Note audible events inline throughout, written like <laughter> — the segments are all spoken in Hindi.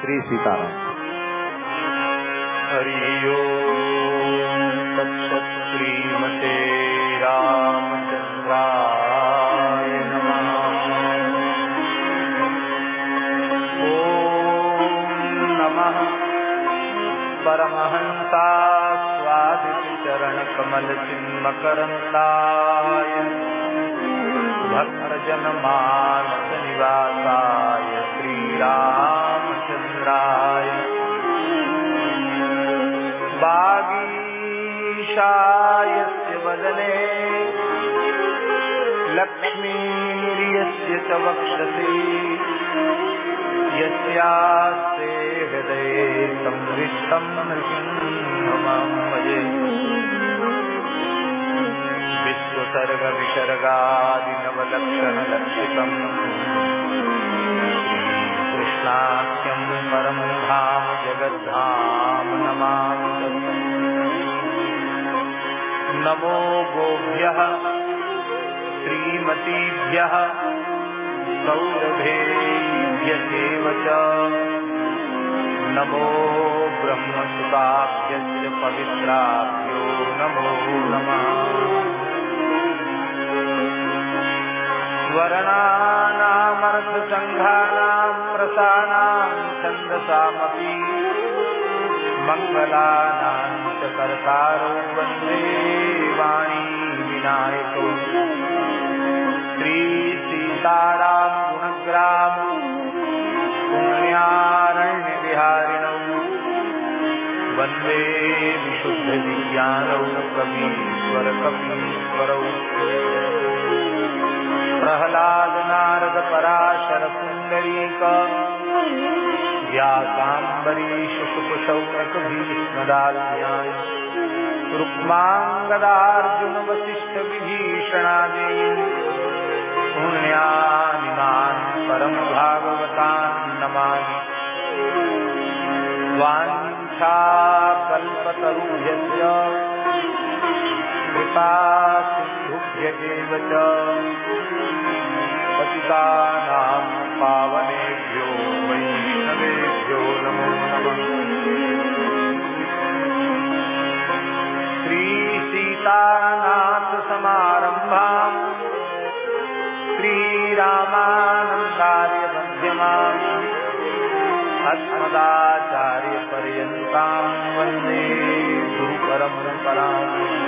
श्री सीताराम। हरि तत्सत श्रीमते रामचंद्राय नमः। ॐ नमः। परमहंसा स्वादिचरणकमलचिन्मकरन्दाय भक्तजनमानसनिवासाय श्रीरामचन्द्राय बागीशायस्य वदने लक्ष्मीर्यस्य च वक्षसि यस्यास्ते हृदये संविष्टम् नृसिंहमं भजे। विश्वसर्गविसर्गादिनवलक्षणलक्षितम्। कृष्णाख्यं परं धाम जगद्धाम नमामि। नमो गोभ्यः, श्रीमतीभ्यः सौरभेभ्यसेव च। नमो ब्रह्मसुताभ्यश्च पवित्राभ्यो नमो नमः। वर्णानामर्थसङ्घानां रसानां छन्दसामपि मङ्गलानां च कर्तारो वंदे वाणी विनायको। श्रीसीताराम गुणग्राम पुण्यारण्यविहारिणौ वंदे विशुद्धविज्ञानौ कवीश्वरकपीश्वरौ प्रहलाद नारद पराशर पुण्डरीक व्यासाम्बरीश शुकशौनक भीष्मदाल्यान् रुक्माङ्गदार्जुन वसिष्ठ विभीषणादीन्। पुण्यानिमान् परम भागवतान् कृपा सिन्धुभ्य पतितानां पावनेभ्यो वैष्णवेभ्यो नमो नमः। श्रीसीतानाथसमारम्भाम् श्रीरामानन्दार्यमध्यमाम् अस्मदाचार्यपर्यन्ताम् वंदे गुरुपरम्पराम्।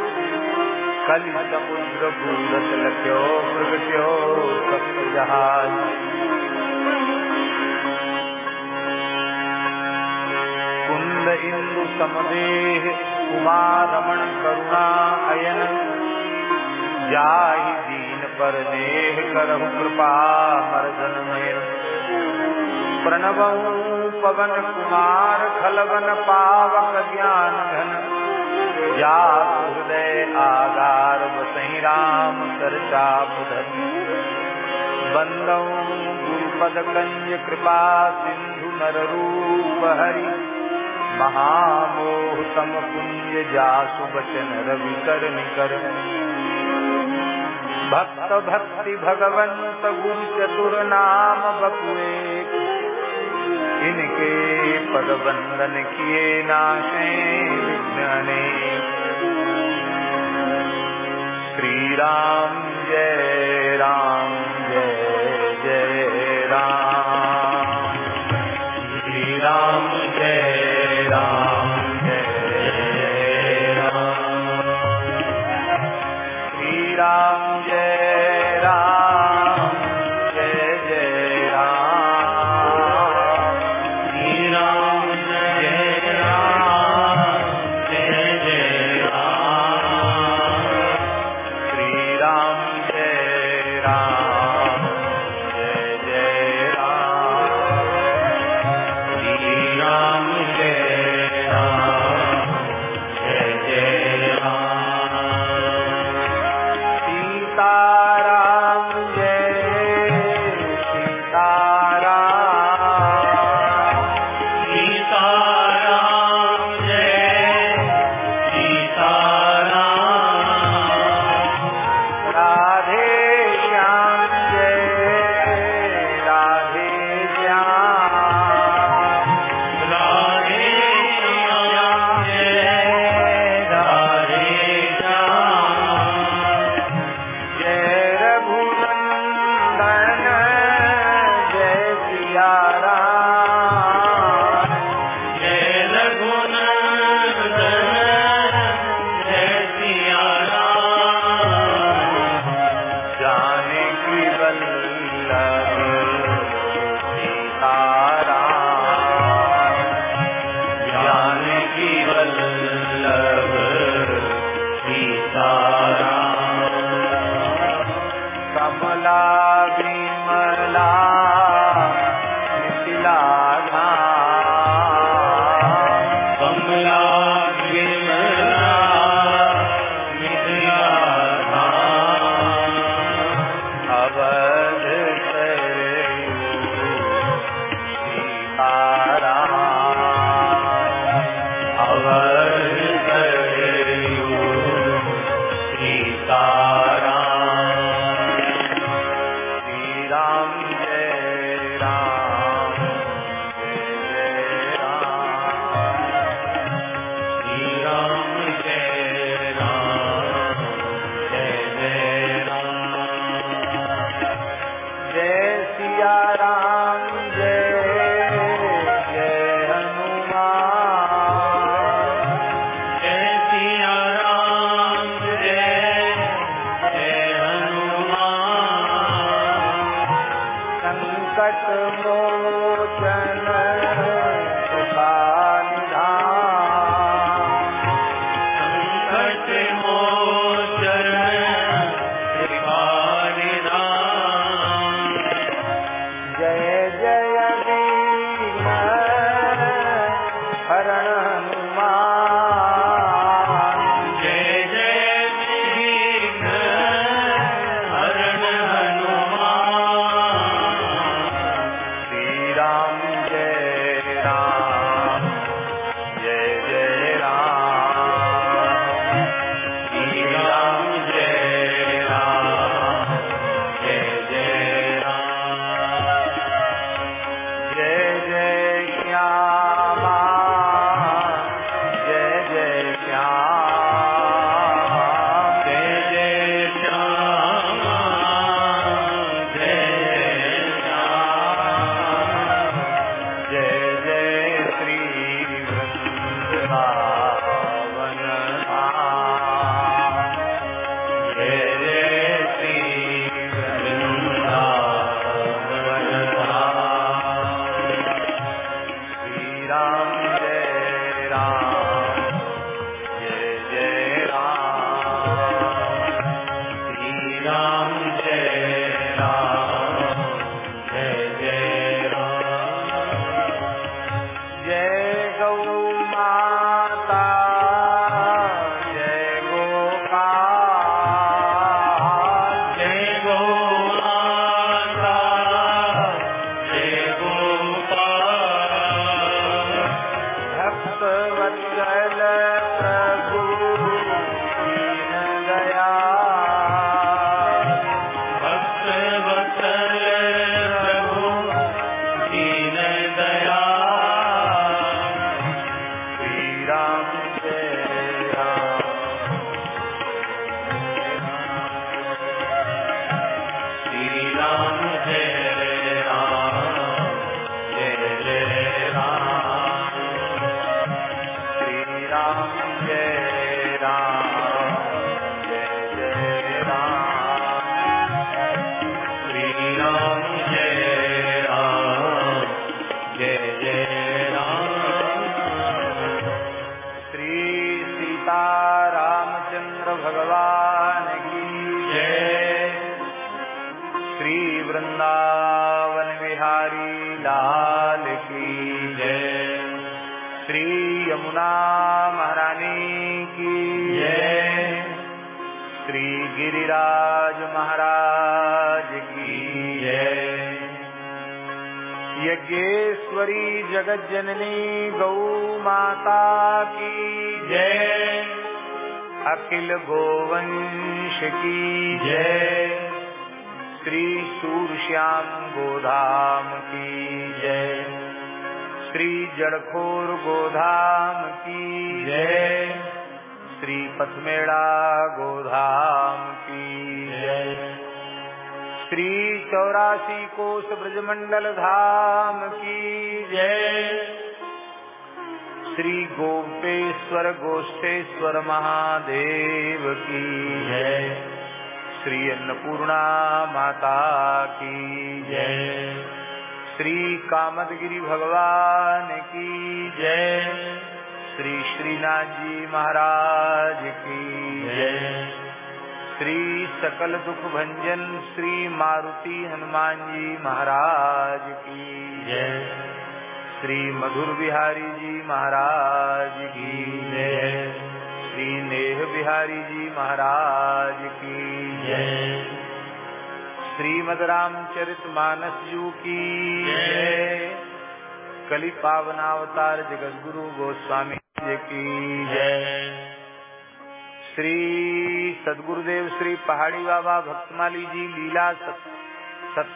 कलि समुद्र भूरत लख्यो प्रगट्यो सप्त जहाज़। कुंद इंदु समदेह कुमार रमण करुणा अयन। जाहि दीन पर नेह करहु कृपा मर्दन में प्रणव पवन कुमार खलवन पावक ज्ञान घन जा हृदय आगार बसही राम सरचा बुधन। बंदौ गुरुपद कंज कृपा सिंधु नर रूप हरि। महामोह तम पुंज जासु बचन रवि कर निकर। भक्त भक्ति भगवंत गुरु चतुर नाम बपुए। इनके पद बंदन किए नाशे विज्ञाने। श्री राम जय राम।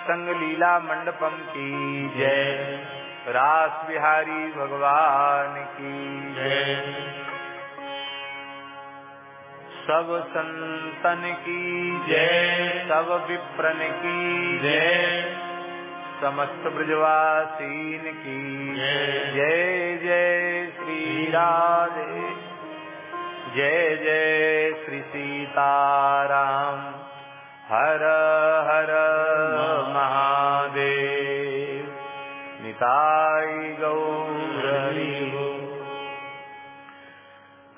सत्संग लीला मंडपम की जय। रास बिहारी भगवान की जय। सब संतन की जय, सब विप्रन की जय। समस्त ब्रजवासीन की जय। जय श्री राधे। जय जय श्री सीताराम।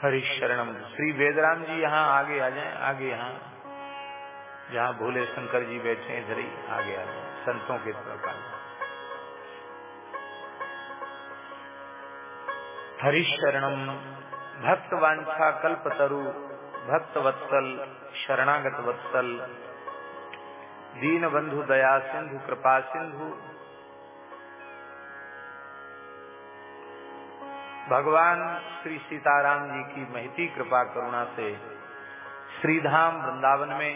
हरिशरणम श्री वेदराम जी यहाँ आगे आ जाएँ, आगे यहाँ। जहाँ भोले शंकर जी बैठे हैं, इधर ही आगे आ जाए, संतों के आ हरिशरणम भक्त वांछा कल्प तरु, भक्त वत्सल, शरणागत वत्सल। दीन बंधु दया सिंधु, कृपा सिंधु भगवान श्री सीताराम जी की महती कृपा करुणा से श्रीधाम वृंदावन में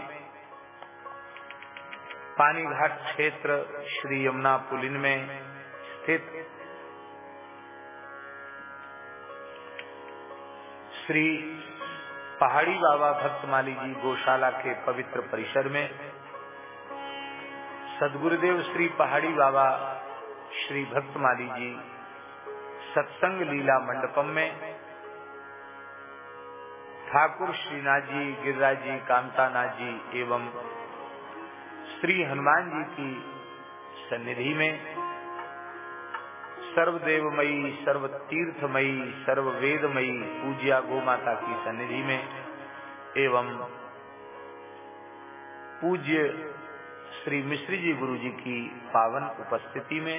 पानी घाट क्षेत्र श्री यमुना पुलिन में स्थित श्री पहाड़ी बाबा भक्तमाली जी गौशाला के पवित्र परिसर में सदगुरुदेव श्री पहाड़ी बाबा श्री भक्तमाली जी सत्संग लीला मंडपम में ठाकुर श्रीनाथ जी गिरिराज जी कांतानाथ जी एवं श्री हनुमान जी की सन्निधि में सर्वदेवमयी सर्व तीर्थमयी सर्व वेदमयी पूज्या गो माता की सन्निधि में एवं पूज्य श्री मिश्री जी गुरु जी की पावन उपस्थिति में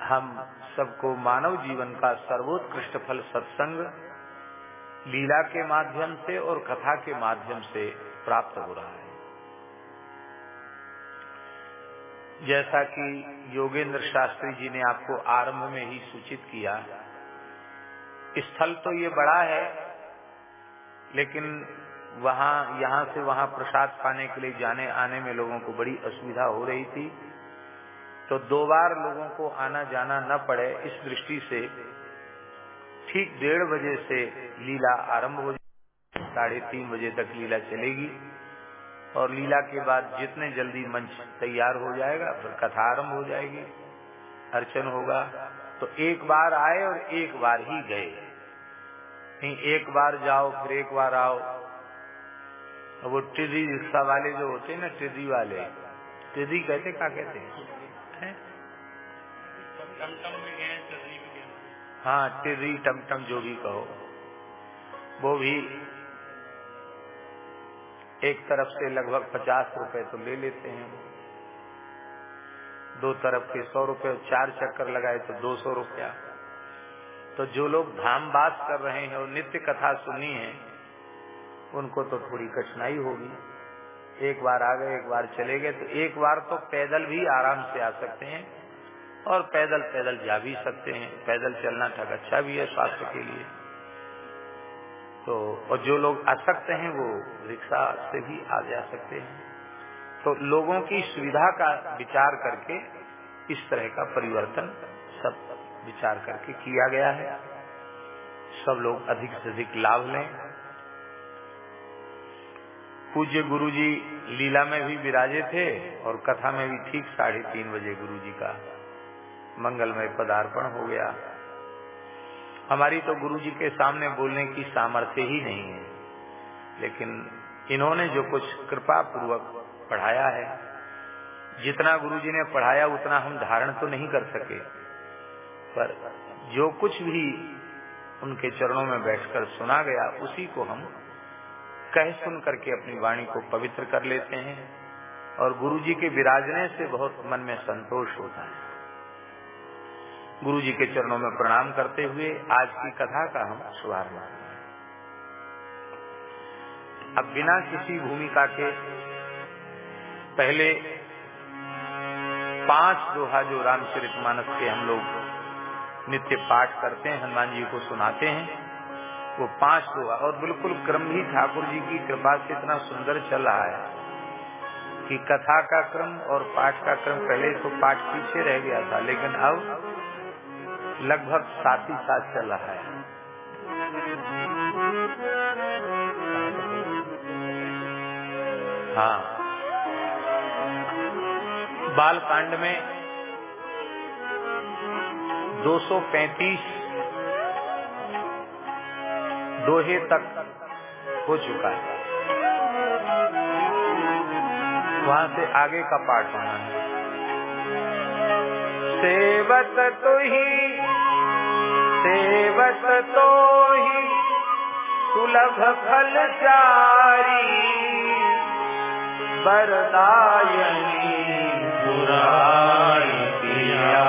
हम सबको मानव जीवन का सर्वोत्कृष्ट फल सत्संग, लीला के माध्यम से और कथा के माध्यम से प्राप्त हो रहा है। जैसा कि योगेंद्र शास्त्री जी ने आपको आरंभ में ही सूचित किया, स्थल तो ये बड़ा है, लेकिन वहाँ, यहाँ से वहाँ प्रसाद पाने के लिए जाने आने में लोगों को बड़ी असुविधा हो रही थी। तो दो बार लोगों को आना जाना न पड़े इस दृष्टि से। ठीक डेढ़ बजे से लीला आरंभ हो जाएगी। साढ़े तीन बजे तक लीला चलेगी। और लीला के बाद जितने जल्दी मंच तैयार हो जाएगा, फिर कथा आरंभ हो जाएगी। अर्चन होगा। तो एक बार आए और एक बार ही गए। नहीं, एक बार जाओ, फिर एक बार आओ। वो टिर्री रिक्शा वाले जो होते हैं ना टिर्री वाले। टिर्री कहते, क्या कहते हैं? हाँ टिर्री, टमटम जो भी कहो। वो भी एक तरफ़ से लगभग पचास रुपए तो ले लेते हैं। दो तरफ़ के सौ रुपए चार चक्कर लगाए तो दो सौ रुपया। तो जो लोग धाम बात कर रहे हैं और नित्य कथा सुनी है, उनको तो थोड़ी कठिनाई होगी। एक बार आ गए, एक बार चले गए तो एक बार तो पैदल भी आराम से आ सकते हैं। और पैदल पैदल जा भी सकते हैं। पैदल चलना ठग अच्छा भी है स्वास्थ्य के लिए। तो और जो लोग आ सकते हैं, वो रिक्शा से भी आ जा सकते हैं। तो लोगों की सुविधा का विचार करके इस तरह का परिवर्तन सब विचार करके किया गया है। सब लोग अधिक से अधिक लाभ लें। पूज्य गुरु जी लीला में भी विराजे थे और कथा में भी ठीक साढ़े तीन बजे गुरु जी का मंगलमय पदार्पण हो गया। हमारी तो गुरु जी के सामने बोलने की सामर्थ्य ही नहीं है। लेकिन इन्होंने जो कुछ कृपा पूर्वक पढ़ाया है, जितना गुरु जी ने पढ़ाया उतना हम धारण तो नहीं कर सके। पर जो कुछ भी उनके चरणों में बैठकर सुना गया, उसी को हम कह सुन करके अपनी वाणी को पवित्र कर लेते हैं और गुरु जी के विराजने से बहुत मन में संतोष होता है। गुरु जी के चरणों में प्रणाम करते हुए आज की कथा का हम शुभारंभ अब बिना किसी भूमिका के पहले पाँच दोहा जो रामचरित मानस के हम लोग नित्य पाठ करते हैं, हनुमान जी को सुनाते हैं, वो पाँच दोहा। और बिल्कुल क्रम ही ठाकुर जी की कृपा से इतना सुंदर चल रहा है कि कथा का क्रम और पाठ का क्रम पहले तो पाठ पीछे रह गया था, लेकिन अब लगभग सात ही साथ रहा है। हाँ। बाल कांड में 235 दोहे तक हो चुका है। वहाँ से आगे का पाठ होना है। सेवत तो ही सेवत तो ही सुलभ फलचारी बरदायनी पुरारी दिया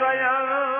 सिय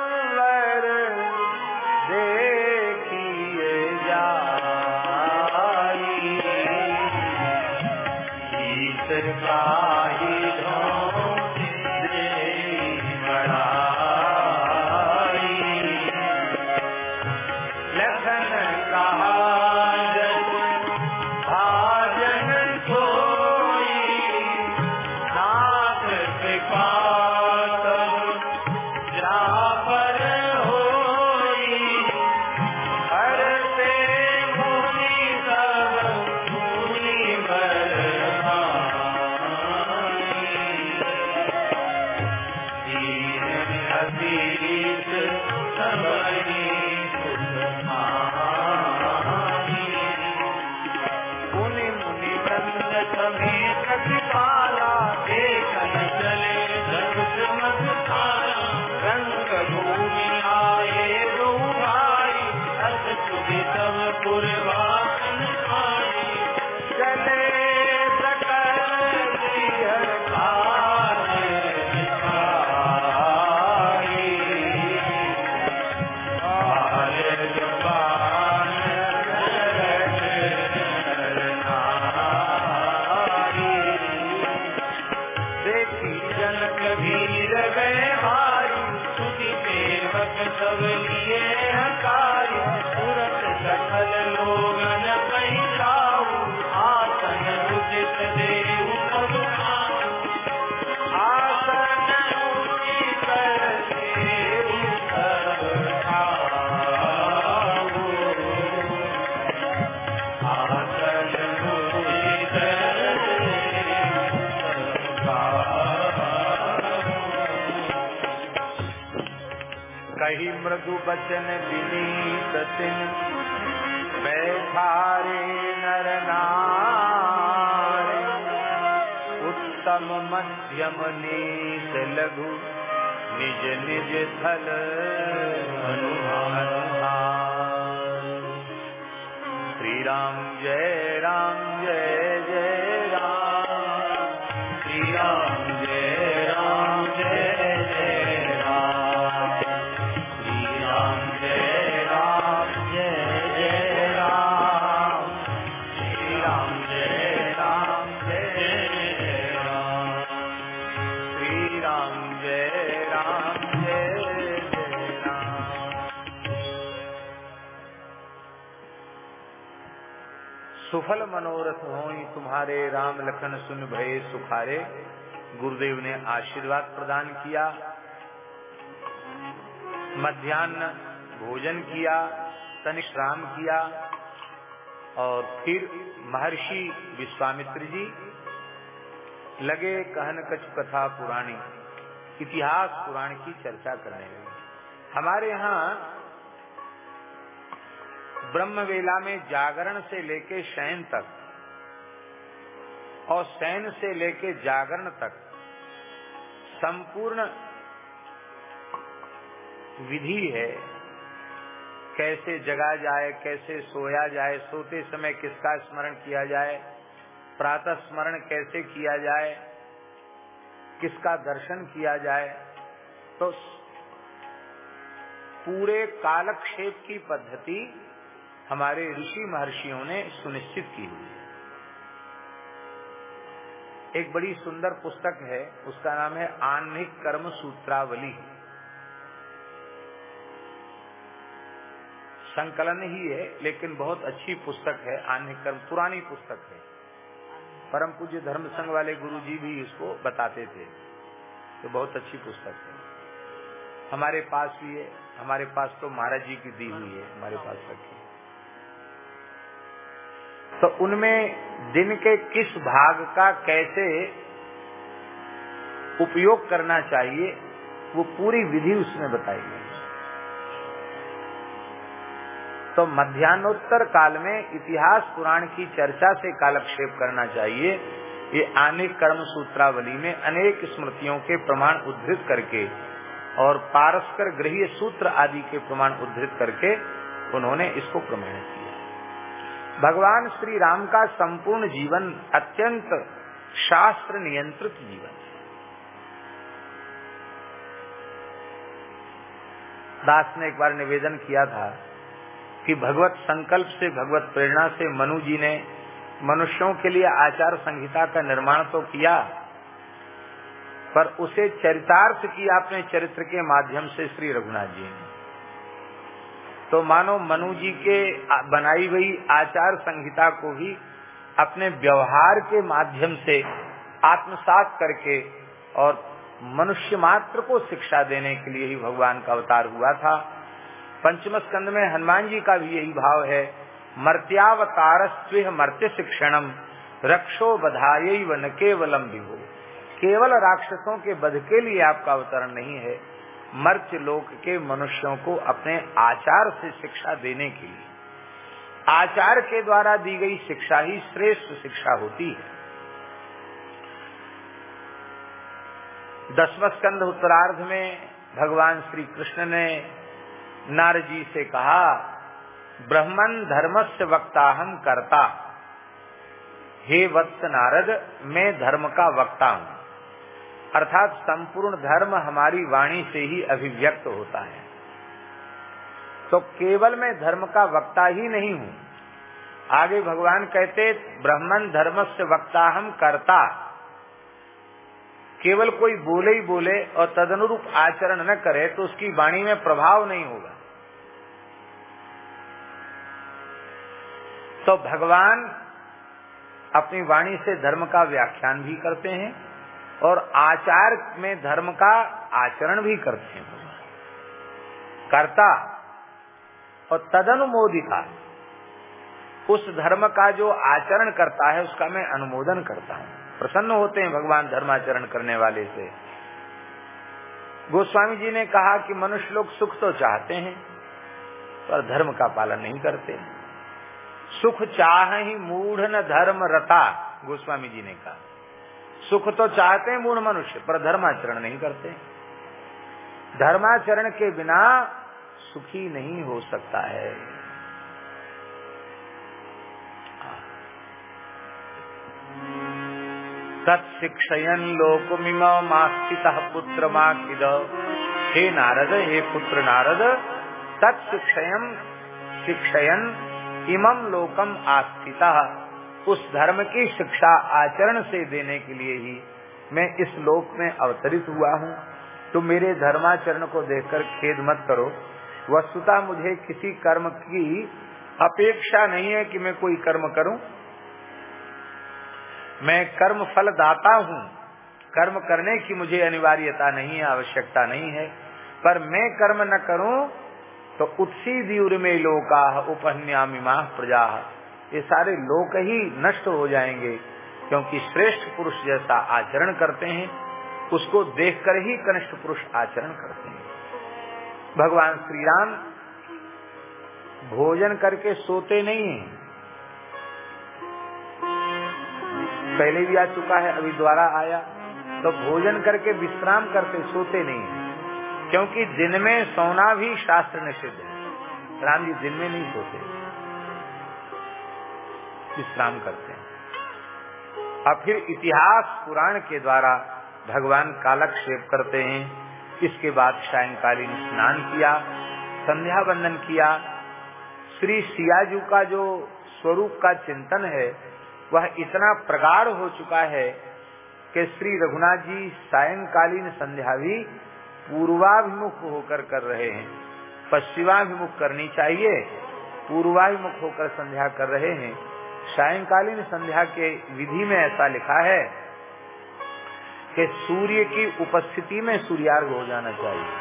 बचन विनीत सिन। बैठारे नर नारी। उत्तम मध्यम नीत लघु। निज निज थल श्री राम जय राम, जय जय राम। श्री राम सुफल मनोरथ हो तुम्हारे राम लखन सुन भये सुखारे। गुरुदेव ने आशीर्वाद प्रदान किया मध्यान्ह भोजन किया तनिश्राम किया, और फिर महर्षि विश्वामित्र जी लगे कहन कछ कथा पुरानी, इतिहास पुराण की चर्चा करने लगे। हमारे यहाँ ब्रह्म वेला में जागरण से लेके शयन तक और शयन से लेके जागरण तक संपूर्ण विधि है। कैसे जगा जाए, कैसे सोया जाए, सोते समय किसका स्मरण किया जाए, प्रातः स्मरण कैसे किया जाए, किसका दर्शन किया जाए तो पूरे कालक्षेप की पद्धति हमारे ऋषि महर्षियों ने सुनिश्चित की हुई है। एक बड़ी सुंदर पुस्तक है, उसका नाम है आन्निक कर्म सूत्रावली। संकलन ही है, लेकिन बहुत अच्छी पुस्तक है आन्निक कर्म, पुरानी पुस्तक है। परम पूज्य धर्म संघ वाले गुरु जी भी इसको बताते थे तो बहुत अच्छी पुस्तक है। हमारे पास भी है, हमारे पास तो महाराज जी की दी हुई है, हमारे पास रखी। तो उनमें दिन के किस भाग का कैसे उपयोग करना चाहिए, वो पूरी विधि उसमें बताई गई तो मध्यान्होत्तर काल में इतिहास पुराण की चर्चा से कालक्षेप करना चाहिए। ये आने कर्म सूत्रावली में अनेक स्मृतियों के प्रमाण उद्धृत करके और पारस्कर गृह सूत्र आदि के प्रमाण उद्धृत करके उन्होंने इसको प्रमाणित किया। भगवान श्री राम का संपूर्ण जीवन अत्यंत शास्त्र नियंत्रित जीवन दास ने एक बार निवेदन किया था कि भगवत संकल्प से, भगवत प्रेरणा से मनु जी ने मनुष्यों के लिए आचार संहिता का निर्माण तो किया, पर उसे चरितार्थ किया अपने चरित्र के माध्यम से श्री रघुनाथ जी ने तो मानो मनु जी के बनाई हुई आचार संहिता को भी अपने व्यवहार के माध्यम से आत्मसात करके और मनुष्य मात्र को शिक्षा देने के लिए ही भगवान का अवतार हुआ था। पंचम स्कंद में हनुमान जी का भी यही भाव है मर्त्यावतार मर्त्य शिक्षणम रक्षो बधाई व न केवलम विभो। केवल राक्षसों के बध के लिए आपका अवतरण नहीं है मर्च लोक के मनुष्यों को अपने आचार से शिक्षा देने के लिए। आचार के द्वारा दी गई शिक्षा ही श्रेष्ठ शिक्षा होती है। दसम स्कंध उत्तरार्ध में भगवान श्री कृष्ण ने नारजी से कहा, ब्रह्मन धर्मस्य वक्ता हम करता। हे वत्स नारद, मैं धर्म का वक्ता हूँ। अर्थात संपूर्ण धर्म हमारी वाणी से ही अभिव्यक्त होता है। तो केवल मैं धर्म का वक्ता ही नहीं हूँ। आगे भगवान कहते, ब्रह्मन धर्म से वक्ता हम करता। केवल कोई बोले ही बोले और तदनुरूप आचरण न करे तो उसकी वाणी में प्रभाव नहीं होगा। तो भगवान अपनी वाणी से धर्म का व्याख्यान भी करते हैं। और आचार में धर्म का आचरण भी करते हैं। करता और तदनुमोदिता, उस धर्म का जो आचरण करता है, उसका मैं अनुमोदन करता हूँ। प्रसन्न होते हैं भगवान धर्माचरण करने वाले से। गोस्वामी जी ने कहा कि मनुष्य लोग सुख तो चाहते हैं, पर धर्म का पालन नहीं करते। सुख चाह ही मूढ़ न धर्म रता, गोस्वामी जी ने कहा। सुख तो चाहते हैं मूढ़ मनुष्य, पर धर्माचरण नहीं करते। धर्माचरण के बिना सुखी नहीं हो सकता है। तत्शिक्षयन लोकमिमास्थित पुत्र माकिद हे नारद, हे पुत्र नारद तत्शिक्षयन शिक्षयन इमम लोकम आस्थिता। उस धर्म की शिक्षा आचरण से देने के लिए ही मैं इस लोक में अवतरित हुआ हूँ। तो मेरे धर्माचरण को देखकर खेद मत करो। वस्तुता मुझे किसी कर्म की अपेक्षा नहीं है कि मैं कोई कर्म करूँ। मैं कर्म फल दाता हूँ। कर्म करने की मुझे अनिवार्यता नहीं है, आवश्यकता नहीं है। पर मैं कर्म न करूँ तो उत्सी दूर में लोका उपन्यामिमा प्रजा। ये सारे लोक ही नष्ट हो जाएँगे, क्योंकि श्रेष्ठ पुरुष जैसा आचरण करते हैं, उसको देखकर ही कनिष्ठ पुरुष आचरण करते हैं। भगवान श्री राम भोजन करके सोते नहीं हैं। पहले भी आ चुका है, अभी द्वारा आया तो भोजन करके विश्राम करते सोते नहीं है, क्योंकि दिन में सोना भी शास्त्र निषिद्ध है। राम जी दिन में नहीं सोते। विश्राम करते हैं। और फिर इतिहास पुराण के द्वारा भगवान कालक्षेप करते हैं। इसके बाद सायंकालीन स्नान किया, संध्या बंदन किया। श्री सियाजू का जो स्वरूप का चिंतन है, वह इतना प्रगाढ़ हो चुका है कि श्री रघुनाथ जी सायंकालीन संध्या भी पूर्वाभिमुख होकर कर रहे हैं। पश्चिमाभिमुख करनी चाहिए, पूर्वाभिमुख होकर संध्या कर रहे हैं। सायंकालीन संध्या के विधि में ऐसा लिखा है कि सूर्य की उपस्थिति में सूर्यार्घ हो जाना चाहिए।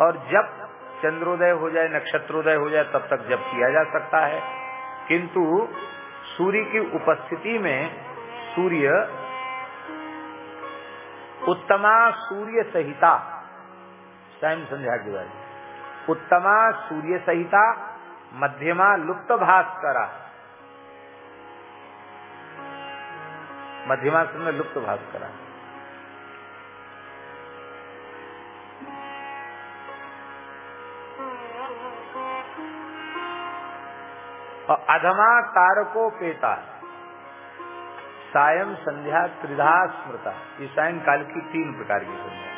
और जब चंद्रोदय हो जाए, नक्षत्रोदय हो जाए, तब तक जब किया जा सकता है। किंतु सूर्य की उपस्थिति में सूर्य उत्तमा सूर्य संहिता स्वयं संध्या के बारे उत्तमा सूर्य संहिता मध्यमा लुप्त भास्करा। मध्यमा में लुप्त भास्करा। और अधमा तारको पेता। सायं संध्या त्रिधा स्मृता। ये सायंकाल की तीन प्रकार की संध्या।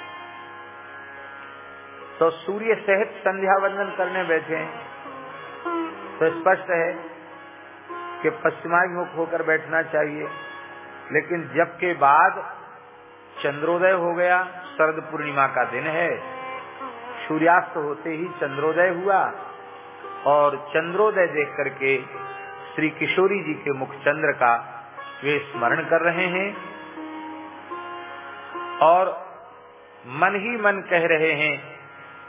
तो सूर्य सहित संध्या वंदन करने बैठे हैं। तो स्पष्ट है कि पश्चिमाभिमुख होकर बैठना चाहिए। लेकिन जब के बाद चंद्रोदय हो गया, शरद पूर्णिमा का दिन है। सूर्यास्त होते ही चंद्रोदय हुआ और चंद्रोदय देख करके श्री किशोरी जी के मुख चंद्र का वे स्मरण कर रहे हैं और मन ही मन कह रहे हैं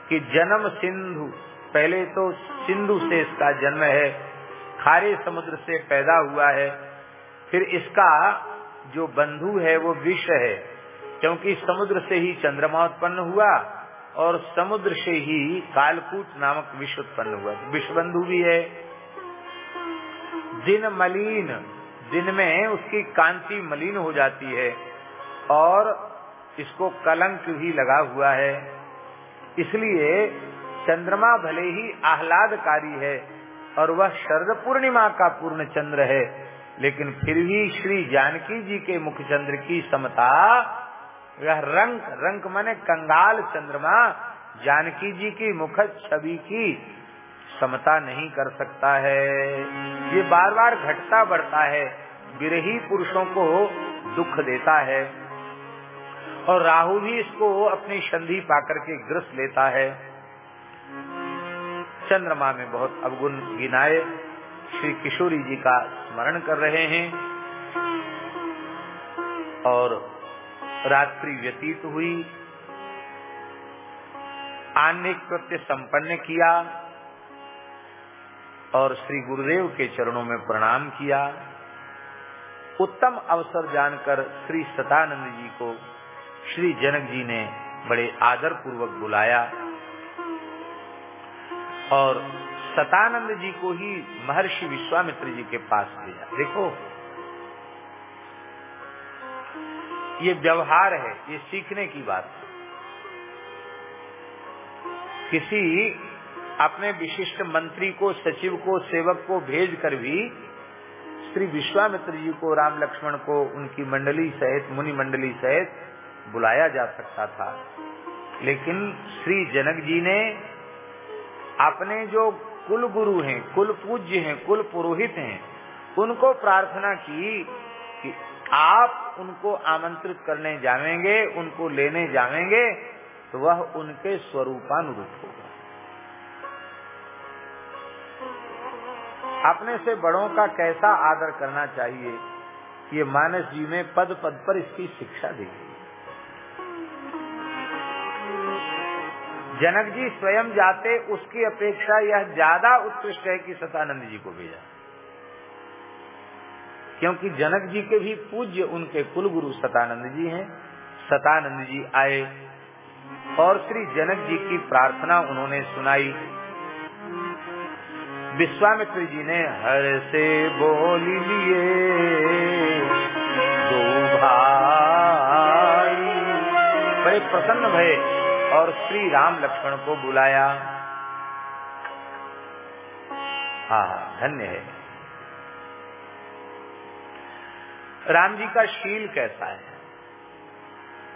कि जन्म सिंधु पहले तो सिंधु से इसका जन्म है, खारे समुद्र से पैदा हुआ है, फिर इसका जो बंधु है वो विश्व है, क्योंकि समुद्र से ही चंद्रमा उत्पन्न हुआ और समुद्र से ही कालकूट नामक विश्व उत्पन्न हुआ। विश्व बंधु भी है। दिन मलिन, दिन में उसकी कांति मलिन हो जाती है और इसको कलंक भी लगा हुआ है। इसलिए चंद्रमा भले ही आह्लादकारी है और वह शरद पूर्णिमा का पूर्ण चंद्र है, लेकिन फिर भी श्री जानकी जी के मुख चंद्र की समता, वह रंग रंग माने कंगाल चंद्रमा, जानकी जी की मुख छवि की समता नहीं कर सकता है। ये बार बार घटता बढ़ता है, विरही पुरुषों को दुख देता है और राहु भी इसको अपनी संधि पाकर के ग्रस लेता है। चंद्रमा में बहुत अवगुण गिनाए श्री किशोरी जी का स्मरण कर रहे हैं और रात्रि व्यतीत हुई। आन्निक कृत्य संपन्न किया और श्री गुरुदेव के चरणों में प्रणाम किया। उत्तम अवसर जानकर श्री सतानंद जी को श्री जनक जी ने बड़े आदर पूर्वक बुलाया। और सतानंद जी को ही महर्षि विश्वामित्र जी के पास भेजा। देखो, ये व्यवहार है, ये सीखने की बात है। किसी अपने विशिष्ट मंत्री को, सचिव को, सेवक को भेज कर भी श्री विश्वामित्र जी को, राम लक्ष्मण को, उनकी मंडली सहित, मुनि मंडली सहित बुलाया जा सकता था। लेकिन श्री जनक जी ने अपने जो कुल गुरु हैं, कुल पूज्य हैं, कुल पुरोहित हैं, उनको प्रार्थना की कि आप उनको आमंत्रित करने जावेंगे, उनको लेने जावेंगे तो वह उनके स्वरूपानुरूप होगा। अपने से बड़ों का कैसा आदर करना चाहिए, ये मानस जी में पद पद पर इसकी शिक्षा दी। गई जनक जी स्वयं जाते, उसकी अपेक्षा यह ज़्यादा उत्कृष्ट है कि सतानंद जी को भेजा। क्योंकि जनक जी के भी पूज्य उनके कुलगुरु सतानंद जी हैं। सतानंद जी आए और श्री जनक जी की प्रार्थना उन्होंने सुनाई। विश्वामित्र जी ने हर से बोल लिए, दो भाई। बड़े प्रसन्न भय। और श्री राम लक्ष्मण को बुलाया। हाँ धन्य है। राम जी का शील कैसा है?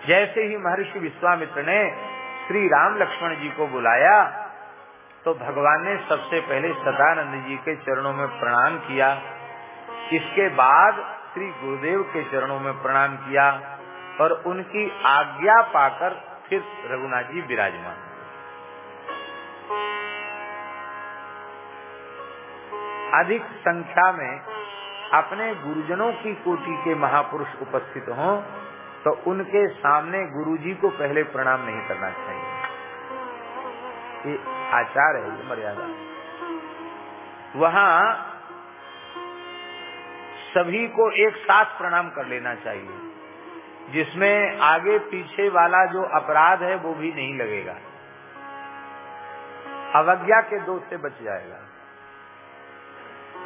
जैसे ही महर्षि विश्वामित्र ने श्री राम लक्ष्मण जी को बुलाया तो भगवान ने सबसे पहले सदानंद जी के चरणों में प्रणाम किया। इसके बाद श्री गुरुदेव के चरणों में प्रणाम किया और उनकी आज्ञा पाकर फिर रघुनाथ जी विराजमान। अधिक संख्या में अपने गुरुजनों की कोटि के महापुरुष उपस्थित हों तो उनके सामने गुरुजी को पहले प्रणाम नहीं करना चाहिए। ये आचार है, ये मर्यादा। वहाँ सभी को एक साथ प्रणाम कर लेना चाहिए। जिसमें आगे पीछे वाला जो अपराध है, वो भी नहीं लगेगा। अवज्ञा के दोष से बच जाएगा।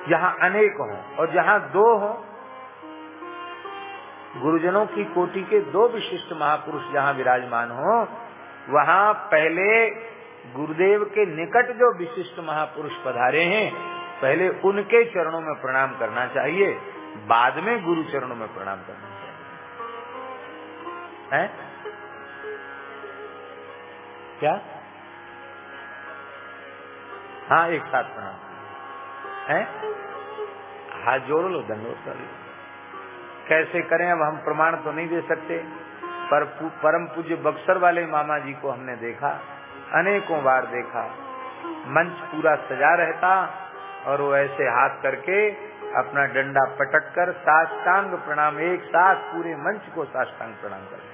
जहाँ अनेक हो और जहाँ दो हो, गुरुजनों की कोटि के दो विशिष्ट महापुरुष जहाँ विराजमान हो, वहाँ पहले गुरुदेव के निकट जो विशिष्ट महापुरुष पधारे हैं, पहले उनके चरणों में प्रणाम करना चाहिए, बाद में गुरु चरणों में प्रणाम करना है? क्या? हाँ एक साथ प्रणाम है? हाथ जोड़ लो दंडोत कर लो कैसे करें, अब हम प्रमाण तो नहीं दे सकते, पर परम पूज्य बक्सर वाले मामा जी को हमने देखा, अनेकों बार देखा। मंच पूरा सजा रहता, और वो ऐसे हाथ करके अपना डंडा पटक कर साष्टांग प्रणाम, एक साथ पूरे मंच को साष्टांग प्रणाम करते।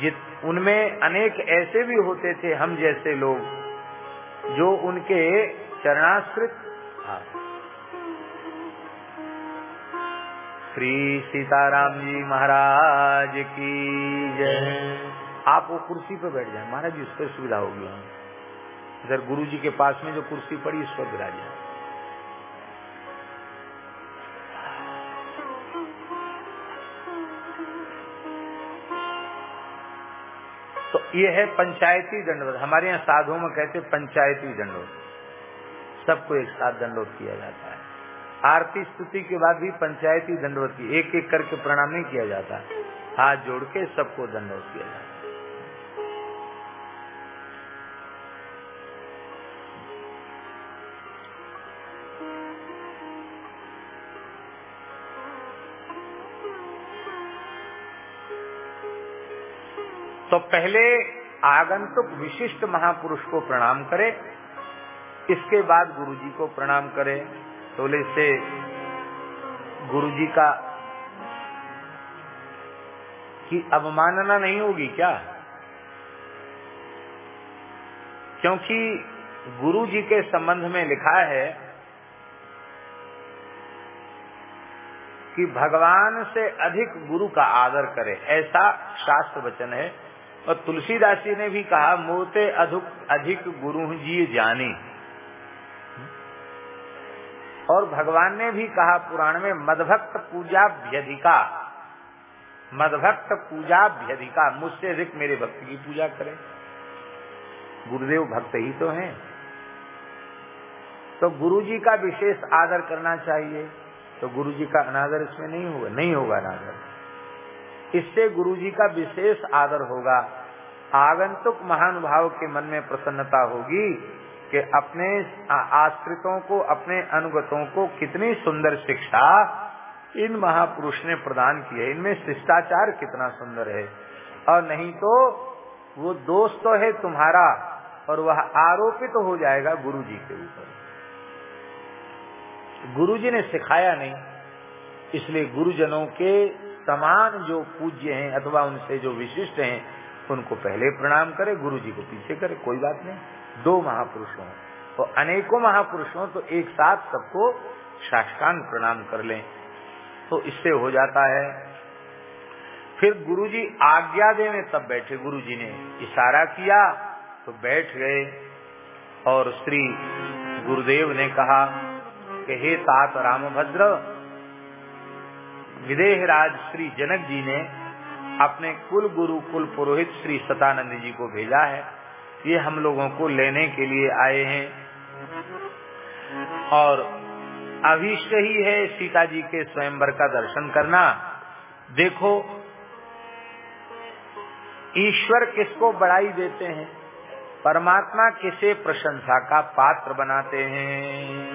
जित उनमें अनेक ऐसे भी होते थे, हम जैसे लोग, जो उनके चरणाश्रित हाँ। श्री सीताराम जी महाराज की जय। आप वो कुर्सी पर बैठ जाए। महाराज जी, उस पर सुविधा होगी। इधर गुरु जी के पास में जो कुर्सी पड़ी, उस पर विराज जाए। तो ये है पंचायती दंडवत। हमारे यहाँ साधुओं में कहते पंचायती दंडवत। सबको एक साथ दंडवत किया जाता है। आरती स्तुति के बाद भी पंचायती दंडवत की एक एक करके प्रणाम नहीं किया जाता। हाथ जोड़ के सबको दंडवत किया जाता तो पहले आगंतुक विशिष्ट महापुरुष को प्रणाम करे, इसके बाद गुरु जी को प्रणाम करे। तोले से गुरु जी का की अवमानना नहीं होगी क्या? क्योंकि गुरु जी के संबंध में लिखा है कि भगवान से अधिक गुरु का आदर करे, ऐसा शास्त्र वचन है। और तुलसीदास जी ने भी कहा, मोते अधिक अधिक गुरु जी जाने। और भगवान ने भी कहा पुराण में, मदभक्त पूजा भ्यधिका मदभक्त पूजा भ्यधिका मुझसे अधिक मेरे भक्त की पूजा करें। गुरुदेव भक्त ही तो हैं। तो गुरु जी का विशेष आदर करना चाहिए। तो गुरु जी का अनादर इसमें नहीं होगा नहीं होगा अनादर। इससे गुरु जी का विशेष आदर होगा। आगंतुक महानुभाव के मन में प्रसन्नता होगी कि अपने आश्रितों को, अपने अनुगतों को कितनी सुंदर शिक्षा इन महापुरुष ने प्रदान की है। इनमें शिष्टाचार कितना सुंदर है। और नहीं तो वो दोष तो है तुम्हारा और वह आरोपित तो हो जाएगा गुरु जी के ऊपर। गुरु जी ने सिखाया नहीं, इसलिए गुरुजनों के समान जो पूज्य हैं अथवा उनसे जो विशिष्ट हैं, उनको पहले प्रणाम करे गुरु जी को पीछे करे, कोई बात नहीं। दो महापुरुषों तो अनेकों महापुरुषों तो एक साथ सबको साष्टांग प्रणाम कर लें। तो इससे हो जाता है। फिर गुरुजी आज्ञा देने तब बैठे। गुरुजी ने इशारा किया तो बैठ गए और श्री गुरुदेव ने कहा कि हे तात रामभद्र विदेहराज श्री जनक जी ने अपने कुल गुरु, कुल पुरोहित श्री सतानंद जी को भेजा है। ये हम लोगों को लेने के लिए आए हैं। और अभिष्ट ही है सीता जी के स्वयंवर का दर्शन करना। देखो, ईश्वर किसको बढ़ाई देते हैं? परमात्मा किसे प्रशंसा का पात्र बनाते हैं?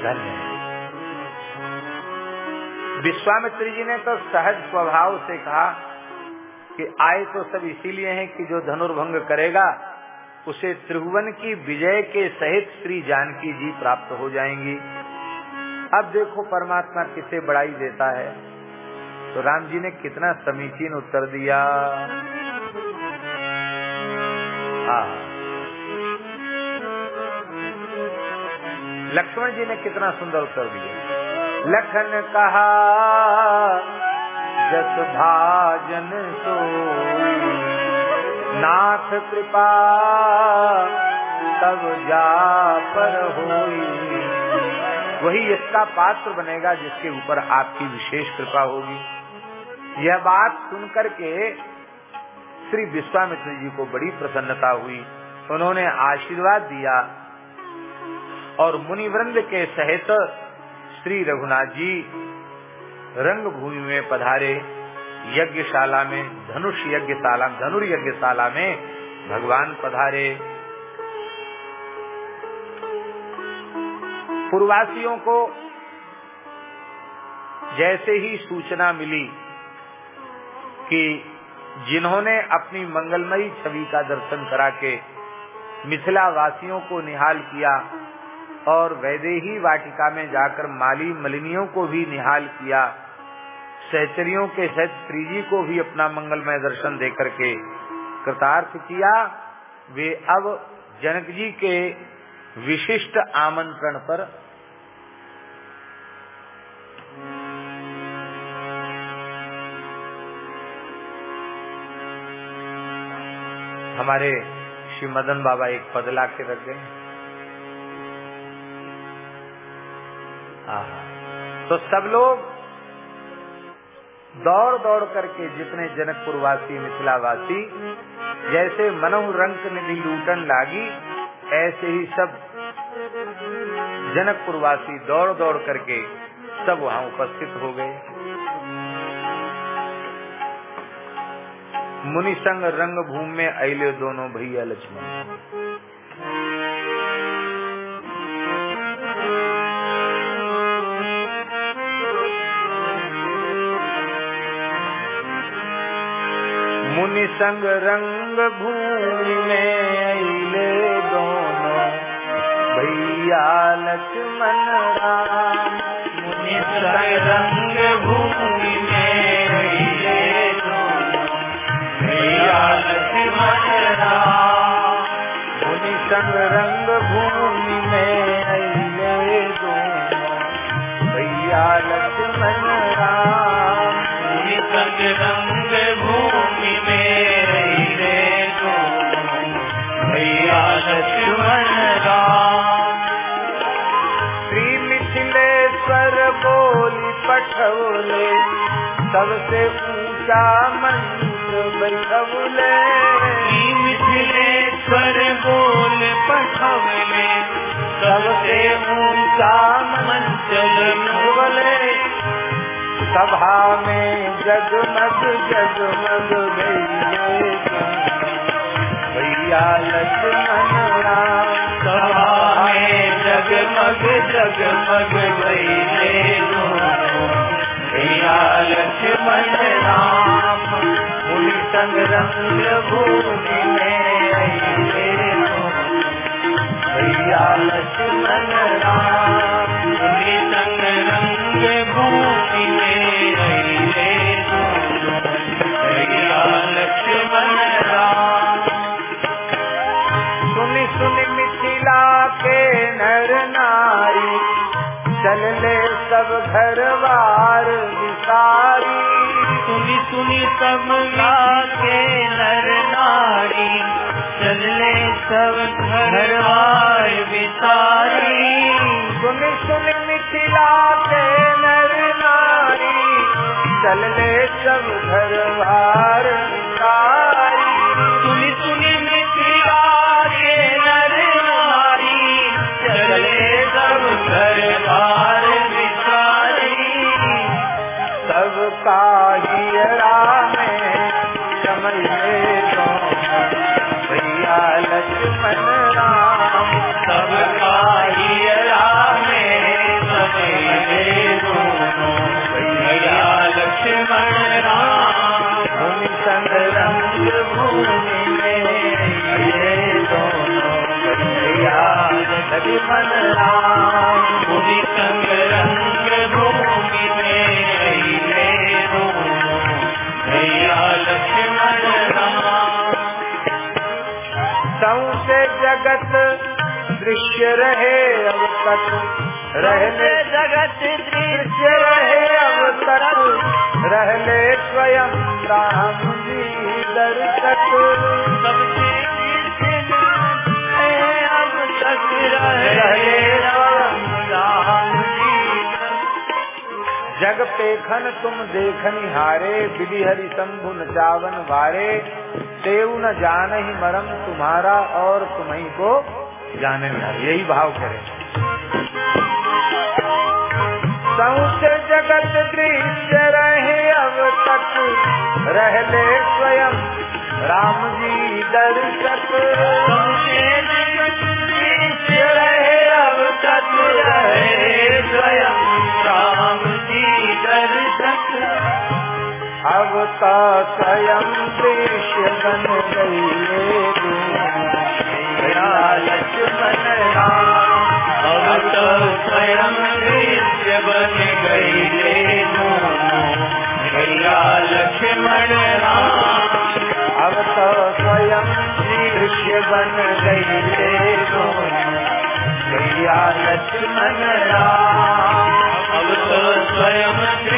धन्य है। विश्वामित्री जी ने तो सहज स्वभाव से कहा कि आए तो सब इसीलिए हैं कि जो धनुर्भंग करेगा, उसे त्रिभुवन की विजय के सहित श्री जानकी जी प्राप्त हो जाएँगी। अब देखो परमात्मा किसे बढ़ाई देता है। तो राम जी ने कितना समीचीन उत्तर दिया। लक्ष्मण जी ने कितना सुंदर उत्तर दिया। लखन कहा, जस भाजन सो, नाथ कृपा तब जा पर होई। वही इसका पात्र बनेगा जिसके ऊपर आपकी विशेष कृपा होगी। यह बात सुनकर के श्री विश्वामित्र जी को बड़ी प्रसन्नता हुई। उन्होंने आशीर्वाद दिया और मुनि वृंद के सहित श्री रघुनाथ जी रंग भूमि में पधारे, यज्ञशाला में, धनुष यज्ञशाला, धनुर यज्ञशाला में भगवान पधारे। पूर्वासियों को जैसे ही सूचना मिली कि जिन्होंने अपनी मंगलमयी छवि का दर्शन करा के मिथिला वासियों को निहाल किया और वैदेही वाटिका में जाकर माली मलिनियों को भी निहाल किया। सहचरियों के सहित श्री जी को भी अपना मंगलमय दर्शन देकर के कृतार्थ किया। वे अब जनक जी के विशिष्ट आमंत्रण पर हमारे श्री मदन बाबा एक पद के रख गए। तो सब लोग दौड़ दौड़ करके जितने जनकपुर वासी, मिथिला वासी, जैसे मनोह रंग निधि लूटन लागी, ऐसे ही सब जनकपुर वासी दौड़ दौड़ करके सब वहाँ उपस्थित हो गए। मुनि संग रंग भूमि में अले दोनों भैया लक्ष्मण। संग रंग भूमि में अले दोनों। भैया लक्ष्मण राम, मुनि संग रंग भूमि में दोनों। भैया लक्ष्मण राम, मुनि संग रंग भूमि में अले दोनों। भैया लक्ष्मण राम, मुनि संग रंग सबसे ऊँचा मंत्र श्री मिथिलेश्वर बोल पठवले सबसे ऊँचा मंच बोले सभा में जगमग जगमग भैया। लक्ष्मण राम। सभा में जगमग जगमग दोनों भैया लक्ष्मण राम संग रंग भूमि में भैया लक्ष्मण राम संग रंग भूमि में भैया लक्ष्मण राम सुनि सुनि मिथिला के नर नारी चल सब घर बार सुनी सुनी सब के नर नारी। चले सब घर बार बिसारी। सुनि सुनि मिथिला के नर। नारी चल ले सब घर बार सुनी सुनी सबका हियरा में कमल भैया लक्ष्मण राम। सबका हियरा में सबे दोनों भैया लक्ष्मण राम। भूमि संग रंग भूमि में ये दोनों भैया लक्ष्मण राम। संग रंग भूमि राम जगत दृश्य रहे अब तक रहले जगत दृश्य रहे अब तक रहले स्वयं राम जी दर्शक सबसे अब तक रहे। जग पेखन तुम देखनि हारे विधि हरि शंभु न चावन वारे। देव न जान ही मरम तुम्हारा और तुम्ही को जाने में यही भाव करे। संसे जगत दृश्य रहे अब तक। रह ले स्वयं राम जी दर्शक। दृश्य अब तो स्वयं दृश्य बन गई लक्ष्मण राम अब तो स्वयं दृश्य बन गई लक्ष्मण राम अब तो स्वयं दृश्य बन गई लक्ष्मण राम अब तो स्वयं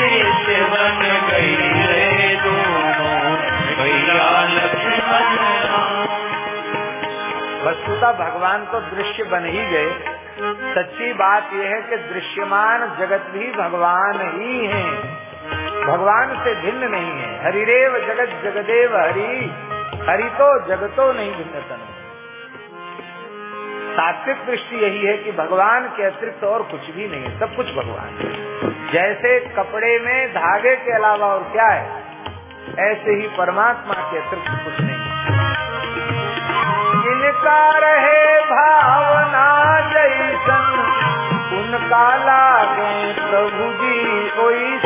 वस्तुतः भगवान तो दृश्य बन ही गए। सच्ची बात यह है कि दृश्यमान जगत भी भगवान ही है। भगवान से भिन्न नहीं है। हरिदेव जगत जगदेव हरि। हरि तो जगतो नहीं भिन्न तनु सात्विक दृष्टि यही है कि भगवान के अतिरिक्त और कुछ भी नहीं है। सब कुछ भगवान है। जैसे कपड़े में धागे के अलावा और क्या है? ऐसे ही परमात्मा के अतिरिक्त कुछ नहीं। जिनका रहे भावना जैसन। उनका लागे प्रभु जी ओइसन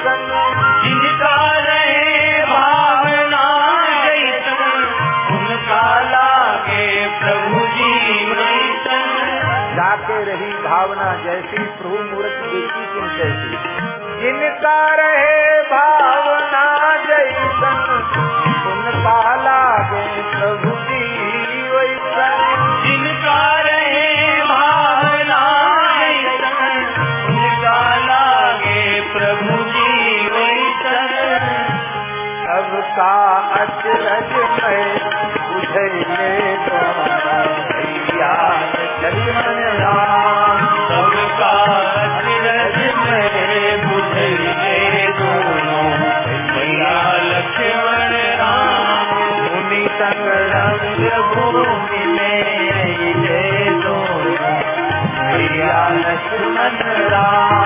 लक्ष्मण राम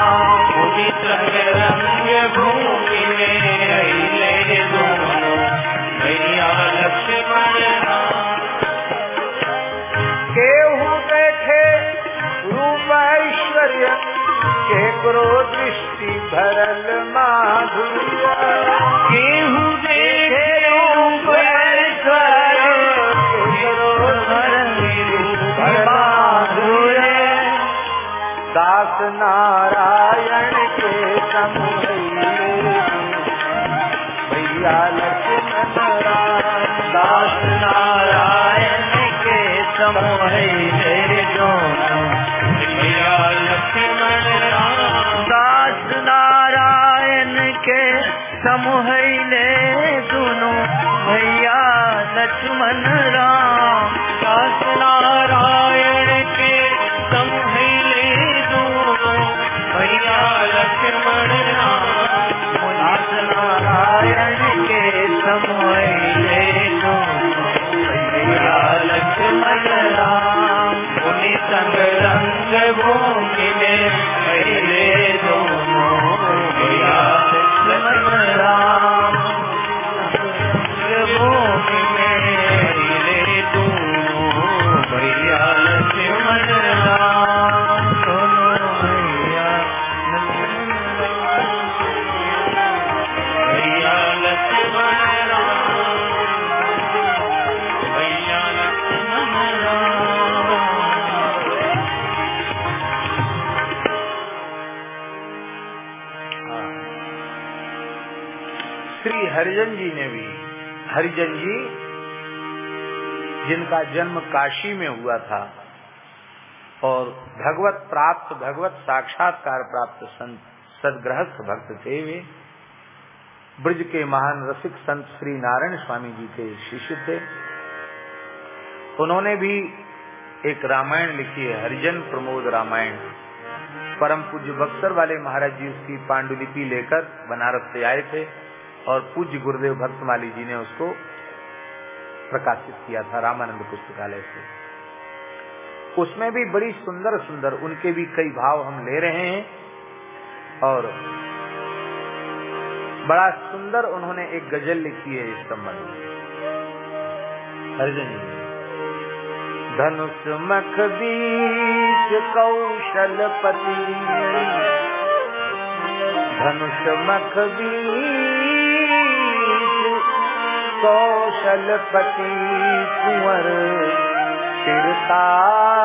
मुनि रंग भूमि में दोनों भैया लक्ष्मण। केहू देखे रूप ऐश्वर्य केकरो दृष्टि भरल माधुर्य नारायण के समैले भैया लक्ष्मण राम दास नारायण के समोहे दोनों। भैया लक्ष्मण राम, दास नारायण के समोहले दोनों। भैया लक्ष्मण राम, दास नारायण। संग रंग भूमि में पहले दोनों जिनका जन्म काशी में हुआ था और भगवत प्राप्त, भगवत साक्षात्कार प्राप्त संत सदगृहस्थ भक्त थे वे। ब्रज के महान रसिक संत श्री नारायण स्वामी जी के शिष्य थे। उन्होंने भी एक रामायण लिखी है, हरिजन प्रमोद रामायण। परम पूज्य बक्सर वाले महाराज जी उसकी पांडुलिपि लेकर बनारस से आए थे और पूज्य गुरुदेव भक्तमाली जी ने उसको प्रकाशित किया था रामानंद पुस्तकालय से। उसमें भी बड़ी सुंदर सुंदर उनके भी कई भाव हम ले रहे हैं। और बड़ा सुंदर उन्होंने एक गज़ल लिखी है इस संबंध में। हरिजन जी। धनुष मख बीच कौशलपति। धनुष मख बीच कौशलपति कुंवर तिरताजियाते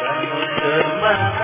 धनुष मख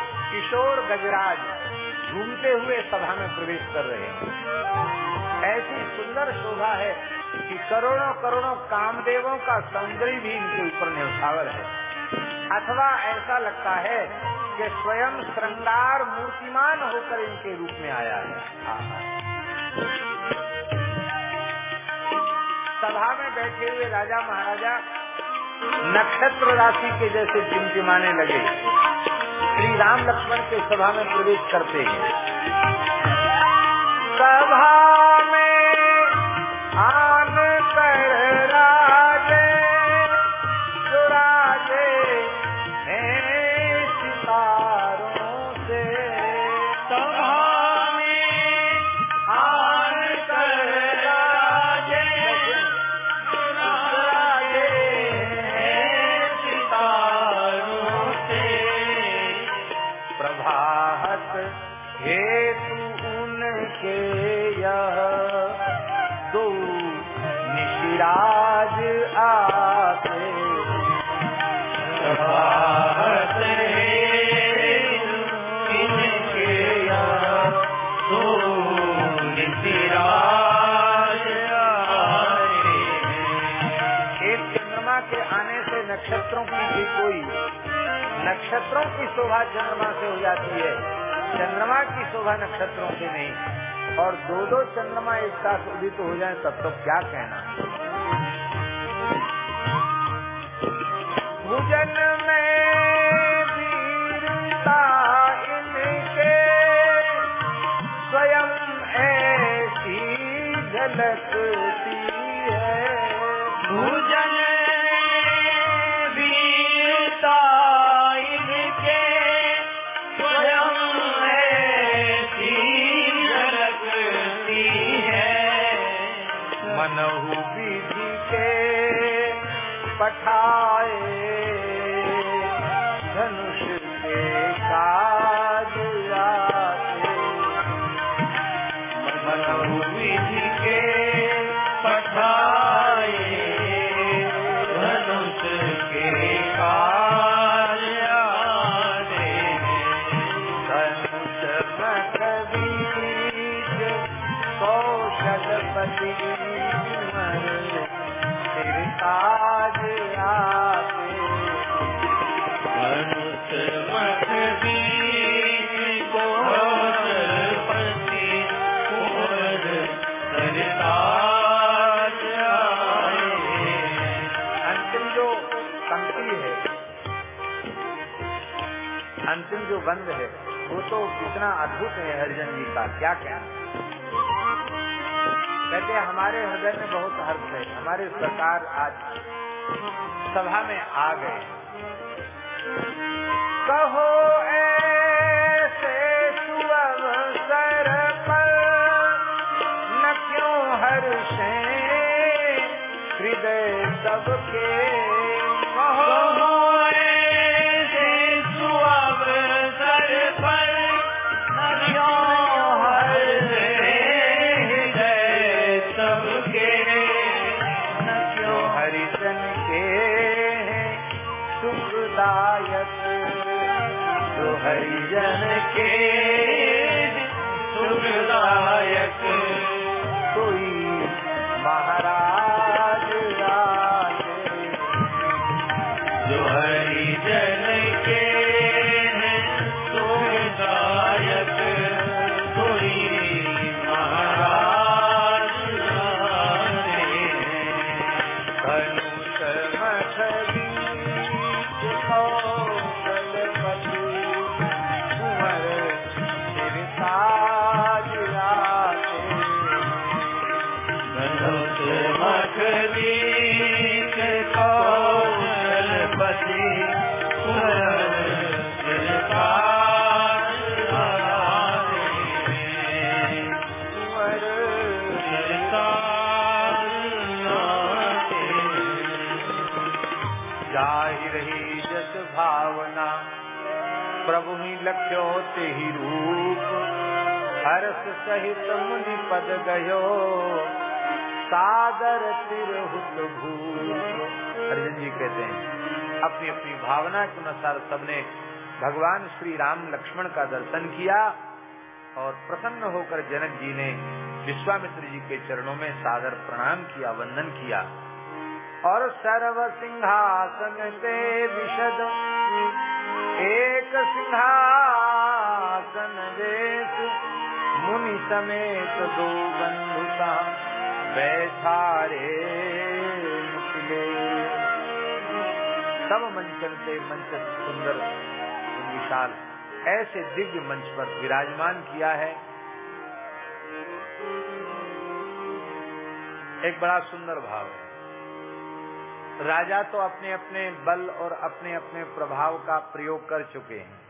किशोर गजराज घूमते हुए सभा में प्रवेश कर रहे हैं। ऐसी सुंदर शोभा है कि करोड़ों करोड़ों कामदेवों का सौंदर्य भी इनके ऊपर न्यौछावर है। अथवा ऐसा लगता है कि स्वयं श्रृंगार मूर्तिमान होकर इनके रूप में आया है। सभा में बैठे हुए राजा महाराजा नक्षत्र राशि के जैसे टिमटिमाने लगे। श्री राम लक्ष्मण के सभा में प्रवेश करते हैं। सभा नक्षत्रों की शोभा चंद्रमा से हो जाती है। चंद्रमा की शोभा नक्षत्रों से नहीं। और दो दो चंद्रमा एक साथ उदित तो हो जाए, तब तो क्या कहना? भोजन में इनके स्वयं ऐसी झलक पठाए अंतिम जो बंद है, वो तो कितना अद्भुत है हरिजन जी का, क्या क्या कहते हमारे हृदय में बहुत हर्ष है, हमारे सरकार आज सभा में आ गए कहो, ऐसे पर न क्यों हर्षे? हृदय सबके हरिजन के सुखदायक भावना के अनुसार सबने भगवान श्री राम लक्ष्मण का दर्शन किया और प्रसन्न होकर जनक जी ने विश्वामित्र जी के चरणों में सादर प्रणाम किया, वंदन किया। और सर्व सिंहासन ते विशद, एक सिंहासन देश मुनि समेत दो बंधुता, बैठारे निकले सब मंचन से मंच सुंदर विशाल। ऐसे दिव्य मंच पर विराजमान किया है। एक बड़ा सुंदर भाव है। राजा तो अपने अपने बल और अपने अपने प्रभाव का प्रयोग कर चुके हैं।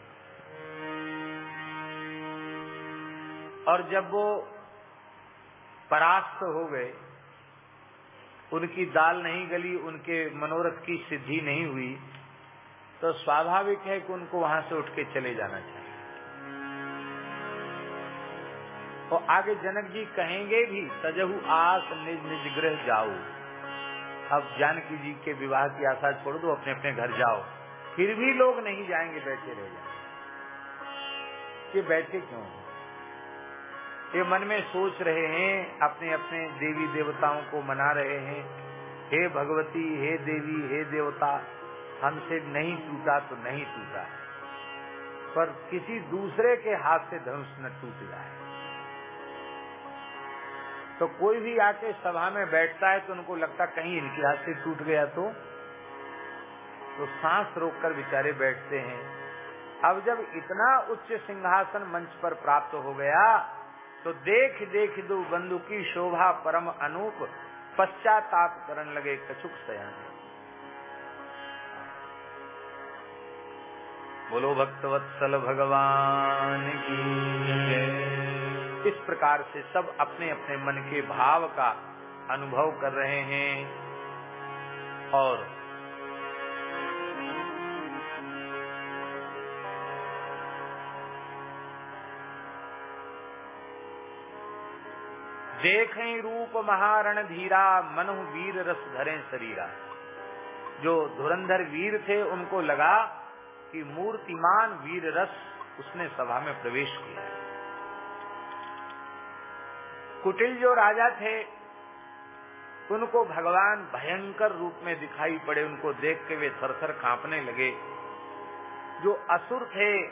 और जब वो परास्त हो गए उनकी दाल नहीं गली, उनके मनोरथ की सिद्धि नहीं हुई तो स्वाभाविक है कि उनको वहाँ से उठ के चले जाना चाहिए। और आगे जनक जी कहेंगे भी सजहु आस निज निज गृह जाओ। अब जानकी जी के विवाह की आशा छोड़ दो अपने अपने घर जाओ। फिर भी लोग नहीं जाएँगे, बैठे रह जाएँगे। ये बैठे क्यों हैं? ये मन में सोच रहे हैं, अपने अपने देवी देवताओं को मना रहे हैं। हे भगवती, हे देवी, हे देवता, हमसे नहीं टूटा तो नहीं टूटा पर किसी दूसरे के हाथ से धनुष न टूट जाए। तो कोई भी आके सभा में बैठता है तो उनको लगता कहीं इनके हाथ से टूट गया तो। तो सांस रोककर बेचारे बैठते हैं। अब जब इतना उच्च सिंहासन मंच पर प्राप्त हो गया तो देख देख दो बंधु की शोभा परम अनूप, पश्चाताप करन लगे कछुक सयान। बोलो भक्तवत्सल भगवान की इस प्रकार से सब अपने अपने मन के भाव का अनुभव कर रहे हैं और देखें रूप महारण धीरा, मनु वीर रस धरे शरीरा। जो धुरंधर वीर थे, उनको लगा कि मूर्तिमान वीर रस उसने सभा में प्रवेश किया। कुटिल जो राजा थे, उनको भगवान भयंकर रूप में दिखाई पड़े, उनको देख के वे थरथर कांपने लगे। जो असुर थे,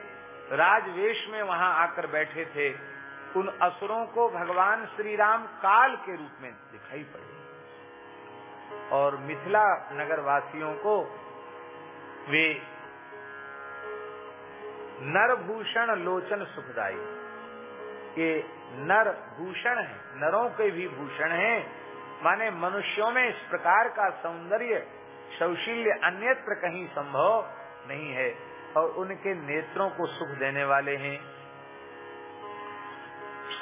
राजवेश में वहाँ आकर बैठे थे उन असुरों को भगवान श्री राम काल के रूप में दिखाई पड़े। और मिथिला नगर वासियों को वे नरभूषण लोचन सुखदाई ये नर भूषण है, नरों के भी भूषण है। माने मनुष्यों में इस प्रकार का सौंदर्य सौशील्य अन्यत्र कहीं संभव नहीं है। और उनके नेत्रों को सुख देने वाले हैं।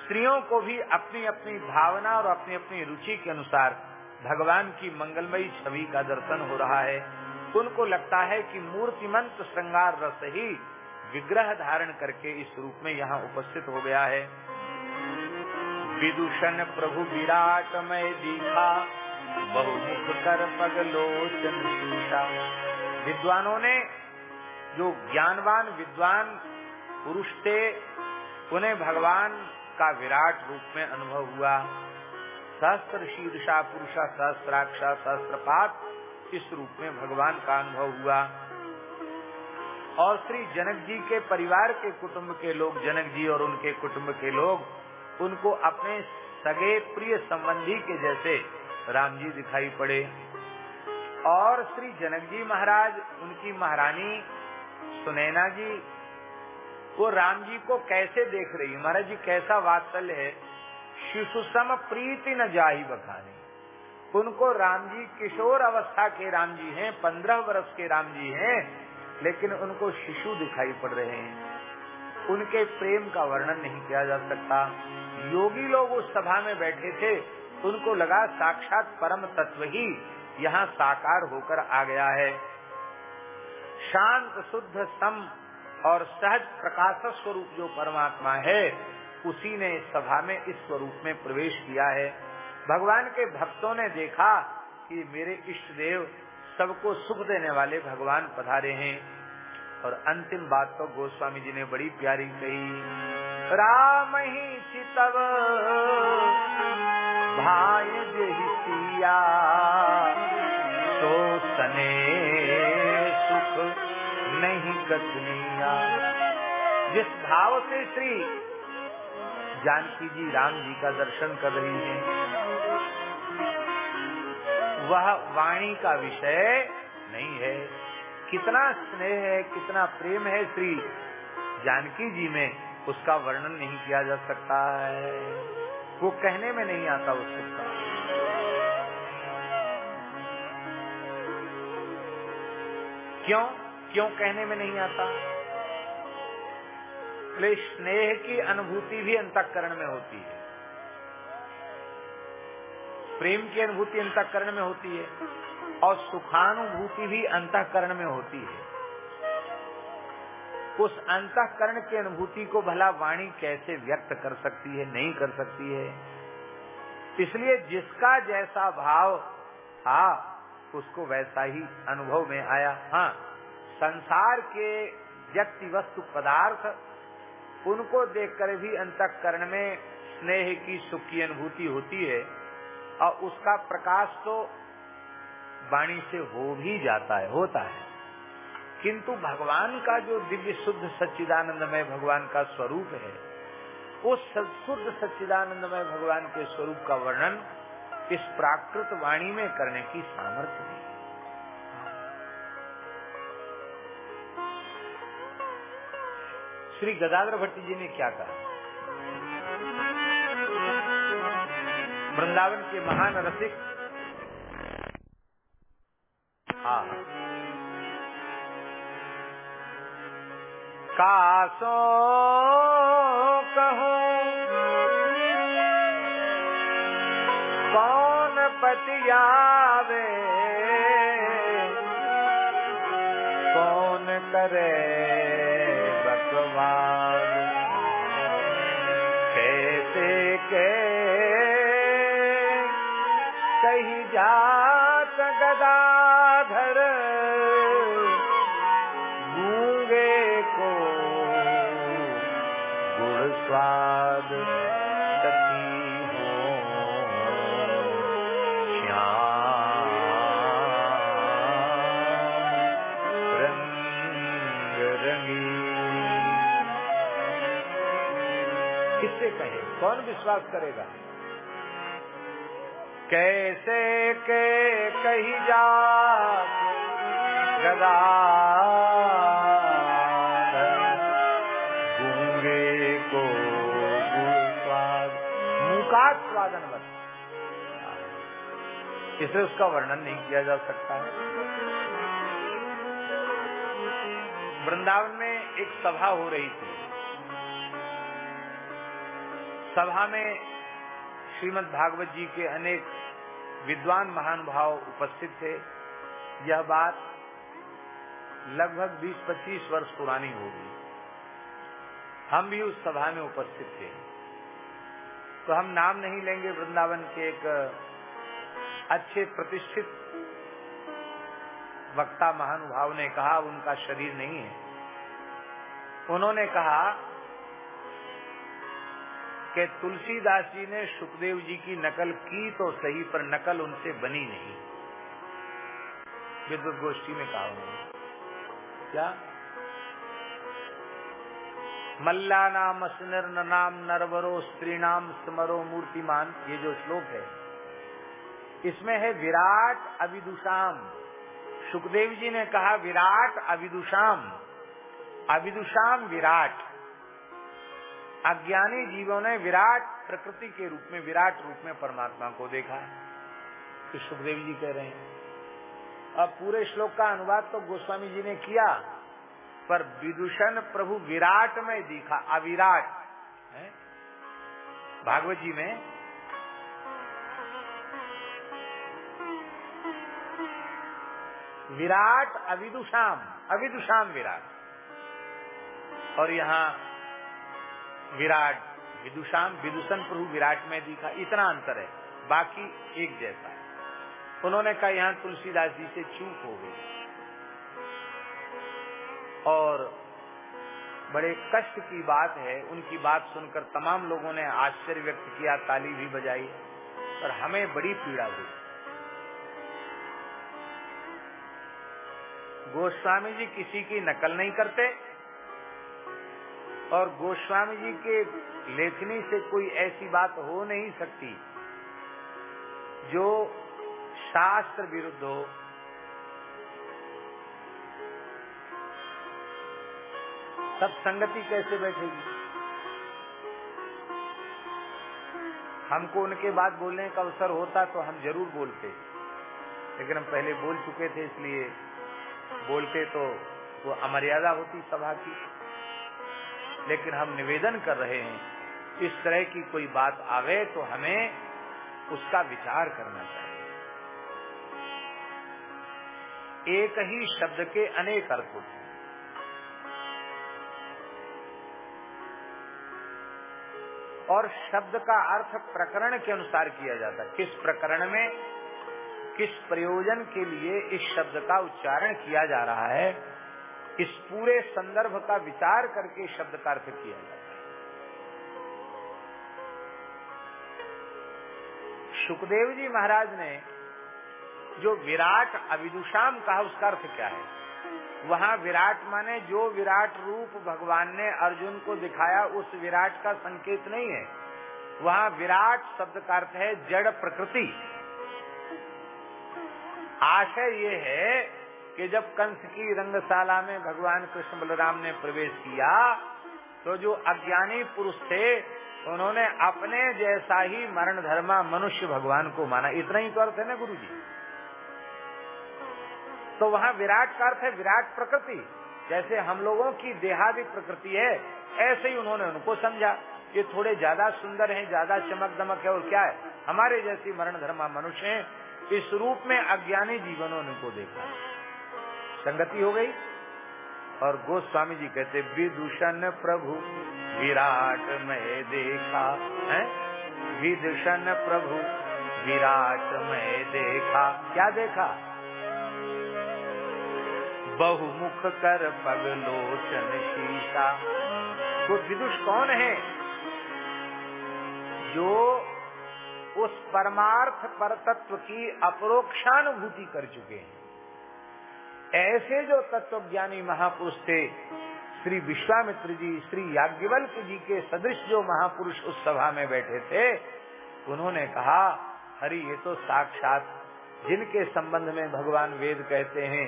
स्त्रियों को भी अपनी अपनी भावना और अपनी अपनी रुचि के अनुसार भगवान की मंगलमयी छवि का दर्शन हो रहा है। उनको लगता है कि मूर्तिमंत श्रृंगार रस ही विग्रह धारण करके इस रूप में यहाँ उपस्थित हो गया है। विदूषण प्रभु विराट में दीखा बहुमुख कर पगलोचन सूषा विद्वानों ने जो ज्ञानवान विद्वान पुरुष थे, उन्हें भगवान का विराट रूप में अनुभव हुआ। सहस्त्र शीर्षा पुरुषा, सहस्त्राक्षा सहस्त्रपात इस रूप में भगवान का अनुभव हुआ। और श्री जनक जी के परिवार के कुटुंब के लोग, जनक जी और उनके कुटुंब के लोग, उनको अपने सगे प्रिय संबंधी के जैसे राम जी दिखाई पड़े। और श्री जनक जी महाराज, उनकी महारानी सुनैना जी वो राम जी को कैसे देख रही महाराज जी, कैसा वात्सल्य है? शिशु सम प्रीति न जाही बखाने। उनको राम जी किशोर अवस्था के राम जी हैं, पंद्रह वर्ष के राम जी हैं, लेकिन उनको शिशु दिखाई पड़ रहे हैं। उनके प्रेम का वर्णन नहीं किया जा सकता। योगी लोग उस सभा में बैठे थे। उनको लगा साक्षात परम तत्व ही यहाँ साकार होकर आ गया है। शांत, शुद्ध, सम और सहज प्रकाश स्वरूप जो परमात्मा है, उसी ने इस सभा में इस स्वरूप में प्रवेश किया है। भगवान के भक्तों ने देखा कि मेरे इष्ट देव सबको सुख देने वाले भगवान पधारे हैं। और अंतिम बात तो गोस्वामी जी ने बड़ी प्यारी कही, राम ही चितव, भाई सिया तो सने सुख नहीं जिस भाव से श्री जानकी जी राम जी का दर्शन कर रही हैं, वह वाणी का विषय नहीं है। कितना स्नेह है, कितना प्रेम है श्री जानकी जी में, उसका वर्णन नहीं किया जा सकता है। वो कहने में नहीं आता उस सुख क्यों? क्यों कहने में नहीं आता? इसलिए स्नेह की अनुभूति भी अंतकरण में होती है। प्रेम की अनुभूति अंतकरण में होती है और सुखानुभूति भी अंतकरण में होती है। उस अंतकरण की अनुभूति को भला वाणी कैसे व्यक्त कर सकती है, नहीं कर सकती है? इसलिए जिसका जैसा भाव था, उसको वैसा ही अनुभव में आया। हाँ संसार के व्यक्ति वस्तु पदार्थ उनको देखकर भी अंतकरण में स्नेह की सुख की अनुभूति होती है, और उसका प्रकाश तो वाणी से हो भी जाता है, होता है। किंतु भगवान का जो दिव्य शुद्ध सच्चिदानंदमय भगवान का स्वरूप है, उस शुद्ध सच्चिदानंदमय भगवान के स्वरूप का वर्णन इस प्राकृत वाणी में करने की सामर्थ्य नहीं श्री गदाधर भट्टी जी ने क्या कहा? वृंदावन के महान रसिक। हाँ। कासो कहो, कौन पतियावे? कौन करे विश्वास करेगा। कैसे के कही जा गदा। इसे उसका वर्णन नहीं किया जा सकता। है वृंदावन में एक सभा हो रही थी। सभा में श्रीमद् भागवत जी के अनेक विद्वान महानुभाव उपस्थित थे। यह बात लगभग 20-25 वर्ष पुरानी होगी। हम भी उस सभा में उपस्थित थे। तो हम नाम नहीं लेंगे वृंदावन के एक अच्छे प्रतिष्ठित वक्ता महानुभाव ने कहा, उनका शरीर नहीं है। उन्होंने कहा कि तुलसीदास जी ने सुखदेव जी की नकल की तो सही, पर नकल उनसे बनी नहीं। विद्युत गोष्ठी में कहा उन्होंने क्या? मल्ला नाम असनिर नाम नरवरो स्त्री नाम स्मरो मूर्तिमान। ये जो श्लोक है, इसमें है विराट अविदुषाम। सुखदेव जी ने कहा, विराट अविदुषाम। अविदुषाम विराट। अज्ञानी जीवों ने विराट प्रकृति के रूप में, विराट रूप में परमात्मा को देखा। तो सुखदेव जी कह रहे हैं, अब पूरे श्लोक का अनुवाद तो गोस्वामी जी ने किया, पर विदूषण प्रभु विराट में दिखा, अविराट भागवत जी में, विराट अविदुषाम अविदुषाम विराट। और यहाँ विराट, विदुषाम, विदुषण प्रभु विराट में दिखा, इतना अंतर है, बाकी एक जैसा है। उन्होंने कहा, यहाँ तुलसीदास जी से चूक हो गई। और बड़े कष्ट की बात है, उनकी बात सुनकर तमाम लोगों ने आश्चर्य व्यक्त किया, ताली भी बजाई, पर हमें बड़ी पीड़ा हुई। गोस्वामी जी किसी की नकल नहीं करते और गोस्वामी जी के लेखनी से कोई ऐसी बात हो नहीं सकती जो शास्त्र विरुद्ध हो। सब संगति कैसे बैठेगी? हमको उनके बाद बोलने का अवसर होता तो हम ज़रूर बोलते, लेकिन हम पहले बोल चुके थे इसलिए बोलते तो वो अमर्यादा होती सभा की। लेकिन हम निवेदन कर रहे हैं, इस तरह की कोई बात आवे तो हमें उसका विचार करना चाहिए। एक ही शब्द के अनेक अर्थ होते हैं। और शब्द का अर्थ प्रकरण के अनुसार किया जाता है। किस प्रकरण में, किस प्रयोजन के लिए इस शब्द का उच्चारण किया जा रहा है इस पूरे संदर्भ का विचार करके शब्द का अर्थ किया जाता है। सुखदेव जी महाराज ने जो विराट अविदुषाम कहा, उसका अर्थ क्या है? वहाँ विराट माने जो विराट रूप भगवान ने अर्जुन को दिखाया, उस विराट का संकेत नहीं है। वहाँ विराट शब्द का अर्थ है जड़ प्रकृति। आशय ये है कि जब कंस की रंगशाला में भगवान कृष्ण बलराम ने प्रवेश किया तो जो अज्ञानी पुरुष थे, उन्होंने अपने जैसा ही मरण धर्मा मनुष्य भगवान को माना। इतना ही तो अर्थ है ना गुरु जी तो वहाँ विराट का अर्थ है विराट प्रकृति। जैसे हम लोगों की देहादि प्रकृति है, ऐसे ही उन्होंने उनको समझा ये थोड़े ज़्यादा सुंदर हैं, ज़्यादा चमक दमक है और क्या है? हमारे जैसी मरण धर्मा मनुष्य हैं, इस रूप में अज्ञानी जीवनों ने को देखा। संगति हो गई। और गोस्वामी जी कहते, विदूषण प्रभु, विराट में देखा, है? विदूषण प्रभु, विराट में देखा। क्या देखा? बहुमुख कर पगलोचन शीशा। वो विदुष कौन है? जो उस परमार्थ परतत्व की अपरोक्षानुभूति कर चुके हैं। ऐसे जो तत्व ज्ञानी महापुरुष थे, श्री विश्वामित्र जी, श्री याज्ञवल्क जी के सदृश जो महापुरुष उस सभा में बैठे थे, उन्होंने कहा, हरि, ये तो साक्षात जिनके संबंध में भगवान वेद कहते हैं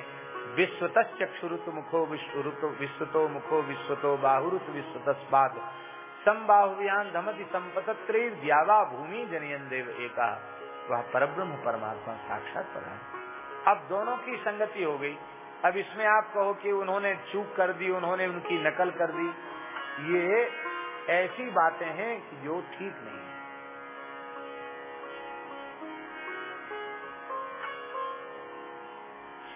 विश्वत चक्षुरुत मुखो विश्वरुत, विश्वतो मुखो विश्वतो बाहुरुत विश्वतस्पाद संबाहुव्यान धमति संपतत्रे द्यावा भूमि जनयन देव एका। वह परब्रह्म परमात्मा साक्षात पर अब दोनों की संगति हो गई। अब इसमें आप कहो कि उन्होंने चूक कर दी, उन्होंने उनकी नकल कर दी। ये ऐसी बातें हैं जो ठीक नहीं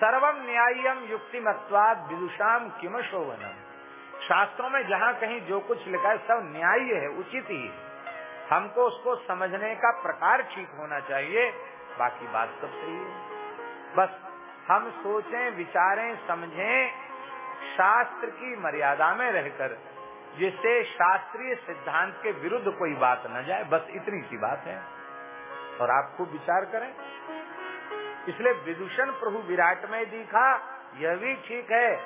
सर्वम न्यायम युक्ति मत्वाद विदुषाम किम शोभनम शास्त्रों में जहाँ कहीं जो कुछ लिखा है, सब न्याय है, उचित ही है। हमको उसको समझने का प्रकार ठीक होना चाहिए, बाकी बात सब सही है। बस हम सोचें, विचारें, समझें, शास्त्र की मर्यादा में रहकर, जिससे शास्त्रीय सिद्धांत के विरुद्ध कोई बात न जाए, बस इतनी सी बात है। और आप खूब विचार करें। इसलिए विदूषण प्रभु विराट में दिखा, यह भी ठीक है,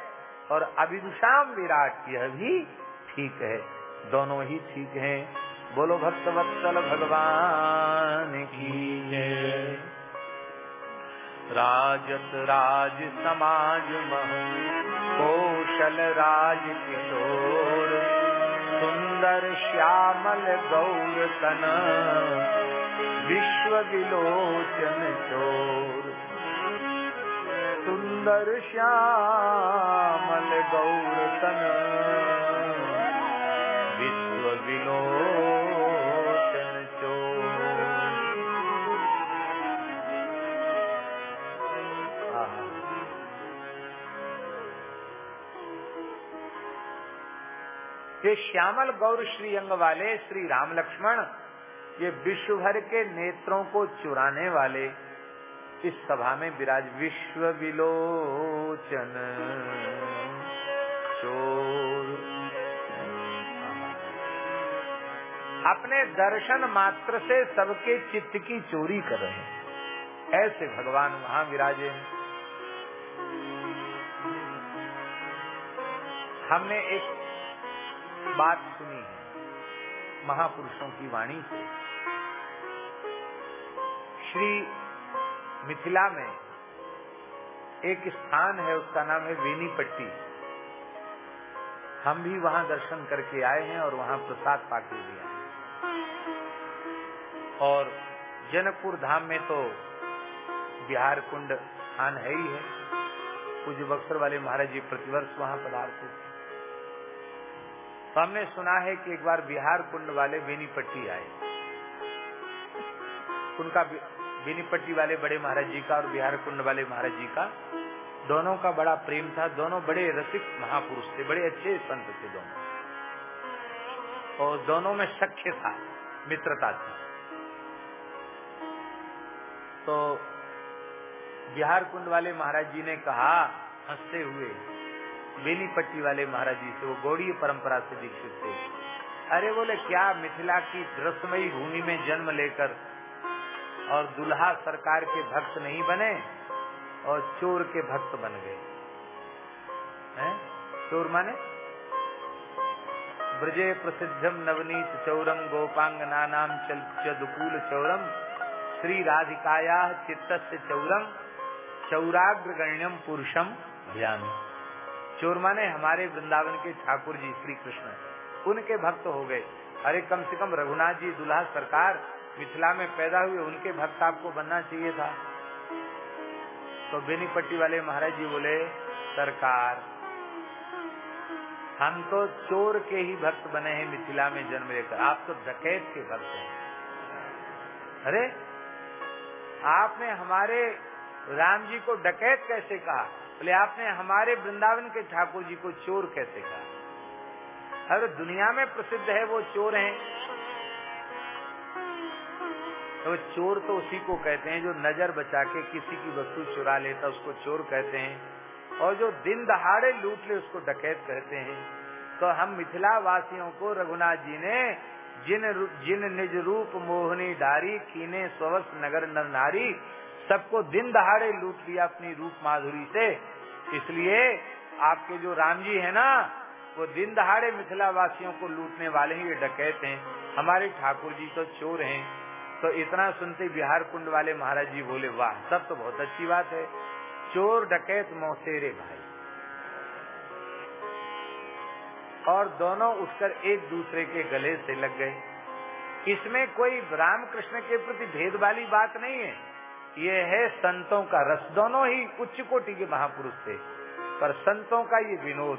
और अविदुषाम विराट, यह भी ठीक है। दोनों ही ठीक हैं। बोलो भक्तवत्सल भगवान की जय। राजत राज समाज कौशल राज किशोर, सुंदर श्यामल गौर तन, विश्व विलोचन चोर। सुंदर श्यामल गौर तन। ये श्यामल गौर श्री अंग वाले श्री राम लक्ष्मण, ये विश्व भर के नेत्रों को चुराने वाले, इस सभा में विराज विश्व विलोचन। चोर। अपने दर्शन मात्र से सबके चित्त की चोरी कर रहे हैं। ऐसे भगवान वहाँ विराजे हमने एक बात सुनी है। महापुरुषों की वाणी से। श्री मिथिला में एक स्थान है, उसका नाम है वेनीपट्टी। हम भी वहाँ दर्शन करके आए हैं और वहाँ प्रसाद पाके भी आए और जनकपुर धाम में तो बिहार कुंड स्थान है ही है। पूज्य बक्सर वाले महाराज जी प्रतिवर्ष वहाँ पधारते थे। तो हमने सुना है कि एक बार बिहार कुंड वाले बेनीपट्टी आए। उनका बेनीपट्टी वाले बड़े महाराज जी का और बिहार कुंड वाले महाराज जी का दोनों का बड़ा प्रेम था। दोनों बड़े रसिक महापुरुष थे, बड़े अच्छे संत थे दोनों। और दोनों में सख्य था, मित्रता थी। तो बिहार कुंड वाले महाराज जी ने कहा, हँसते हुए बेनीपट्टी वाले महाराज जी से, वो गौड़ीय परंपरा से दीक्षित थे। अरे बोले, क्या मिथिला की रसमयी भूमि में जन्म लेकर और दुल्हा सरकार के भक्त नहीं बने और चोर के भक्त बन गए? हैं? चोर माने? ब्रजे प्रसिद्धम नवनीत चौरम, गोपांग नानाम चदुकूल चौरम, श्री राधिकाया चित्त चौरम चौराग्र गण्यम पुरुषम ध्यान चोर माने हमारे वृंदावन के ठाकुर जी श्री कृष्ण उनके भक्त हो गए। अरे, कम से कम रघुनाथ जी, दुल्हा सरकार, मिथिला में पैदा हुए, उनके भक्त आपको बनना चाहिए था। तो बेनीपट्टी वाले महाराज जी बोले, सरकार, हम तो चोर के ही भक्त बने हैं मिथिला में जन्म लेकर। आप तो डकैत के भक्त हैं। अरे, आपने हमारे राम जी को डकैत कैसे कहा? बोले, आपने हमारे वृंदावन के ठाकुर जी को चोर कैसे कहा? अरे, दुनिया में प्रसिद्ध है वो चोर हैं। तो चोर तो उसी को कहते हैं जो नज़र बचा के किसी की वस्तु चुरा लेता, उसको चोर कहते हैं। और जो दिन दहाड़े लूट ले, उसको डकैत कहते हैं। तो हम मिथिला वासियों को, रघुनाथ जी ने, जिन जिन निज रूप मोहनी डारी, कीने स्वस नगर नर नारी सबको दिन दहाड़े लूट लिया अपनी रूप माधुरी से। इसलिए आपके जो राम जी है ना, वो दिन दहाड़े मिथिला वासियों को लूटने वाले ही ये डकैत हैं। हमारे ठाकुर जी तो चोर हैं। तो इतना सुनते बिहार कुंड वाले महाराज जी बोले, वाह, सब तो बहुत अच्छी बात है। चोर, डकैत, मौसेरे भाई। और दोनों उठकर एक दूसरे के गले से लग गए। इसमें कोई रामकृष्ण के प्रति भेद वाली बात नहीं है। ये है संतों का रस। दोनों ही उच्च कोटि के महापुरुष थे। पर संतों का ये विनोद,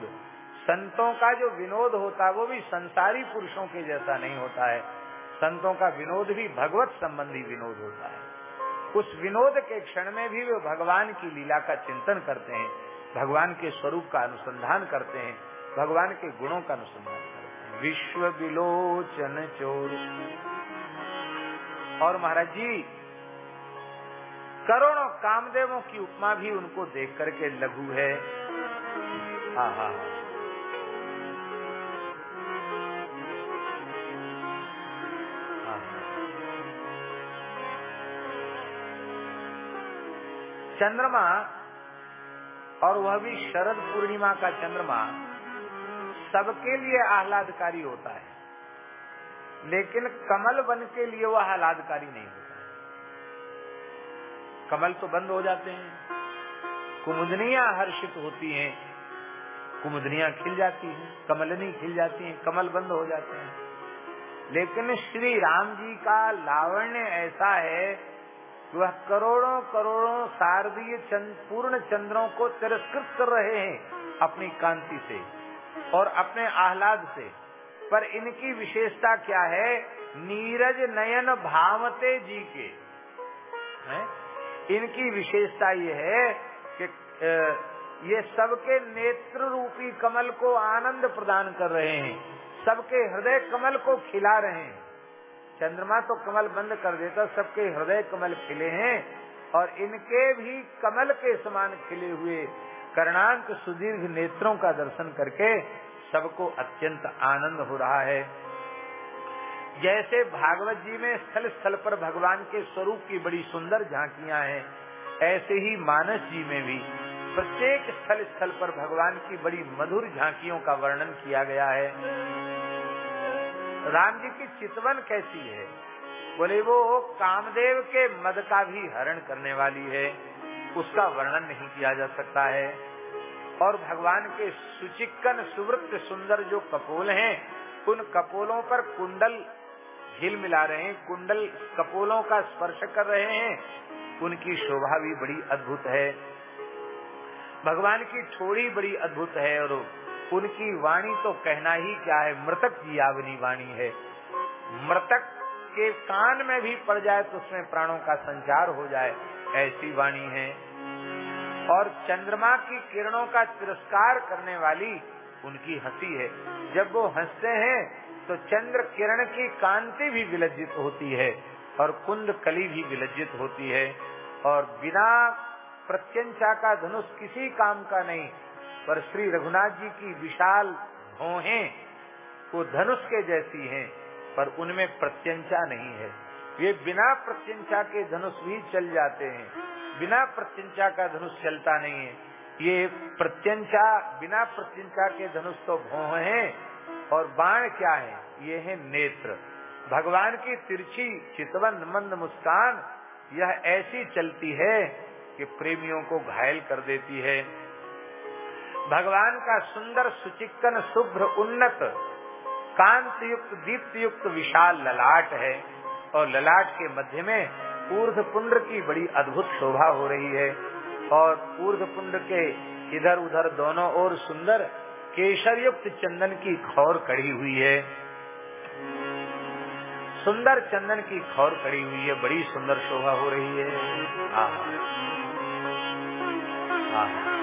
संतों का जो विनोद होता है, वो भी संसारी पुरुषों के जैसा नहीं होता है। संतों का विनोद भी भगवत संबंधी विनोद होता है। उस विनोद के क्षण में भी वे भगवान की लीला का चिंतन करते हैं, भगवान के स्वरूप का अनुसंधान करते हैं, भगवान के गुणों का अनुसंधान करते हैं। विश्व विलोचन चोर। और महाराज जी करोड़ों कामदेवों की उपमा भी उनको देख करके लघु है। हा हा चंद्रमा, और वह भी शरद पूर्णिमा का चंद्रमा, सबके लिए आह्लादकारी होता है। लेकिन कमल वन के लिए वह आह्लादकारी नहीं होता। कमल तो बंद हो जाते हैं। कुमुदनियाँ हर्षित होती हैं। कुमुदनियाँ खिल जाती हैं कमलनी खिल जाती हैं कमल बंद हो जाते हैं। लेकिन श्री राम जी का लावण्य ऐसा है कि वह करोड़ों करोड़ों शारदीय चंद, पूर्ण चंद्रों को तिरस्कृत कर रहे हैं अपनी कांति से और अपने आह्लाद से। पर इनकी विशेषता क्या है? नीरज नयन भावते जी के। है? इनकी विशेषता ये है कि ये सबके नेत्र रूपी कमल को आनंद प्रदान कर रहे हैं। सबके हृदय कमल को खिला रहे हैं। चंद्रमा तो कमल बंद कर देता, सबके हृदय कमल खिले हैं और इनके भी कमल के समान खिले हुए कर्णांक सुदीर्घ नेत्रों का दर्शन करके सबको अत्यंत आनंद हो रहा है। जैसे भागवत जी में स्थल स्थल पर भगवान के स्वरूप की बड़ी सुंदर झांकियाँ हैं, ऐसे ही मानस जी में भी प्रत्येक स्थल स्थल पर भगवान की बड़ी मधुर झांकियों का वर्णन किया गया है। राम जी की चितवन कैसी है? बोले, वो कामदेव के मद का भी हरण करने वाली है। उसका वर्णन नहीं किया जा सकता है। और भगवान के सुचिक्कन सुवृत्त सुंदर जो कपोल हैं, उन कपोलों पर कुंडल हिल मिला रहे हैं, कुंडल कपोलों का स्पर्श कर रहे हैं, उनकी शोभा भी बड़ी अद्भुत है। भगवान की ठोड़ी बड़ी अद्भुत है और उनकी वाणी तो कहना ही क्या है, मृतक जियावनी वाणी है। मृतक के कान में भी पड़ जाए तो उसमें प्राणों का संचार हो जाए, ऐसी वाणी है। और चंद्रमा की किरणों का तिरस्कार करने वाली उनकी हँसी है। जब वो हँसते हैं तो चंद्र किरण की कांति भी विलज्जित होती है और कुंद कली भी विलज्जित होती है। और बिना प्रत्यंचा का धनुष किसी काम का नहीं, पर श्री रघुनाथ जी की विशाल भौहें वो धनुष के जैसी हैं, पर उनमें प्रत्यंचा नहीं है। ये बिना प्रत्यंचा के धनुष भी चल जाते हैं। बिना प्रत्यंचा का धनुष चलता नहीं है। ये प्रत्यंचा, बिना प्रत्यंचा के धनुष तो भौह है। और बाण क्या है? ये है नेत्र। भगवान की तिरछी, चितवन, मंद मुस्कान, यह ऐसी चलती है कि प्रेमियों को घायल कर देती है। भगवान का सुंदर, सुचिक्कन, शुभ्र, उन्नत कांत युक्त दीप्त युक्त विशाल ललाट है। और ललाट के मध्य में ऊर्ध पुंड की बड़ी अद्भुत शोभा हो रही है। और ऊर्ध पुंड के इधर उधर दोनों ओर सुंदर केशर युक्त चंदन की खौर कड़ी हुई है। सुंदर चंदन की खौर कड़ी हुई है, बड़ी सुंदर शोभा हो रही है। आहा। आहा।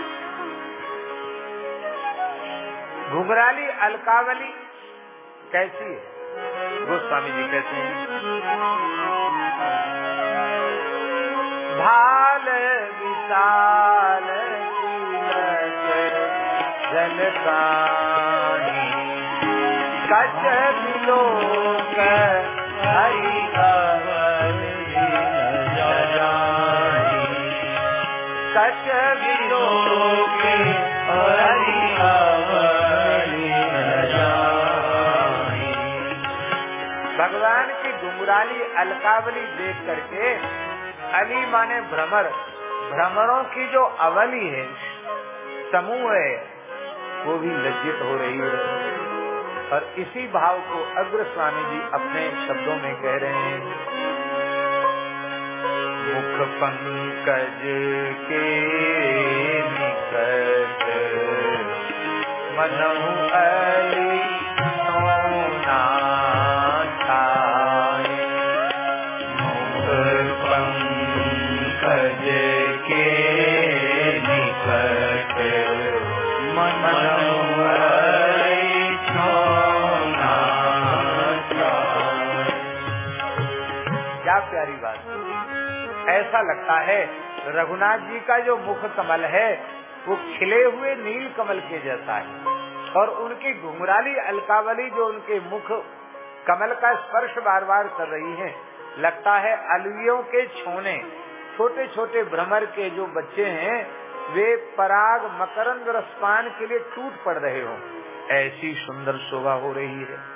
घुघराली अलकावली कैसी है? गोस्वामी जी कहते हैं। भाल विशाल हरि भगवान की गुमराली अलकावली देख करके अली माने भ्रमर। भ्रमरों की जो अवली है, समूह है वो भी लज्जित हो रही है। और इसी भाव को अग्र स्वामी जी अपने शब्दों में कह रहे हैं। मुख पंकज के निकट मनु अली लगता है। रघुनाथ जी का जो मुख कमल है, वो खिले हुए नील कमल के जैसा है। और उनकी घुंघराली अलकावली जो उनके मुख, कमल का स्पर्श बार बार कर रही है, लगता है अलवियों के छोने छोटे छोटे भ्रमर के जो बच्चे हैं, वे पराग मकरंद रसपान के लिए टूट पड़ रहे हो। ऐसी सुंदर शोभा हो रही है।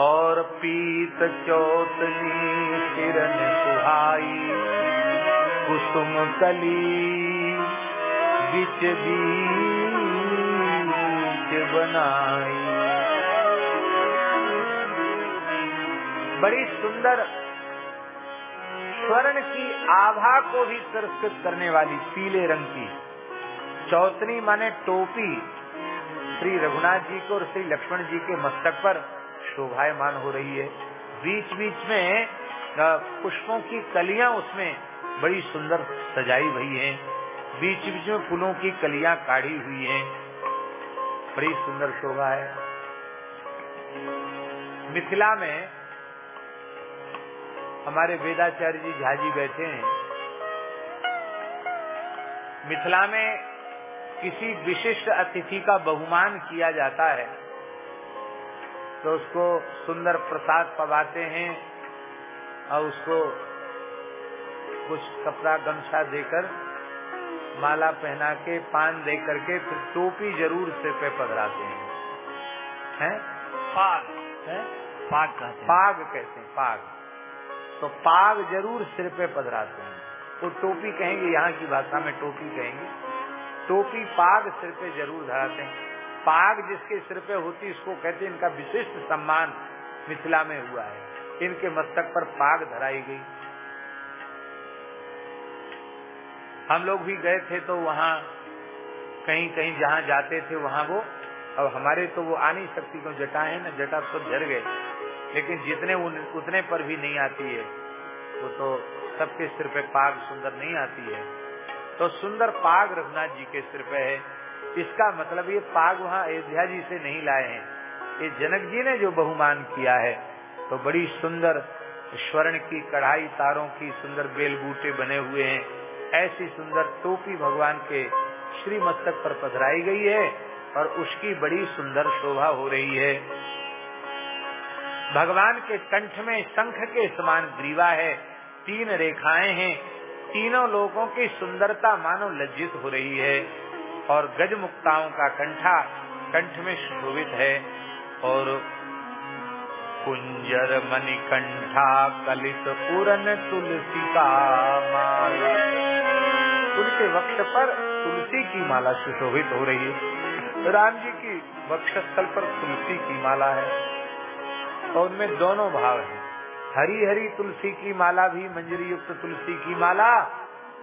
और पीत चौतनी किरण सुहाई, कुसुम कली बिच बीच बनाई। बड़ी सुंदर स्वर्ण की आभा को भी तिरस्कृत करने वाली पीले रंग की चौतनी माने टोपी श्री रघुनाथ जी को और श्री लक्ष्मण जी के मस्तक पर शोभायमान हो रही है। बीच बीच में पुष्पों की कलियाँ उसमें बड़ी सुंदर सजाई हुई हैं। बीच बीच में फूलों की कलियाँ काढ़ी हुई हैं। बड़ी सुंदर शोभा है। मिथिला में हमारे वेदाचार्य जी झा जी बैठे हैं। मिथिला में किसी विशिष्ट अतिथि का बहुमान किया जाता है। तो उसको सुंदर प्रसाद पवाते हैं और उसको कुछ कपड़ा गमछा देकर माला पहना के पान दे करके फिर टोपी ज़रूर सिर पे पधराते हैं। हैं? पाग। हैं? पाग कहते हैं। पाग कहते हैं पाग। तो पाग ज़रूर सिर पे पधराते हैं। तो टोपी कहेंगे यहाँ की भाषा में टोपी कहेंगे। टोपी पाग सिर पे ज़रूर धराते हैं। पाग जिसके सिर पे होती इसको कहते इनका विशिष्ट सम्मान मिथिला में हुआ है। इनके मस्तक पर पाग धराई गई। हम लोग भी गए थे तो वहाँ कहीं कहीं जहाँ जाते थे वहाँ वो अब हमारे तो वो आ नहीं सकती क्यों जटा है ना जटा तो झर गए। लेकिन जितने उन, उतने पर भी नहीं आती है। वो तो सबके सिर पे पाग सुंदर नहीं आती है। तो सुंदर पाग रघुनाथ जी के सिर पे है। इसका मतलब ये पाग वहाँ अयोध्या जी से नहीं लाए हैं। ये जनक जी ने जो बहुमान किया है तो बड़ी सुंदर स्वर्ण की कढ़ाई, तारों की सुंदर बेल बूटे बने हुए हैं। ऐसी सुंदर टोपी भगवान के श्री मस्तक पर पधराई गई है और उसकी बड़ी सुंदर शोभा हो रही है। भगवान के कंठ में शंख के समान ग्रीवा है, तीन रेखाएँ हैं, तीनों लोगों की सुंदरता मानो लज्जित हो रही है। और गज मुक्ताओं का कंठा कंठ में शोभित है। और कुंजर मणि कंठा, कलित पूरन तुलसी का माला। उनके वक्त पर तुलसी की माला सुशोभित हो रही है। राम जी की वक्षस्थल पर तुलसी की माला है। और उनमें दोनों भाव है। हरी हरी तुलसी की माला भी, मंजरी युक्त तुलसी की माला,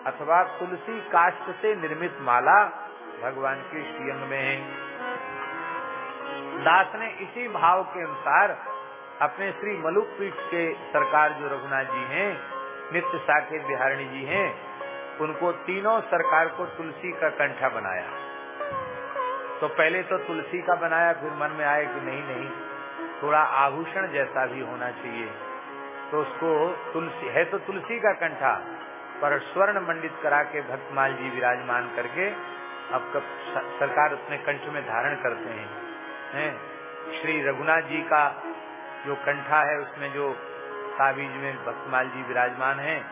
अथवा तुलसी काष्ट से निर्मित माला भगवान के श्रीअंग में है। दास ने इसी भाव के अनुसार अपने श्री मलुक पीठ के सरकार जो रघुनाथ जी हैं, नित्य साकेत बिहारिणी जी हैं, उनको तीनों सरकार को तुलसी का कंठा बनाया। तो पहले तो तुलसी का बनाया, फिर मन में आए कि नहीं नहीं, थोड़ा आभूषण जैसा भी होना चाहिए। तो उसको तुलसी, है तो तुलसी का कंठा, पर स्वर्ण मंडित करा के भक्तमाल जी विराजमान करके अब कब सरकार अपने कंठ में धारण करते हैं हैं? श्री रघुनाथ जी का जो कंठा है, उसमें जो ताबीज में भक्तमाल जी विराजमान हैं,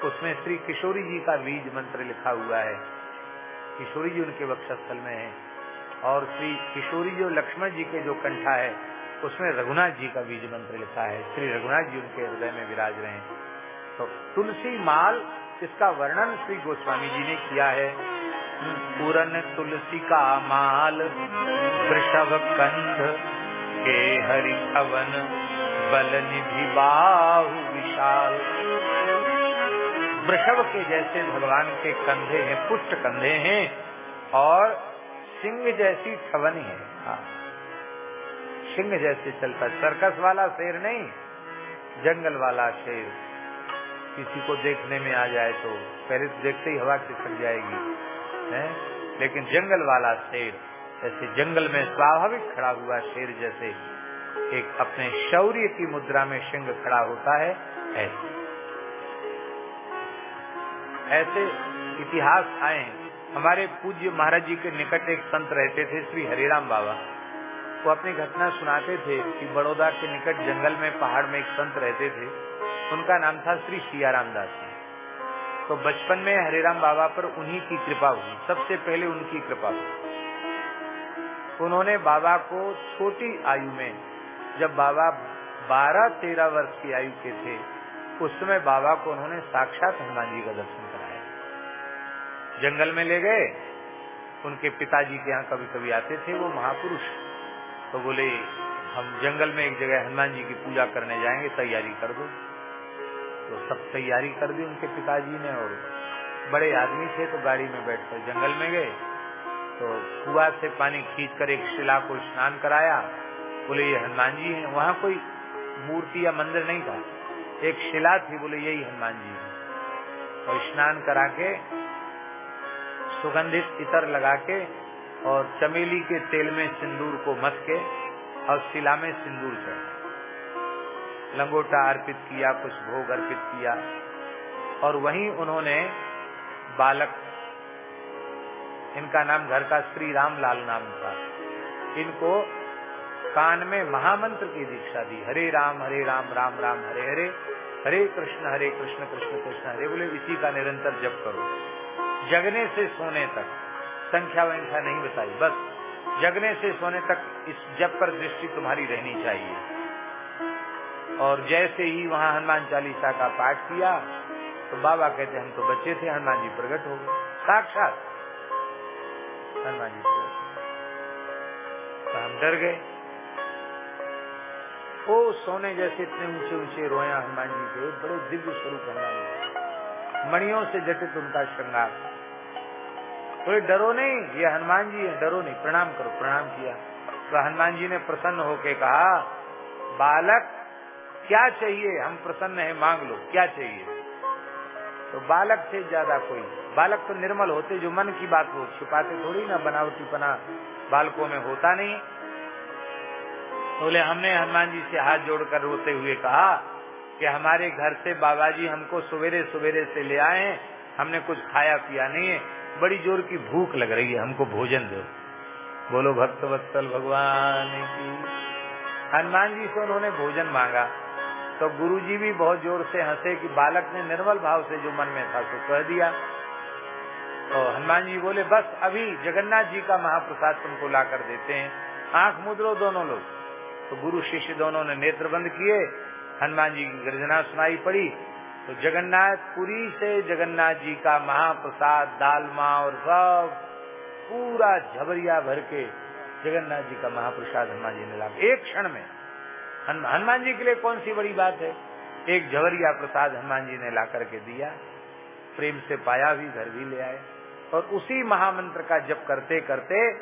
उसमें श्री किशोरी जी का बीज मंत्र लिखा हुआ है। किशोरी जी उनके वक्षस्थल में है। और श्री किशोरी जो लक्ष्मण जी के जो कंठा है, उसमें रघुनाथ जी का बीज मंत्र लिखा है। श्री रघुनाथ जी उनके हृदय में विराज रहे हैं। तो तुलसी माल, इसका वर्णन श्री गोस्वामी जी ने किया है। पूरन तुलसी का माल, वृषभ कंध, के हरि भवन बल निधि बाहु विशाल। वृषभ के जैसे भगवान के कंधे हैं, पुष्ट कंधे हैं, और सिंह जैसी छवनी है। हाँ। सिंह जैसे चलता, सर्कस वाला शेर नहीं, जंगल वाला शेर। किसी को देखने में आ जाए तो पहले तो देखते ही हवा खिसक जाएगी। है, लेकिन जंगल वाला शेर, ऐसे जंगल में स्वाभाविक खड़ा हुआ शेर जैसे एक अपने शौर्य की मुद्रा में सिंह खड़ा होता है, ऐसे। ऐसे इतिहास आए हमारे पूज्य महाराज जी के निकट एक संत रहते थे, श्री हरिराम बाबा। वो अपनी घटना सुनाते थे कि बड़ौदा के निकट जंगल में पहाड़ में एक संत रहते थे। उनका नाम था श्री सियाराम दास जी। तो बचपन में हरिराम बाबा पर उन्हीं की कृपा हुई। सबसे पहले उनकी कृपा हुई। उन्होंने बाबा को छोटी आयु में, जब बाबा बारह तेरह वर्ष की आयु के थे, उस समय बाबा को उन्होंने साक्षात हनुमान जी का दर्शन कराया। जंगल में ले गए। उनके पिताजी के यहाँ कभी कभी आते थे वो महापुरुष। तो बोले, हम जंगल में एक जगह हनुमान जी की पूजा करने जाएँगे, तैयारी कर दो। तो सब तैयारी कर दी उनके पिताजी ने और बड़े आदमी थे तो गाड़ी में बैठकर जंगल में गए। तो कुआ से पानी खींच कर एक शिला को स्नान कराया। बोले, ये हनुमान जी हैं। वहाँ कोई मूर्ति या मंदिर नहीं था। एक शिला थी। बोले, यही हनुमान जी है। और स्नान करा के सुगंधित इतर लगा के और चमेली के तेल में सिंदूर को मत के और शिला में सिंदूर चढ़ा लंगोटा अर्पित किया, कुछ भोग अर्पित किया। और वहीं उन्होंने बालक, इनका नाम घर का श्री राम लाल नाम था। इनको कान में महामंत्र की दीक्षा दी, हरे राम हरे राम राम राम, हरे हरे हरे कृष्ण हरे कृष्ण कृष्ण कृष्ण, हरे बोले, इसी का निरंतर जप करो। जगने से सोने तक, संख्या वंख्या नहीं बताई, बस जगने से सोने तक इस जप पर दृष्टि तुम्हारी रहनी चाहिए। और जैसे ही वहाँ हनुमान चालीसा का पाठ किया तो बाबा कहते, हम तो बच्चे थे, हनुमान जी प्रकट हो गए। साक्षात हनुमान जी तो हम डर गए। ओ, सोने जैसे इतने ऊँचे ऊँचे रोया हनुमान जी के, बड़े दिव्य स्वरूप हनुमान जी मणियों से जटित उनका श्रृंगार। कोई डरो नहीं, ये हनुमान जी है, डरो नहीं। प्रणाम करो, प्रणाम किया। तो हनुमान जी ने प्रसन्न होके कहा, बालक क्या चाहिए? हम प्रसन्न है, मांग लो। क्या चाहिए? तो बालक से ज़्यादा कोई। बालक तो निर्मल होते जो मन की बात हो, छुपाते थोड़ी ना बनावटी पना बालकों में होता नहीं। बोले तो हमने हनुमान जी से हाथ जोड़कर रोते हुए कहा कि हमारे घर से बाबा जी हमको सवेरे सवेरे से ले आए हमने कुछ खाया पिया नहीं है। बड़ी ज़ोर की भूख लग रही है, हमको भोजन दो। बोलो, भक्त वत्सल भगवान की। हनुमान जी से उन्होंने भोजन मांगा। तो गुरु जी भी बहुत ज़ोर से हंसे कि बालक ने निर्मल भाव से जो मन में था तो कह दिया। तो हनुमान जी बोले, बस अभी जगन्नाथ जी का महाप्रसाद तुमको ला कर देते हैं। आँख मुद्रो दोनों लोग। तो गुरु शिष्य दोनों ने नेत्र बंद किए। हनुमान जी की गर्जना सुनाई पड़ी। तो जगन्नाथपुरी से जगन्नाथ जी का महाप्रसाद, दालमा और सब पूरा झबरिया भर के जगन्नाथ जी का महाप्रसाद हनुमान जी ने ला एक क्षण में हनुमान जी के लिए कौन सी बड़ी बात है? एक झवरिया प्रसाद हनुमान जी ने ला करके दिया। प्रेम से पाया भी, घर भी ले आए। और उसी महामंत्र का जप करते करते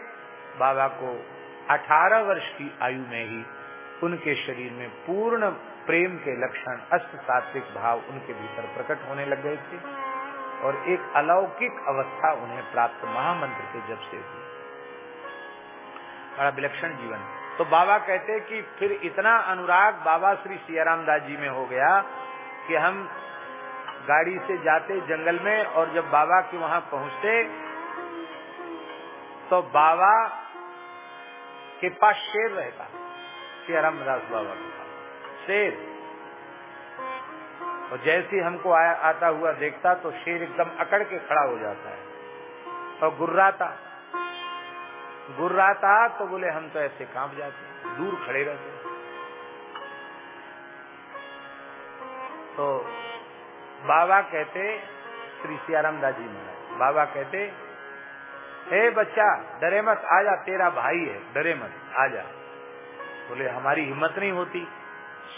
बाबा को 18 वर्ष की आयु में ही उनके शरीर में पूर्ण प्रेम के लक्षण, अष्ट सात्विक भाव उनके भीतर प्रकट होने लग गए थे। और एक अलौकिक अवस्था उन्हें प्राप्त महामंत्र के जब से हुई। बड़ा विलक्षण जीवन। तो बाबा कहते कि फिर इतना अनुराग बाबा श्री सियाराम दास जी में हो गया कि हम गाड़ी से जाते जंगल में और जब बाबा के वहाँ पहुँचते तो बाबा के पास शेर रहता, सियाराम दास बाबा के पास। शेर। और जैसे हमको आया, आता हुआ देखता तो शेर एकदम अकड़ के खड़ा हो जाता है। और गुर्राता। गुर्राता तो बोले, हम तो ऐसे काँप जाते दूर खड़े रहते तो बाबा कहते, श्री सियाराम दास जी महाराज, बाबा कहते, हे बच्चा, डरे मत, आजा, तेरा भाई है, डरे मत, आजा। बोले, हमारी हिम्मत नहीं होती,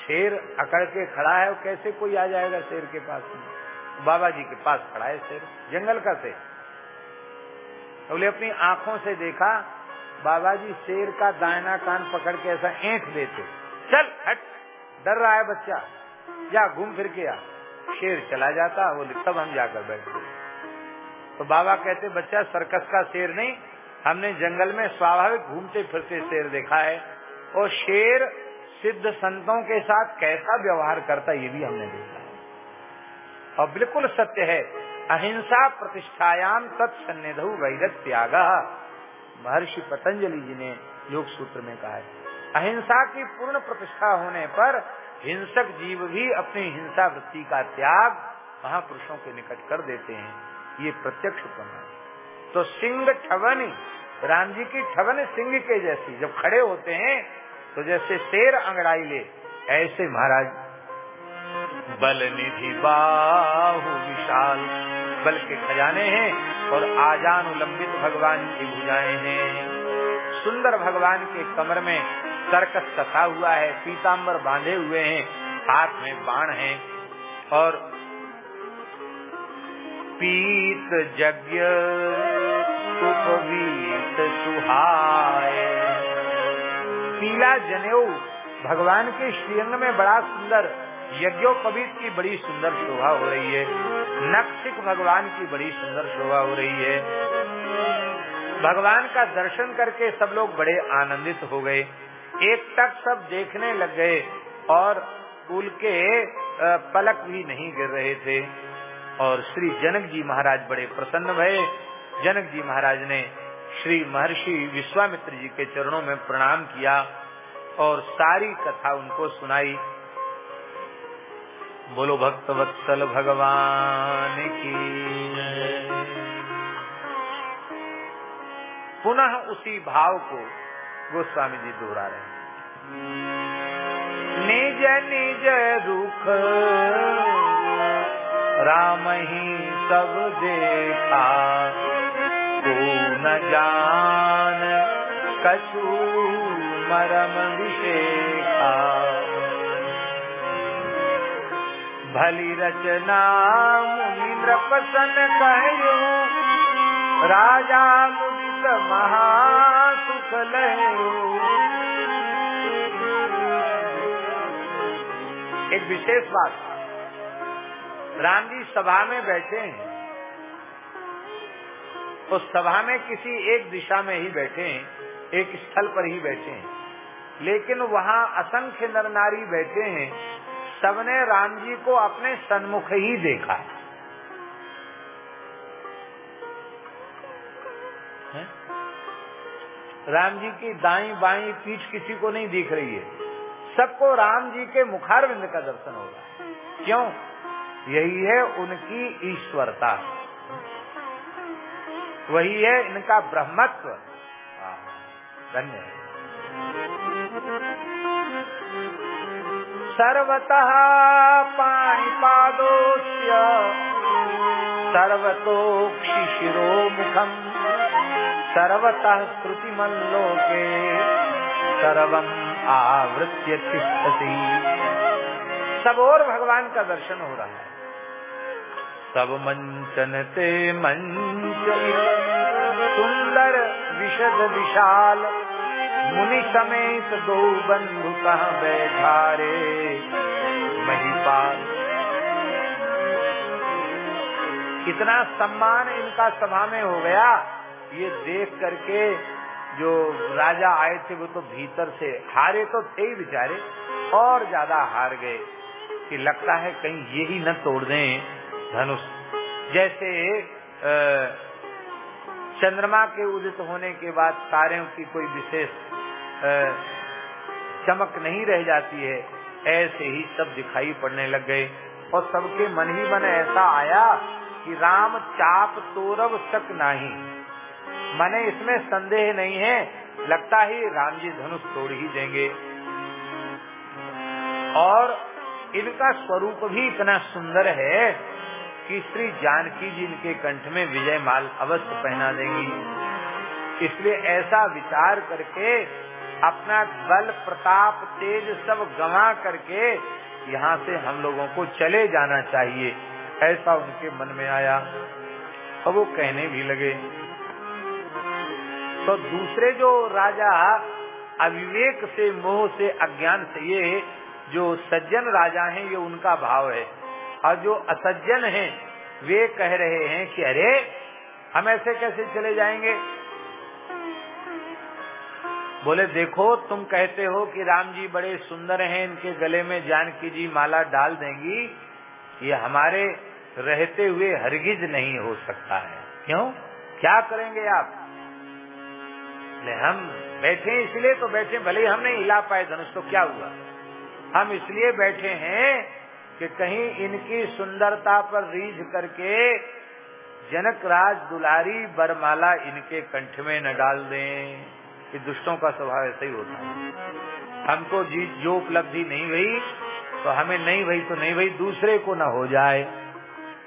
शेर अकड़ के खड़ा है कैसे कोई आ जाएगा शेर के पास में? बाबा जी के पास खड़ा है शेर, जंगल का शेर। बोले, अपनी आँखों से देखा बाबा जी शेर का दायना कान पकड़ के ऐसा ऐंठ देते। चल, हट। डर रहा है बच्चा। जा, घूम फिर के आ। शेर चला जाता बोले तब हम जाकर बैठते तो बाबा कहते, बच्चा, सर्कस का शेर नहीं। हमने जंगल में स्वाभाविक घूमते फिरते शेर देखा है। और शेर सिद्ध संतों के साथ कैसा व्यवहार करता ये भी हमने देखा है। और बिल्कुल सत्य है। अहिंसा प्रतिष्ठायाम तत्सन्निध वैरत त्याग महर्षि पतंजलि जी ने योग सूत्र में कहा है, अहिंसा की पूर्ण प्रतिष्ठा होने पर हिंसक जीव भी अपनी हिंसा वृत्ति का त्याग महापुरुषों के निकट कर देते हैं। ये प्रत्यक्ष प्रमाण तो सिंह ठवनी, राम जी की ठवन सिंह के जैसी जब खड़े होते हैं तो जैसे शेर अंगड़ाई ले, ऐसे महाराज। बल निधि बाहु विशाल, बल के खजाने हैं और आजान उलंबित भगवान की भुजाएँ हैं। सुंदर भगवान के कमर में सर्कस कसा हुआ है पीताम्बर बांधे हुए हैं, हाथ में बाण है और पीत यज्ञ उपवीत सुहाय। पीला जनेऊ भगवान के श्रीअंग में बड़ा सुंदर यज्ञोपवीत की बड़ी सुंदर शोभा हो रही है। नक्सिक भगवान की बड़ी सुंदर शोभा हो रही है। भगवान का दर्शन करके सब लोग बड़े आनंदित हो गए। एक तक सब देखने लग गए और फूल के पलक भी नहीं गिर रहे थे। और श्री जनक जी महाराज बड़े प्रसन्न भये जनक जी महाराज ने श्री महर्षि विश्वामित्र जी के चरणों में प्रणाम किया और सारी कथा उनको सुनाई। बोलो भक्त वत्सल भगवान की पुनः उसी भाव को गोस्वामी जी दोहरा रहे निज निज रुख राम ही सब देखा। न जान कछु मरम विशेखा। भली रचना मुनि नृपसन कहो राजा मुदित महासुख लहो एक विशेष बात, राम जी सभा में बैठे हैं। तो सभा में किसी एक दिशा में ही बैठे हैं, एक स्थल पर ही बैठे हैं। लेकिन वहाँ असंख्य नर नारी बैठे हैं सबने राम जी को अपने सन्मुख ही देखा। है? राम जी की दाई बाई पीठ किसी को नहीं दिख रही है। सबको राम जी के मुखारविंद का दर्शन होगा क्यों? यही है उनकी ईश्वरता। वही है इनका ब्रह्मत्व। धन्य सर्वतः पाणिपादोस्य सर्वतोक्षि शिरो सर्वतः श्रुतिमल्लोके सर्वम आवृत्य तिष्ठति। सब और भगवान का दर्शन हो रहा है। सब मंचन ते मंच सुंदर विशद विशाल मुनि समेत दो बंधु कहाँ बैठा रे महिपाल। इतना सम्मान इनका सभा में हो गया। ये देख करके जो राजा आए थे, वो तो भीतर से हारे तो थे ही बेचारे, और ज़्यादा हार गए कि लगता है कहीं ये ही न तोड़ दें धनुष। जैसे चंद्रमा के उदित होने के बाद तारों की कोई विशेष चमक नहीं रह जाती है। ऐसे ही सब दिखाई पड़ने लग गए और सबके मन ही मन ऐसा आया कि राम चाप तोरब सक नहीं। मने इसमें संदेह नहीं है। लगता ही राम जी धनुष तोड़ ही देंगे। और इनका स्वरूप भी इतना सुंदर है कि श्री जानकी जी इनके कंठ में विजय माल अवश्य पहना देंगी। इसलिए ऐसा विचार करके, अपना बल, प्रताप, तेज सब गवा करके, यहाँ से हम लोगों को चले जाना चाहिए, ऐसा उनके मन में आया। और वो कहने भी लगे तो दूसरे जो राजा अविवेक से, मोह से अज्ञान से, ये जो सज्जन राजा हैं, ये उनका भाव है। और जो असज्जन हैं, वे कह रहे हैं कि अरे, हम ऐसे कैसे चले जाएँगे? बोले, देखो, तुम कहते हो कि राम जी बड़े सुंदर हैं, इनके गले में जानकी जी माला डाल देंगी। ये हमारे रहते हुए हरगिज नहीं हो सकता है। क्यों? क्या करेंगे आप? हम बैठे इसलिए तो बैठे भले हम नहीं हिला पाए, धनुष तो क्या हुआ? हम इसलिए बैठे हैं कि कहीं इनकी सुंदरता पर रीझ करके जनक राज दुलारी बरमाला इनके कंठ में न डाल दें कि दुष्टों का स्वभाव ऐसा ही होता है। हमको जी, जो उपलब्धि नहीं हुई तो हमें नहीं हुई तो नहीं हुई दूसरे को न हो जाए।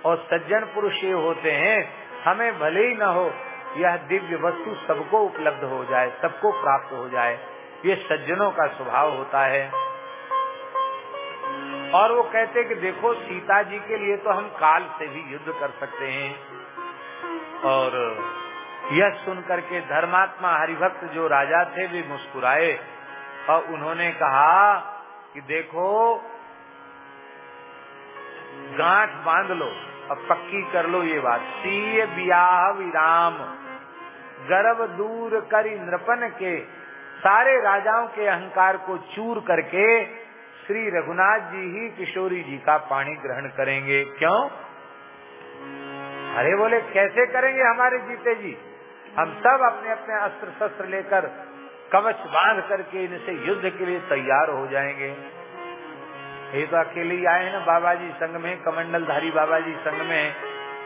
और सज्जन पुरुष ये होते हैं, हमें भले ही न हो, यह दिव्य वस्तु सबको उपलब्ध हो जाए, सबको प्राप्त हो जाए, ये सज्जनों का स्वभाव होता है। और वो कहते कि देखो सीता जी के लिए तो हम काल से भी युद्ध कर सकते हैं। और यह सुन करके धर्मात्मा हरिभक्त जो राजा थे, वे मुस्कुराए और उन्होंने कहा कि देखो, गांठ बाँध लो और पक्की कर लो ये बात। सीय बियाह विराम गर्भ दूर कर नृपन के, सारे राजाओं के अहंकार को चूर करके श्री रघुनाथ जी ही किशोरी जी का पानी ग्रहण करेंगे। क्यों? अरे बोले, कैसे करेंगे हमारे जीते जी? हम सब अपने अपने अस्त्र शस्त्र लेकर कवच बाँध करके इनसे युद्ध के लिए तैयार हो जाएँगे। ये तो अकेले ही आए ना बाबा जी संघ में, कमंडलधारी बाबा जी संघ में।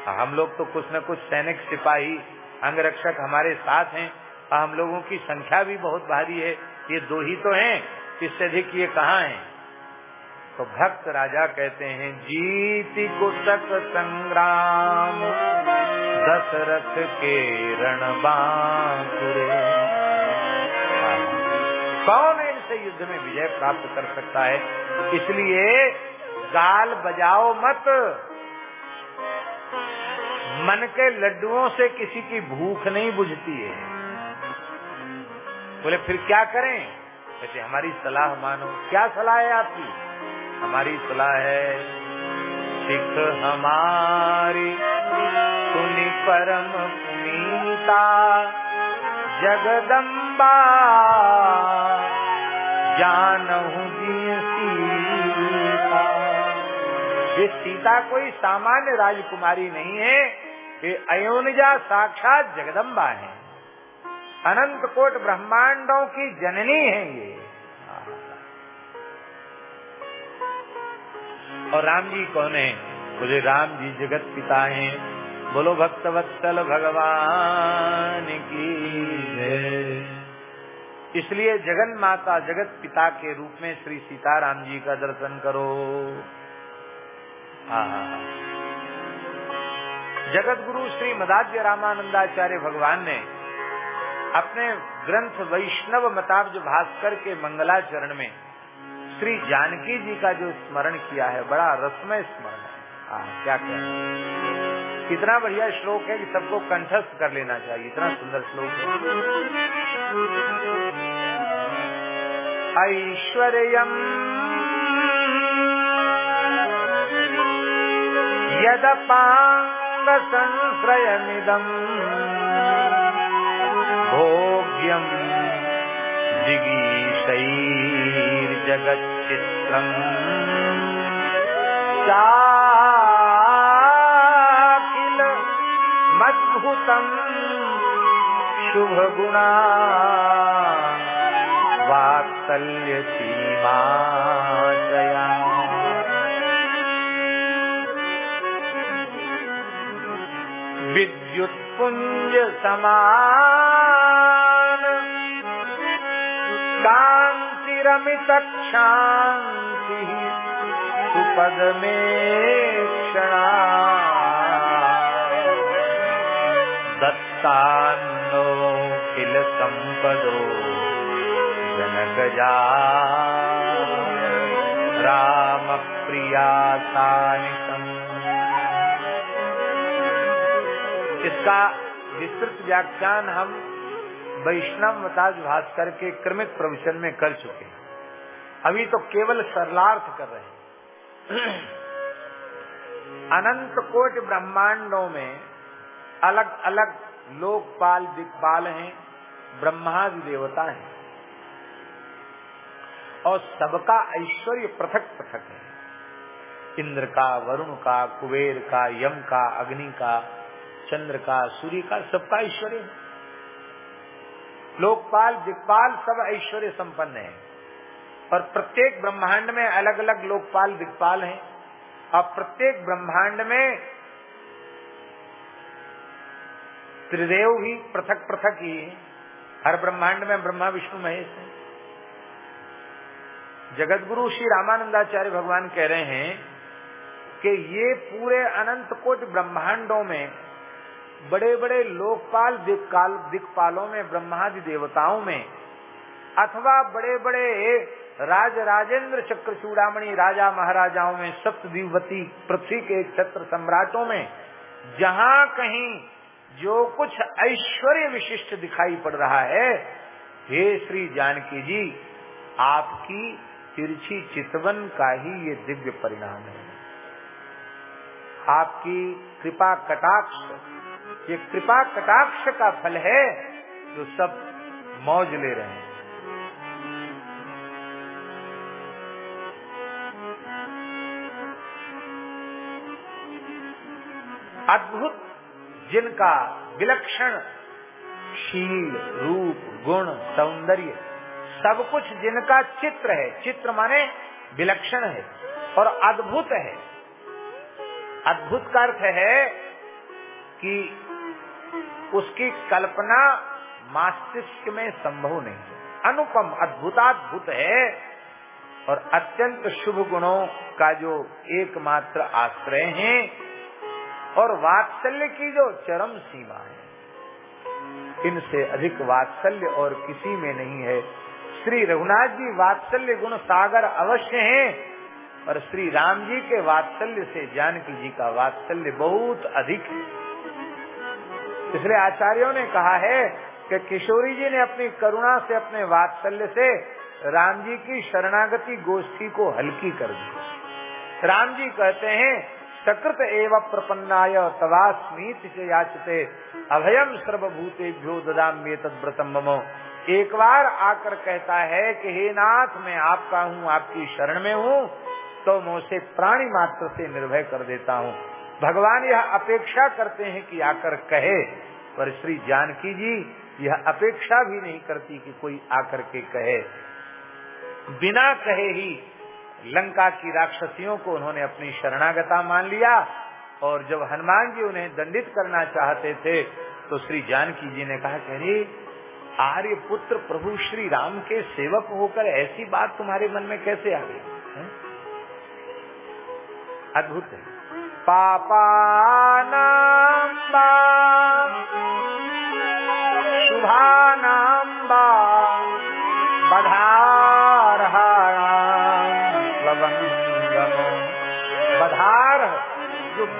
हम लोग तो कुछ न कुछ सैनिक, सिपाही, अंगरक्षक हमारे साथ हैं। हम लोगों की संख्या भी बहुत भारी है। ये दो ही तो हैं। इससे अधिक ये कहाँ हैं? तो भक्त राजा कहते हैं, जीति कुतक संग्राम, दशरथ के रणबांकुरे कौन इनसे युद्ध में विजय प्राप्त कर सकता है? इसलिए गाल बजाओ मत। मन के लड्डुओं से किसी की भूख नहीं बुझती है। बोले, फिर क्या करें? कहते, हमारी सलाह मानो। क्या सलाह है आपकी? हमारी सलाह है, सिख हमारी, सुनी परम पुनीता, जगदम्बा, जानहू सीता। ये सीता कोई सामान्य राजकुमारी नहीं है ये अयोनिजा साक्षात जगदम्बा है। अनंत कोट ब्रह्मांडों की जननी है ये। और राम जी कौन है? बोले, राम जी जगत पिता हैं। बोलो भक्त वत्सल भगवान की इसलिए जगन माता जगत पिता के रूप में श्री सीताराम जी का दर्शन करो। हाँ हाँ हाँ। जगत गुरु श्री मदाद्य रामानंदाचार्य भगवान ने अपने ग्रंथ वैष्णव मताब्ज भास्कर के मंगलाचरण में श्री जानकी जी का जो स्मरण किया है बड़ा रसमय स्मरण है। आ, क्या कहें? कितना बढ़िया श्लोक है कि सबको कंठस्थ कर लेना चाहिए इतना सुंदर श्लोक है। ऐश्वर्य यदपांग संश्रयमिदम् भोग्यम् जिगीषैर्जगच्चित्रम् चाखिल मद्भुतम्। शुभगुणा वात्सल्यसीमाशया विद्युत्पुञ्ज कान्तिरमितक्षान्तिः सुपद में क्षणा दत्तान्नो किल सम्पदो जनकजा। रामप्रिया सानिकम् इसका विस्तृत व्याख्यान हम वैष्णव मताज भास्कर के क्रमिक प्रवचन में कर चुके हैं। अभी तो केवल सरलार्थ कर रहे हैं। <clears throat> अनंत कोट ब्रह्मांडों में अलग अलग लोकपाल दिक्पाल हैं, ब्रह्मादि देवता हैं। और सबका ऐश्वर्य पृथक पृथक है। इंद्र का, वरुण का, कुबेर का, यम का, अग्नि का, चंद्र का, सूर्य का सबका ऐश्वर्य है। लोकपाल दिक्पाल सब ऐश्वर्य संपन्न है। और प्रत्येक ब्रह्मांड में अलग अलग लोकपाल दिक्पाल हैं। और प्रत्येक ब्रह्मांड में त्रिदेव भी पृथक पृथक ही है। हर ब्रह्मांड में ब्रह्मा, विष्णु, महेश है। जगत गुरु श्री रामानंदाचार्य भगवान कह रहे हैं कि ये पूरे अनंत कोट ब्रह्मांडों में बड़े बड़े लोकपाल दिक्काल दिक्पालों में, ब्रह्मादि देवताओं में, अथवा बड़े बड़े राज राजेंद्र चक्र चूड़ामणि राजा महाराजाओं में, सप्तद्वीपति पृथ्वी के छत्र सम्राटों में, जहाँ कहीं जो कुछ ऐश्वर्य विशिष्ट दिखाई पड़ रहा है, हे श्री जानकी जी, आपकी तिरछी चितवन का ही ये दिव्य परिणाम है। आपकी कृपा कटाक्ष ये कृपा कटाक्ष का फल है जो सब मौज ले रहे हैं। अद्भुत जिनका विलक्षण शील, रूप, गुण, सौंदर्य, सब कुछ जिनका चित्र है। चित्र माने विलक्षण है और अद्भुत है। अद्भुत का अर्थ है कि उसकी कल्पना मस्तिष्क में संभव नहीं है। अनुपम अद्भुताद्भुत है और अत्यंत शुभ गुणों का जो एकमात्र आश्रय है और वात्सल्य की जो चरम सीमा है, इनसे अधिक वात्सल्य और किसी में नहीं है। श्री रघुनाथ जी वात्सल्य गुण सागर अवश्य हैं और श्री राम जी के वात्सल्य से जानकी जी का वात्सल्य बहुत अधिक है। इसलिए आचार्यों ने कहा है कि किशोरी जी ने अपनी करुणा से, अपने वात्सल्य से राम जी की शरणागति गोष्ठी को हल्की कर दी। राम जी कहते हैं, सकृत एवं प्रपन्नाय तवास्मीत से याचते अभयम सर्वभूतेभ्यो ददाम्ये तद्व्रतम ममो। एक बार आकर कहता है कि, हे नाथ, मैं आपका हूँ, आपकी शरण में हूँ तो मैं उसे प्राणी मात्र से निर्भय कर देता हूँ। भगवान यह अपेक्षा करते हैं कि आकर कहे, पर श्री जानकी जी यह अपेक्षा भी नहीं करती कि कोई आकर के कहे। बिना कहे ही लंका की राक्षसियों को उन्होंने अपनी शरणागता मान लिया, और जब हनुमान जी उन्हें दंडित करना चाहते थे तो श्री जानकी जी ने कहा अरे आर्य पुत्र प्रभु श्री राम के सेवक होकर ऐसी बात तुम्हारे मन में कैसे आ गई? अद्भुत है।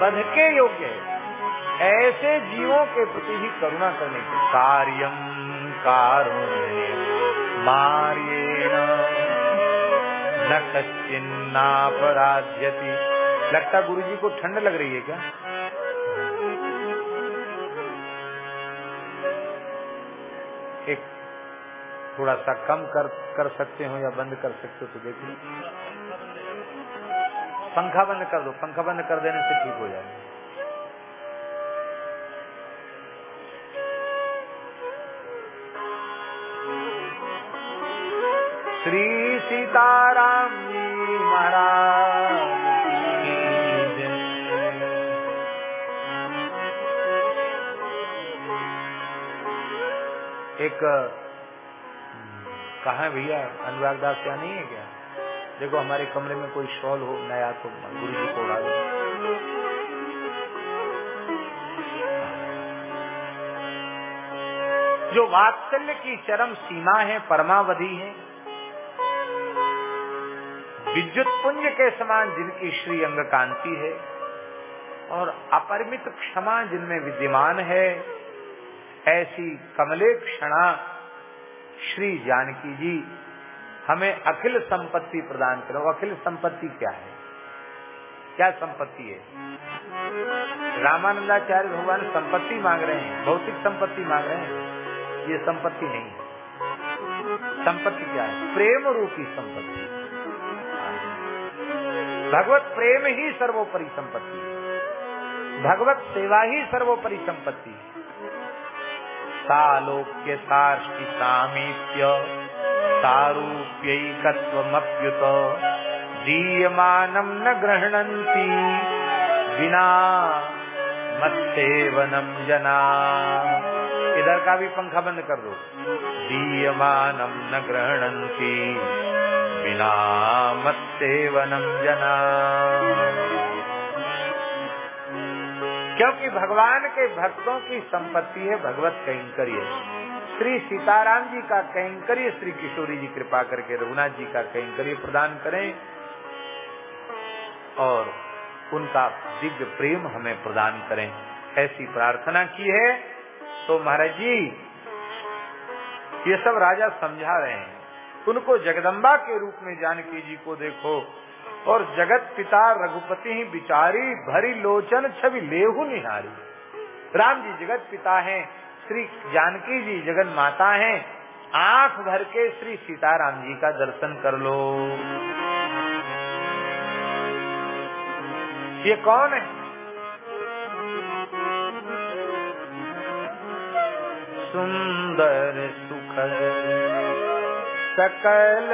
बध के योग्य है। ऐसे जीवों के प्रति ही करुणा करने के कार्यम कारुण्य। मार्येण। न कश्चिन्नापराध्यति। लगता गुरु जी को ठंड लग रही है क्या? एक थोड़ा सा कम कर कर सकते हो या बंद कर सकते हो तो देखिए। पंखा बंद कर दो, पंखा बंद कर देने से ठीक हो जाए श्री सीताराम जी महाराज। एक, कहा भैया? अनुराग दास क्या नहीं है क्या? देखो, हमारे कमरे में कोई शॉल हो नया तो गुरु जी को उड़ा जो वात्सल्य की चरम सीमा है, परमावधि है, विद्युत पुंज के समान जिनकी श्री अंग कांति है, और अपरिमित क्षमा जिनमें विद्यमान है ऐसी कमले क्षणा श्री जानकी जी हमें अखिल संपत्ति प्रदान करो। अखिल संपत्ति क्या है? क्या संपत्ति है? रामानंदाचार्य भगवान संपत्ति मांग रहे हैं, भौतिक संपत्ति मांग रहे हैं। ये संपत्ति नहीं है। संपत्ति क्या है? प्रेम रूपी संपत्ति। भगवत प्रेम ही सर्वोपरि संपत्ति है। भगवत सेवा ही सर्वोपरि संपत्ति है। सालोक्य सार्ष्टि सामीप्य सारूप्यैकत्वमप्युत, दीयमानं न गृह्णन्ति विना मत्सेवनम जना। इधर का भी पंखा बंद कर दो। दीयमानं न गृह्णन्ति विना मत्सेवनम जना। क्योंकि भगवान के भक्तों की संपत्ति है भगवत कैंकर्य। श्री सीताराम जी का कैंकर्य, श्री किशोरी जी कृपा करके रघुनाथ जी का कैंकर्य प्रदान करें और उनका दिव्य प्रेम हमें प्रदान करें। ऐसी प्रार्थना की है। तो महाराज जी, ये सब राजा समझा रहे हैं। उनको जगदम्बा के रूप में जानकी जी को देखो। और जगत पिता रघुपति ही बिचारी, भरी लोचन, छवि लेहु निहारी। राम जी जगत पिता हैं, श्री जानकी जी जगन माता हैं, आँख भर के श्री सीताराम जी का दर्शन कर लो। ये कौन है? सुंदर सुखद सकल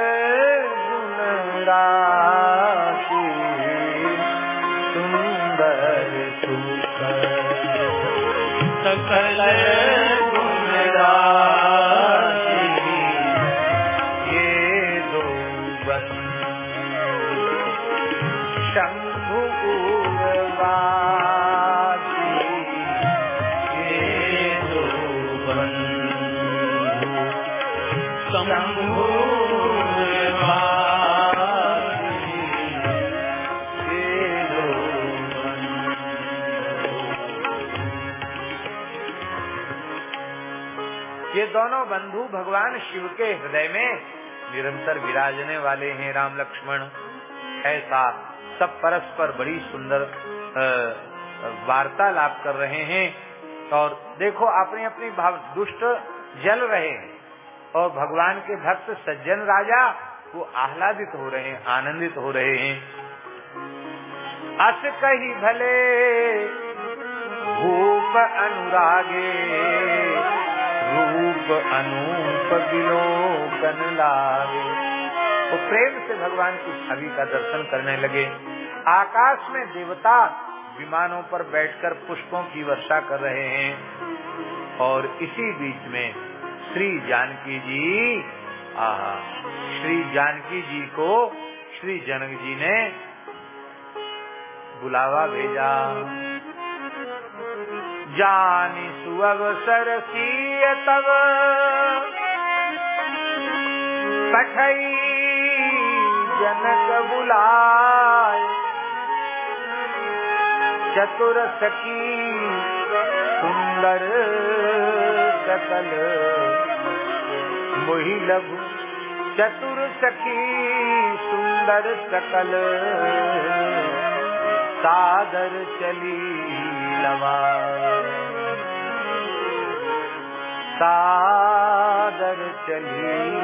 गुण दोनों बंधु भगवान शिव के हृदय में निरंतर विराजने वाले हैं राम लक्ष्मण। ऐसा सब परस्पर बड़ी सुंदर वार्तालाप कर रहे हैं। और देखो, अपने अपनी भाव दुष्ट जल रहे हैं। और भगवान के भक्त सज्जन राजा, वो आह्लादित हो रहे हैं, आनंदित हो रहे हैं। अस कही भले, भूप अनुरागे, रूप अनूप विलोकन लागे। वो प्रेम से भगवान की छवि का दर्शन करने लगे। आकाश में देवता विमानों पर बैठकर पुष्पों की वर्षा कर रहे हैं। और इसी बीच में श्री जानकी जी, आहा, श्री जानकी जी को श्री जनक जी ने बुलावा भेजा। जानी सुअवसर तब पठई जनक बुलाय चतुर सखी सुंदर सकल। मोहि लघु चतुर सखी सुंदर सकल। सादर चली लवा सादर चली।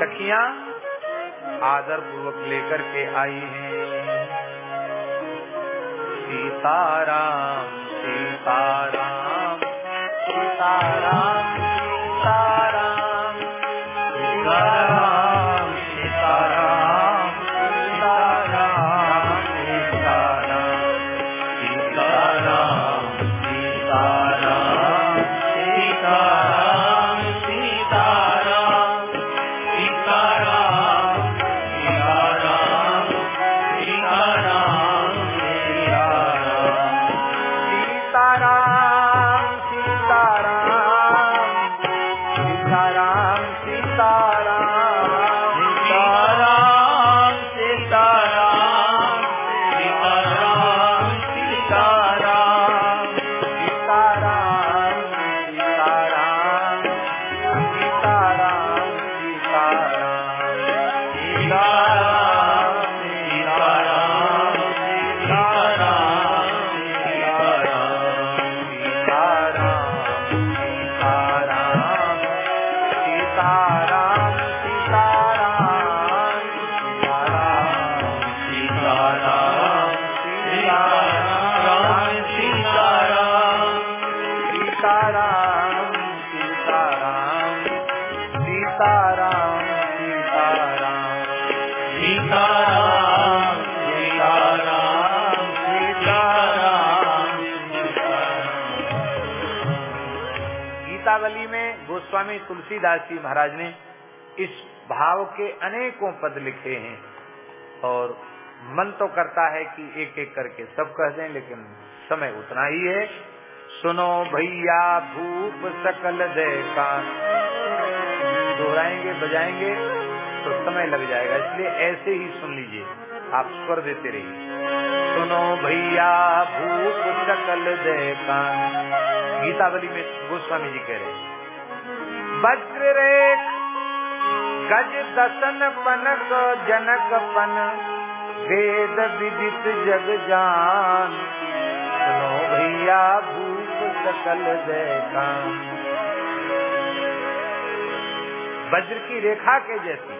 सखिया आदर पूर्वक लेकर के आई हैं। सीताराम सीताराम सीताराम। तुलसीदास जी महाराज ने इस भाव के अनेकों पद लिखे हैं और मन तो करता है कि एक एक करके सब कह दें, लेकिन समय उतना ही है। सुनो भैया भूप सकल दे कान दोहराएँगे, बजाएँगे तो समय लग जाएगा। इसलिए ऐसे ही सुन लीजिए, आप स्वर देते रहिए। सुनो भैया भूप सकल दे कान गीतावली में गोस्वामी जी कह रहे हैं वज्र रेख गज दसन पनक जनक पन, वेद विदित जग जान। सुनो भैया भूप सकल दे कान वज्र की रेखा के जैसी।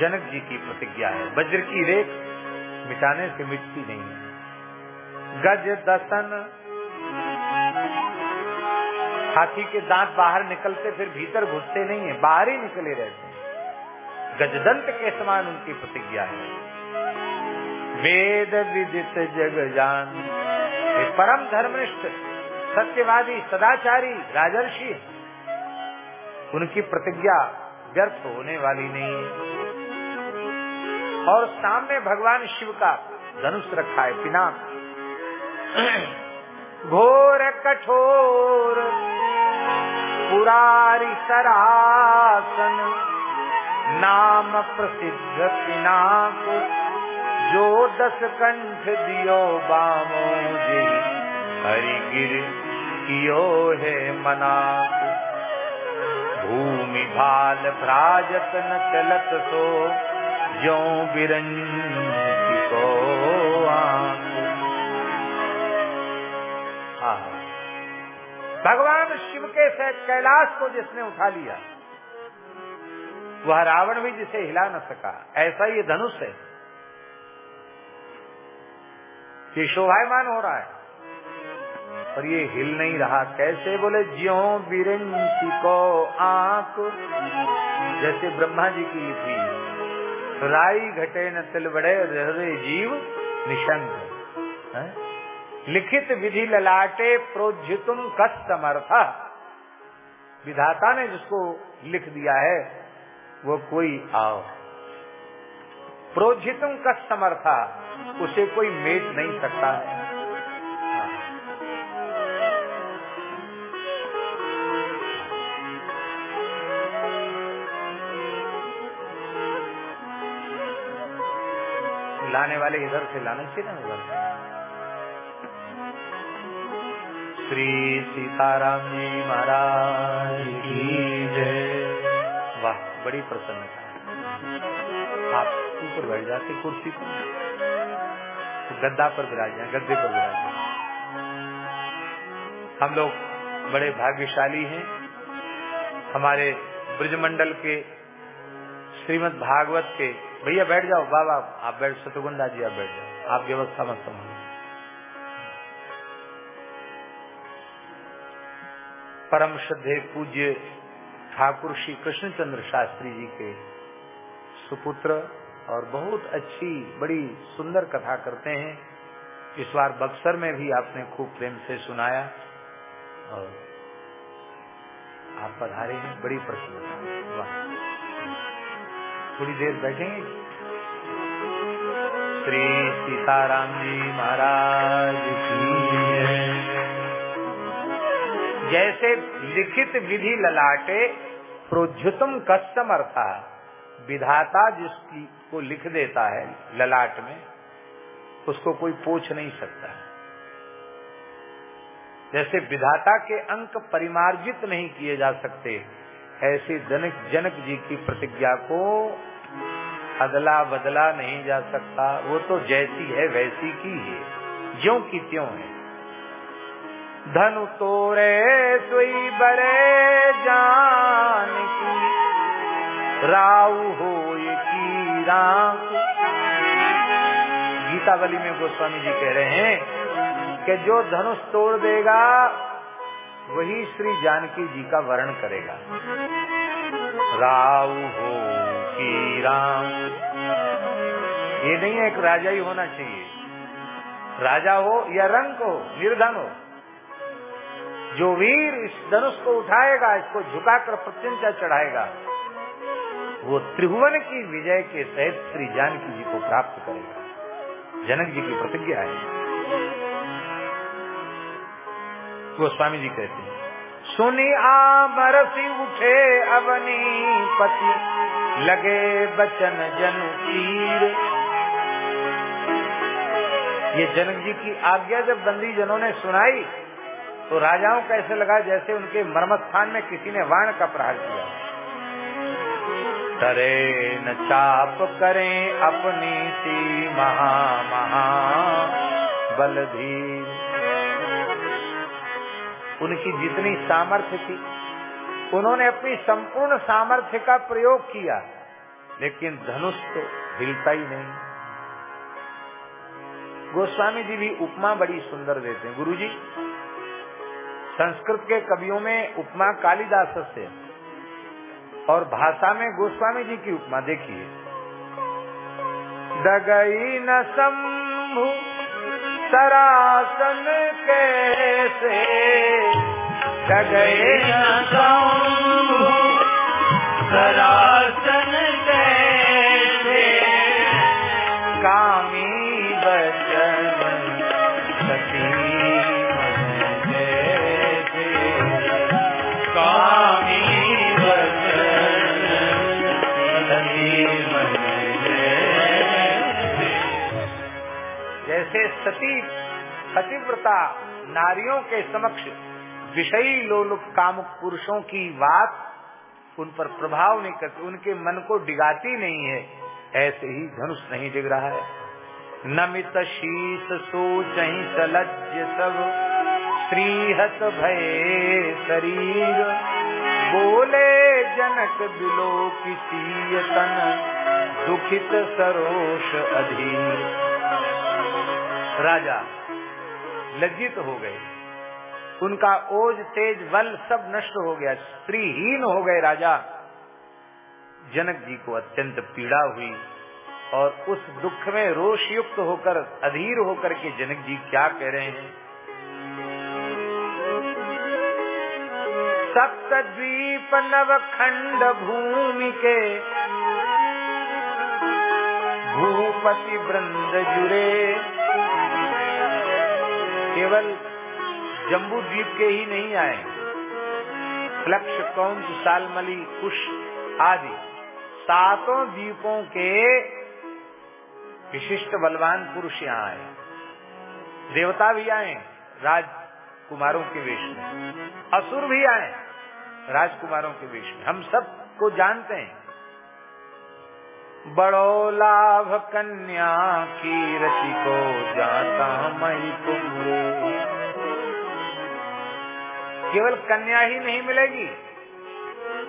जनक जी की प्रतिज्ञा है। वज्र की रेख मिटाने से मिटती नहीं है। गज दसन हाथी के दांत बाहर निकलते फिर भीतर घुसते नहीं है, बाहर ही निकले रहते हैं। गजदंत के समान उनकी प्रतिज्ञा है। वेद विदित जग जान। परम धर्मनिष्ठ, सत्यवादी, सदाचारी, राजर्षि उनकी प्रतिज्ञा व्यर्थ होने वाली नहीं है। और सामने भगवान शिव का धनुष रखा है, पिनाक। घोर कठोर, पुरारी सरासन, नाम प्रसिद्ध पिनाक, जो दस कंठ दियो बामो जी। हरिगिर कियो है मना भूमि भाल भ्राजत न चलत सो जो बिरंज भगवान शिव के से कैलाश को जिसने उठा लिया, वह रावण भी जिसे हिला न सका, ऐसा ये धनुष है। ये शोभायमान हो रहा है और ये हिल नहीं रहा। कैसे बोले, ज्यो बिरंची को आँख, जैसे ब्रह्मा जी की लिखी राई घटे न तिल बड़े हृदय जीव निशंक है? लिखित विधि ललाटे प्रोज्युतुम कस समर्थ विधाता ने जिसको लिख दिया है, वो कोई आओ प्रोजितम का समर्था उसे कोई मेट नहीं सकता। है लाने वाले इधर से लाना चाहिए ना उधर से श्री सीताराम जी महाराज की जय। वाह, बड़ी प्रसन्नता। आप ऊपर बैठ जाते कुर्सी पर तो गद्दा पर विराज जाए, गद्दे पर विराज जाए। हम लोग बड़े भाग्यशाली हैं। हमारे ब्रजमंडल के श्रीमद भागवत के, भैया बैठ जाओ, बाबा, आप बैठ शत्रुघ्न जी, आप बैठ जाओ। आप व्यवस्था मत संभालो। परम श्रद्धे पूज्य ठाकुर श्री कृष्णचंद्र शास्त्री जी के सुपुत्र और बहुत अच्छी, बड़ी सुंदर कथा करते हैं। इस बार बक्सर में भी आपने खूब प्रेम से सुनाया और आप पधारे हैं। बड़ी प्रसन्नता। थोड़ी देर बैठेंगे। श्री सीताराम जी महाराज की जैसे लिखित विधि ललाटे प्रोज्युतम कस्तम अर्था विधाता जिसकी को लिख देता है ललाट में, उसको कोई पोछ नहीं सकता। जैसे विधाता के अंक परिमार्जित नहीं किए जा सकते, ऐसे जनक जनक जी की प्रतिज्ञा को अदला बदला नहीं जा सकता। वो तो जैसी है, वैसी की है। ज्यो की त्यों है। धनु तोरे सोई बरे जान की राउ हो की राम गीतावली में गोस्वामी जी कह रहे हैं कि जो धनुष तोड़ देगा, वही श्री जानकी जी का वर्ण करेगा। राव हो की राम ये नहीं है एक राजा ही होना चाहिए। राजा हो या रंग हो, निर्धन हो जो वीर इस धनुष को उठाएगा, इसको झुकाकर प्रत्यंचा चढ़ाएगा, वो त्रिभुवन की विजय के सहित श्री जानकी जी को प्राप्त करेगा। जनक जी की प्रतिज्ञा है। गोस्वामी जी कहते हैं, सुनी आमरसी उठे अवनी पति, लगे बचन जनु तीर। ये जनक जी की आज्ञा जब बंदी जनों ने सुनाई तो राजाओं को ऐसे लगा जैसे उनके मर्मस्थान में किसी ने वाण का प्रहार किया। तरे न चाप करें अपनी सी महा महा बलधीर। उनकी जितनी सामर्थ्य थी, उन्होंने अपनी संपूर्ण सामर्थ्य का प्रयोग किया, लेकिन धनुष तो हिलता ही नहीं। गोस्वामी जी भी उपमा बड़ी सुंदर देते हैं। गुरु जी संस्कृत के कवियों में उपमा कालिदास से और भाषा में गोस्वामी जी की उपमा देखिए। दगई न शंभु, सरासन कैसे? दगई न शंभु, सरासन सती पतिव्रता नारियों के समक्ष विषयी लोलुप काम पुरुषों की बात उन पर प्रभाव नहीं करती, उनके मन को डिगाती नहीं है। ऐसे ही धनुष नहीं डिग रहा है। नमित शीस सोच सलज्ज सब श्रीहत भय शरीर। बोले जनक बिलो किसी तन दुखित सरोष अधीर। राजा लज्जित हो गए। उनका ओज, तेज, बल सब नष्ट हो गया। स्त्रीहीन हो गए राजा। जनक जी को अत्यंत पीड़ा हुई और उस दुख में रोष युक्त होकर, अधीर होकर के जनक जी क्या कह रहे हैं? सप्त द्वीप नव खंड भूमि के भूपति वृंद जुरे केवल जम्बू द्वीप के ही नहीं आए लक्ष कौंस, सालमली, कुश आदि सातों द्वीपों के विशिष्ट बलवान पुरुष यहाँ आए देवता भी आए राजकुमारों के वेश में। असुर भी आए राजकुमारों के वेश में। हम सबको जानते हैं बड़ो लाभ कन्या की रति को जाता मई तुमरे केवल कन्या ही नहीं मिलेगी।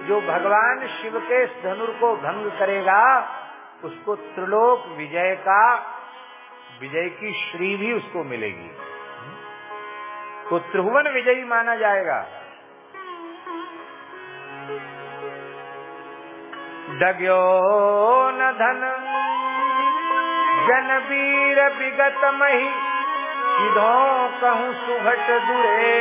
जो भगवान शिव के धनुर को भंग करेगा, उसको त्रिलोक विजय का, विजय की श्री भी उसको मिलेगी। तो त्रिभुवन विजयी माना जाएगा। डग्यो न धन। जन वीर विगत मही, सिधो कहूँ सुघट दुरे।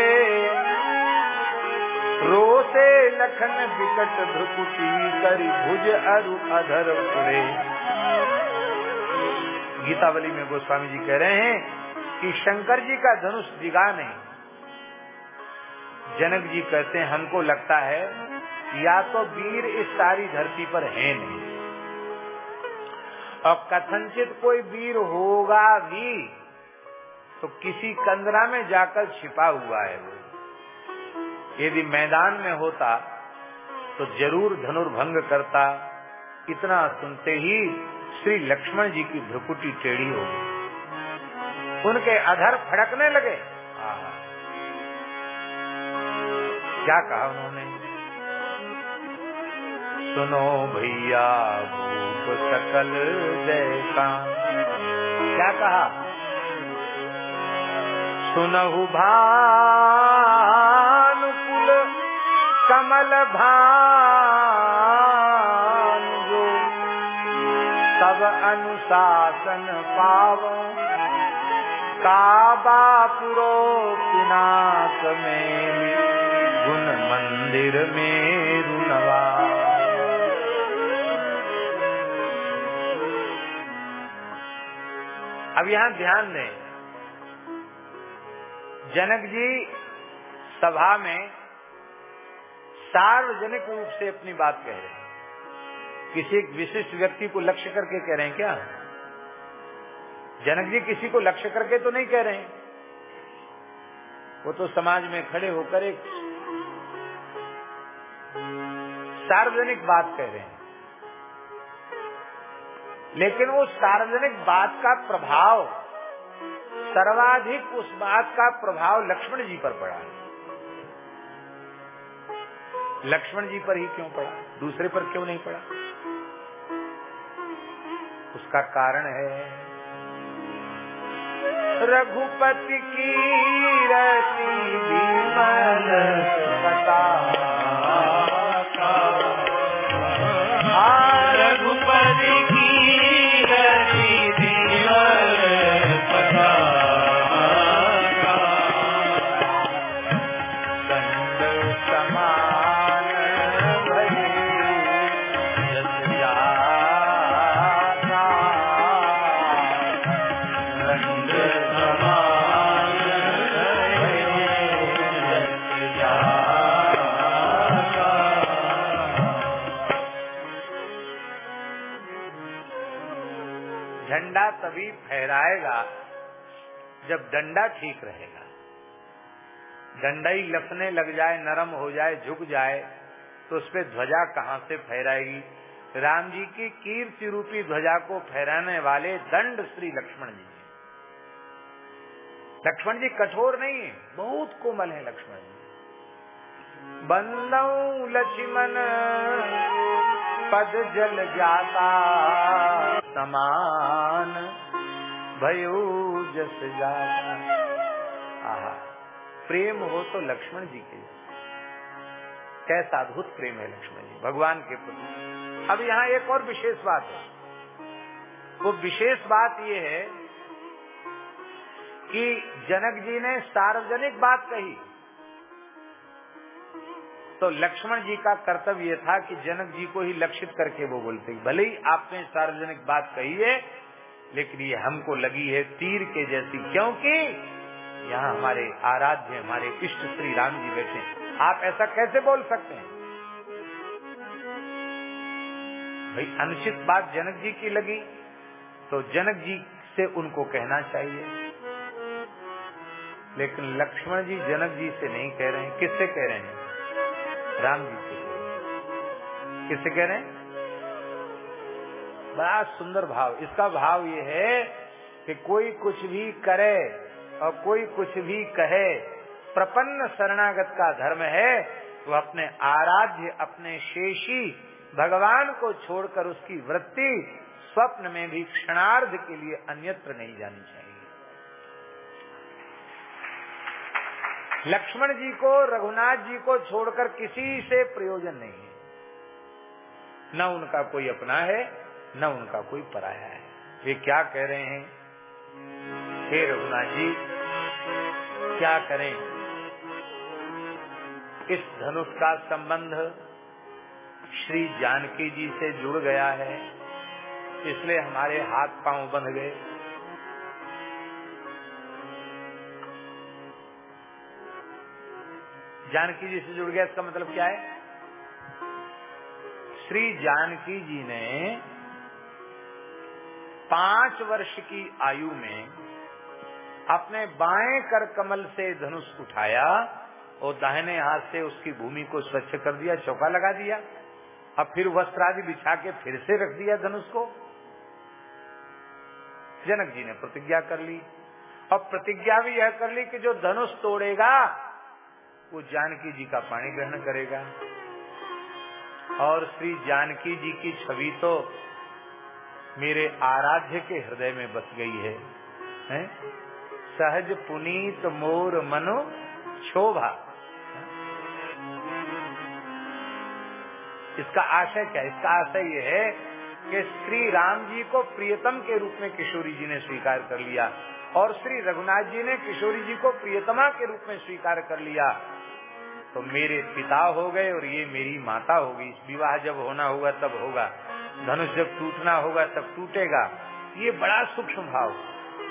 रोते लखन विकट भ्रुकुटी करी भुज अरु अधर पुरे गीतावली में गोस्वामी जी कह रहे हैं कि शंकर जी का धनुष दिगा नहीं। जनक जी कहते हैं, हमको लगता है या तो वीर इस सारी धरती पर है नहीं। और कथनचित कोई वीर होगा भी तो किसी कंदरा में जाकर छिपा हुआ है वो। यदि मैदान में होता तो ज़रूर धनुर्भंग करता। इतना सुनते ही श्री लक्ष्मण जी की भ्रुकुटी टेढ़ी हो गई। उनके अधर फड़कने लगे। क्या कहा उन्होंने? सुनो भैया, भूप सकल जैसा। क्या कहा? सुनहु भानुकुल कमल भान जो सब अनुशासन पाव, काबा पुरो पिनाक में। गुण मंदिर में रुनवा। अब यहाँ ध्यान दें। जनक जी सभा में सार्वजनिक रूप से अपनी बात कह रहे हैं। किसी एक विशिष्ट व्यक्ति को लक्ष्य करके कह रहे हैं क्या? जनक जी किसी को लक्ष्य करके तो नहीं कह रहे हैं। वो तो समाज में खड़े होकर एक सार्वजनिक बात कह रहे हैं। लेकिन वो सार्वजनिक बात का प्रभाव, सर्वाधिक उस बात का प्रभाव लक्ष्मण जी पर पड़ा है। लक्ष्मण जी पर ही क्यों पड़ा? दूसरे पर क्यों नहीं पड़ा? उसका कारण है, रघुपति की रति कथा। डंडा ठीक रहेगा। डंडा ही लपने लग जाए, नरम हो जाए, झुक जाए तो उस पर ध्वजा कहाँ से फहराएगी? राम जी की कीर्ति रूपी ध्वजा को फहराने वाले दंड श्री लक्ष्मण जी। लक्ष्मण जी कठोर नहीं है, बहुत कोमल है लक्ष्मण जी। बंदऊ लक्ष्मण, पद जल जाता, समान भयो जस जाता आहा, प्रेम हो तो लक्ष्मण जी के कैसा अद्भुत प्रेम है लक्ष्मण जी, भगवान के प्रति। अब यहाँ एक और विशेष बात है। वो विशेष बात ये है कि जनक जी ने सार्वजनिक बात कही। तो लक्ष्मण जी का कर्तव्य ये था कि जनक जी को ही लक्षित करके वो बोलते भले ही आपने सार्वजनिक बात कही है लेकिन ये हमको लगी है तीर के जैसी, क्योंकि यहाँ हमारे आराध्य, हमारे इष्ट श्री राम जी बैठे आप ऐसा कैसे बोल सकते हैं? भाई, अनुचित बात जनक जी की लगी तो जनक जी से उनको कहना चाहिए। लेकिन लक्ष्मण जी जनक जी से नहीं कह रहे हैं। किससे कह रहे हैं? राम जी से। किससे कह रहे हैं? बड़ा सुंदर भाव। इसका भाव ये है कि कोई कुछ भी करे और कोई कुछ भी कहे, प्रपन्न शरणागत का धर्म है वो अपने आराध्य, अपने शेषी, भगवान को छोड़कर उसकी वृत्ति स्वप्न में भी क्षणार्ध के लिए अन्यत्र नहीं जानी चाहिए। लक्ष्मण जी को, रघुनाथ जी को छोड़कर किसी से प्रयोजन नहीं है। न उनका कोई अपना है न उनका कोई पराया है। वे क्या कह रहे हैं? हे रघुनाथ जी, क्या करें? इस धनुष का संबंध श्री जानकी जी से जुड़ गया है, इसलिए हमारे हाथ पाँव बंध गए। जानकी जी से जुड़ गया, इसका मतलब क्या है? श्री जानकी जी ने पाँच वर्ष की आयु में अपने बाएँ कर कमल से धनुष उठाया और दाहिने हाथ से उसकी भूमि को स्वच्छ कर दिया, चौका लगा दिया। अब फिर वस्त्र आदि बिछा के फिर से रख दिया धनुष को। जनक जी ने प्रतिज्ञा कर ली। और प्रतिज्ञा भी यह कर ली कि जो धनुष तोड़ेगा, वो जानकी जी का पानी ग्रहण करेगा। और श्री जानकी जी की छवि तो मेरे आराध्य के हृदय में बस गई है, है? सहज पुनीत मोर मनो शोभा। इसका आशय क्या? इसका आशय ये है कि श्री राम जी को प्रियतम के रूप में किशोरी जी ने स्वीकार कर लिया और श्री रघुनाथ जी ने किशोरी जी को प्रियतमा के रूप में स्वीकार कर लिया। तो मेरे पिता हो गए और ये मेरी माता होगी विवाह जब होना होगा तब होगा। धनुष जब टूटना होगा तब टूटेगा। ये बड़ा सूक्ष्म भाव।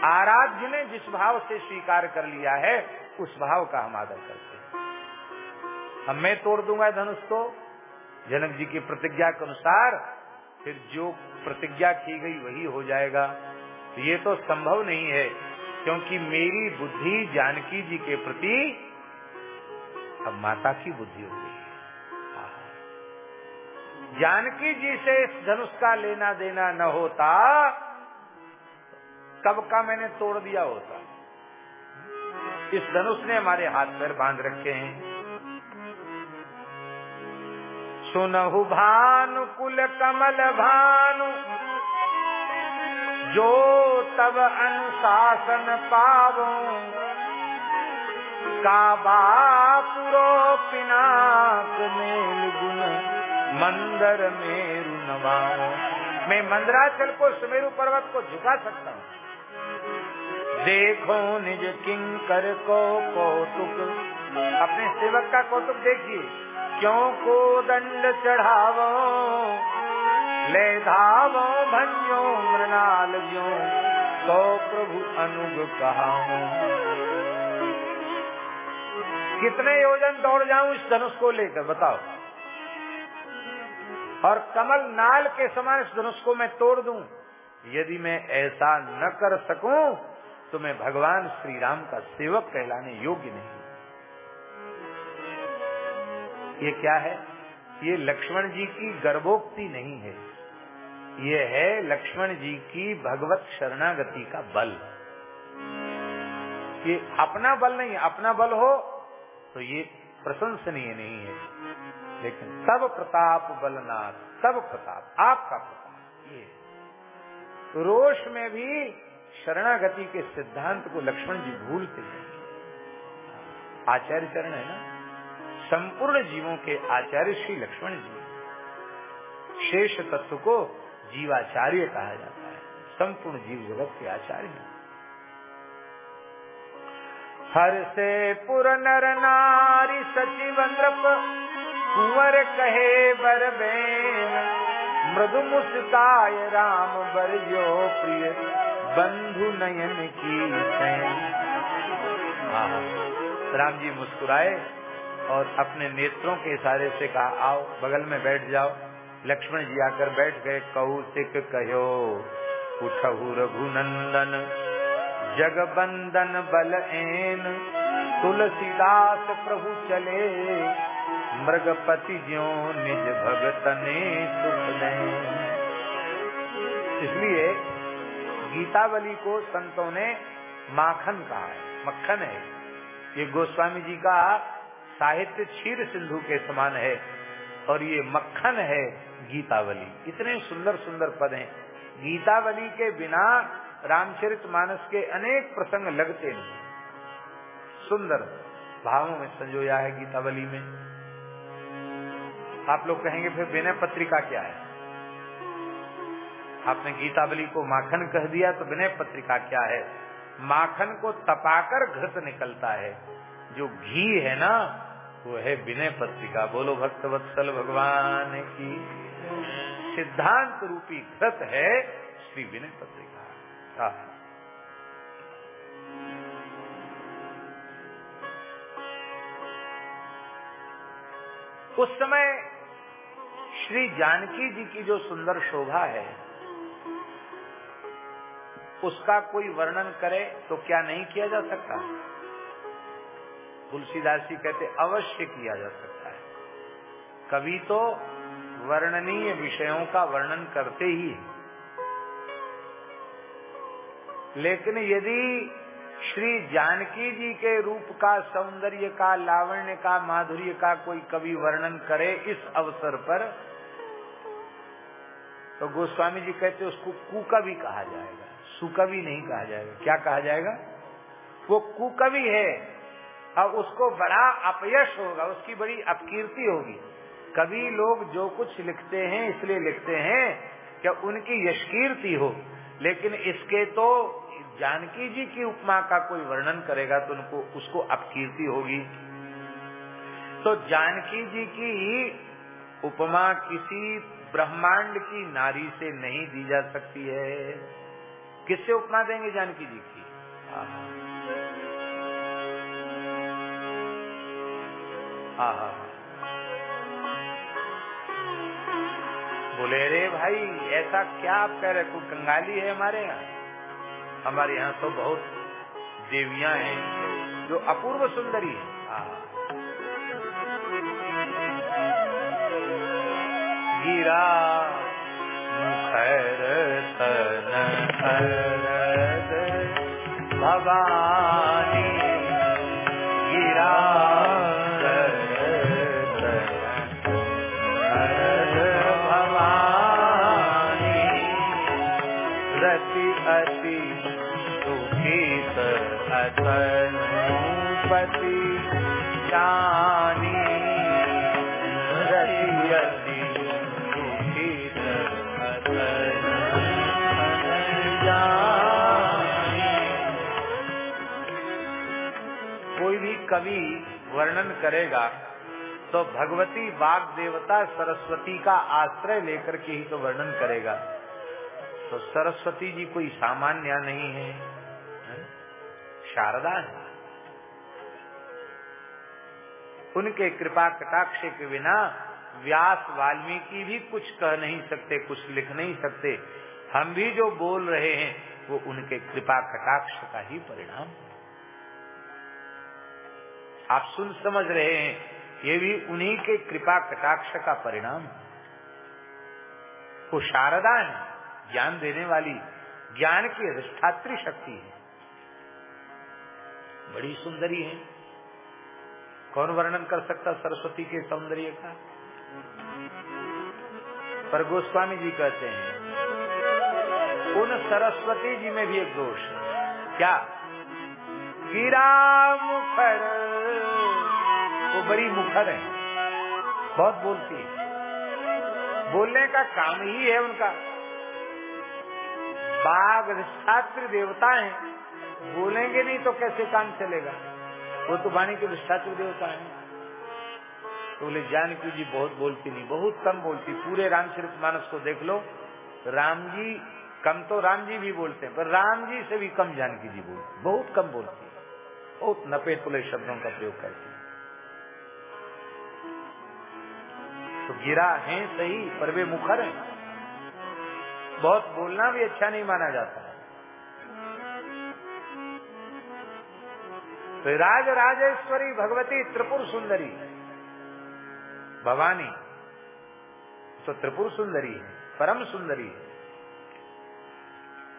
आराध्य ने जिस भाव से स्वीकार कर लिया है, उस भाव का हम आदर करते हैं। अब मैं तोड़ दूँगा धनुष को। जनक जी की प्रतिज्ञा के अनुसार फिर जो प्रतिज्ञा की गई वही हो जाएगा। ये तो संभव नहीं है, क्योंकि मेरी बुद्धि जानकी जी के प्रति अब माता की बुद्धि हो गई जानकी जी से इस धनुष का लेना देना न होता कब का मैंने तोड़ दिया होता। इस धनुष ने हमारे हाथ पैर बाँध रखे हैं। सुनहु भानु, कुल कमल भानु, जो तब अनुशासन पावो काबा पुरो पिनाक मेल गुण मंदर मेरु नवाओ। मैं मंदराचल को सुमेरु पर्वत को झुका सकता हूँ। देखो निज किंकर को कौतुक। अपने सेवक का कौतुक देखिए। क्यों को दंड चढ़ावो? ले धावो भन्यो मृणाल जो तो प्रभु अनुग कहा कितने योजन दौड़ जाऊँ इस धनुष को लेकर, बताओ। और कमल नाल के समान इस धनुष को मैं तोड़ दूँ। यदि मैं ऐसा न कर सकूँ तो मैं भगवान श्री राम का सेवक कहलाने योग्य नहीं। ये क्या है? ये लक्ष्मण जी की गर्भोक्ति नहीं है। ये है लक्ष्मण जी की भगवत शरणागति का बल। ये अपना बल नहीं, अपना बल हो तो ये प्रशंसनीय नहीं है। लेकिन सब प्रताप बलनाथ सब प्रताप, आपका प्रताप। ये। रोष में भी शरणागति के सिद्धांत को लक्ष्मण जी भूलते हैं। आचार्य चरण है ना? संपूर्ण जीवों के आचार्य श्री लक्ष्मण जी। शेष तत्व को जीवाचार्य कहा जाता है। संपूर्ण जीव जगत के आचार्य हर से पुर नर नारी सचिव कुंवर कहे बर बेन, मृदु मुस्काय राम बर जो प्रिय, बंधु नयन की हाँ राम जी मुस्कुराए और अपने नेत्रों के इशारे से कहा, आओ, बगल में बैठ जाओ। लक्ष्मण जी आकर बैठ गए, कौशिक कहो, उठहु रघुनंदन, जगबंदन बल एन तुलसीदास प्रभु चले मृगपति ज्यो निज भगतने सुख दें। इसलिए गीतावली को संतों ने माखन कहा है, मक्खन है। ये गोस्वामी जी का साहित्य क्षीर सिंधु के समान है और ये मक्खन है गीतावली। इतने सुंदर सुंदर पद हैं। गीतावली के बिना रामचरित मानस के अनेक प्रसंग लगते नहीं। सुंदर भावों में संजोया है गीतावली में। आप लोग कहेंगे, फिर विनय पत्रिका क्या है? आपने गीतावली को माखन कह दिया तो विनय पत्रिका क्या है? माखन को तपाकर घृत निकलता है। जो घी है ना, वो है विनय पत्रिका। बोलो, भक्त वत्सल भगवान की सिद्धांत रूपी घृत है श्री विनय पत्रिका। हाँ। उस समय श्री जानकी जी की जो सुंदर शोभा है, उसका कोई वर्णन करे तो क्या नहीं किया जा सकता? तुलसीदास जी कहते, अवश्य किया जा सकता है। कवि तो वर्णनीय विषयों का वर्णन करते ही है। लेकिन यदि श्री जानकी जी के रूप का, सौंदर्य का, लावण्य का, माधुर्य का कोई कवि वर्णन करे इस अवसर पर तो गोस्वामी जी कहते उसको कुकवि कहा जाएगा। सुकवि नहीं कहा जाएगा। क्या कहा जाएगा? वो कुकवि है। और उसको बड़ा अपयश होगा, उसकी बड़ी अपकीर्ति होगी। कभी लोग जो कुछ लिखते हैं, इसलिए लिखते हैं कि उनकी यशकीर्ति हो। लेकिन इसके तो जानकी जी की उपमा का कोई वर्णन करेगा तो उनको, उसको अपकीर्ति होगी। तो जानकी जी की उपमा किसी ब्रह्मांड की नारी से नहीं दी जा सकती है। किससे उपमा देंगे जानकी जी की? आहा। बोले रे भाई, ऐसा क्या आप कह रहे कोई कंगाली है हमारे यहाँ? हमारे यहाँ तो बहुत देवियाँ हैं जो अपूर्व सुंदरी है। गिरा। मुखर तन कवि वर्णन करेगा तो भगवती बाग देवता सरस्वती का आश्रय लेकर के ही तो वर्णन करेगा। तो सरस्वती जी कोई सामान्य नहीं है, है? शारदा है उनके कृपा कटाक्ष के बिना व्यास वाल्मीकि भी कुछ कह नहीं सकते कुछ लिख नहीं सकते। हम भी जो बोल रहे हैं वो उनके कृपा कटाक्ष का ही परिणाम। आप सुन समझ रहे हैं, ये भी उन्हीं के कृपा कटाक्ष का परिणाम। वो शारदा है, ज्ञान देने वाली, ज्ञान की अधिष्ठात्री शक्ति है। बड़ी सुंदरी है। कौन वर्णन कर सकता सरस्वती के सौंदर्य का? पर गोस्वामी जी कहते हैं, उन सरस्वती जी में भी एक दोष है। क्या? गिरा मुखर वो बड़ी मुखर है। बहुत बोलती है। बोलने का काम ही है उनका। बाघ अधिष्ठात्र देवता है। बोलेंगे नहीं तो कैसे काम चलेगा? वो तो वाणी के अधिष्ठात्र देवता है। तो बोले, जानकी जी बहुत बोलती नहीं, बहुत कम बोलती। पूरे रामचरित मानस को देख लो। राम जी, कम तो राम जी भी बोलते हैं, पर राम जी से भी कम जानकी जी बोलते बहुत कम बोलती बहुत नपे तुले शब्दों का प्रयोग करती तो गिरा है सही, पर वे मुखर है। बहुत बोलना भी अच्छा नहीं माना जाता। है तो राज राजेश्वरी भगवती त्रिपुर सुंदरी। भवानी तो त्रिपुर सुंदरी है, परम सुंदरी है।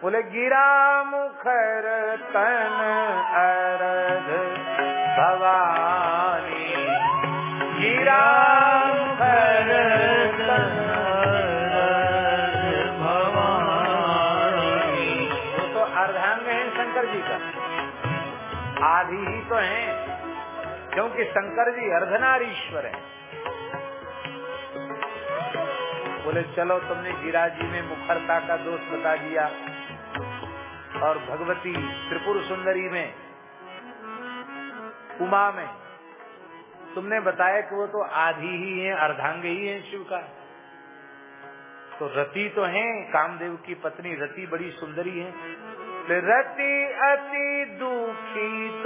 बोले, गिरा मुखर तन अरध भवानी, गिरा क्योंकि शंकर जी अर्धनारीश्वर है। बोले, चलो तुमने गिरा जी में मुखरता का दोष बता दिया और भगवती त्रिपुर सुंदरी में, उमा में, तुमने बताया कि वो तो आधी ही है, अर्धांग ही है शिव का। तो रति तो है, कामदेव की पत्नी रति बड़ी सुंदरी है। रति अति दुखी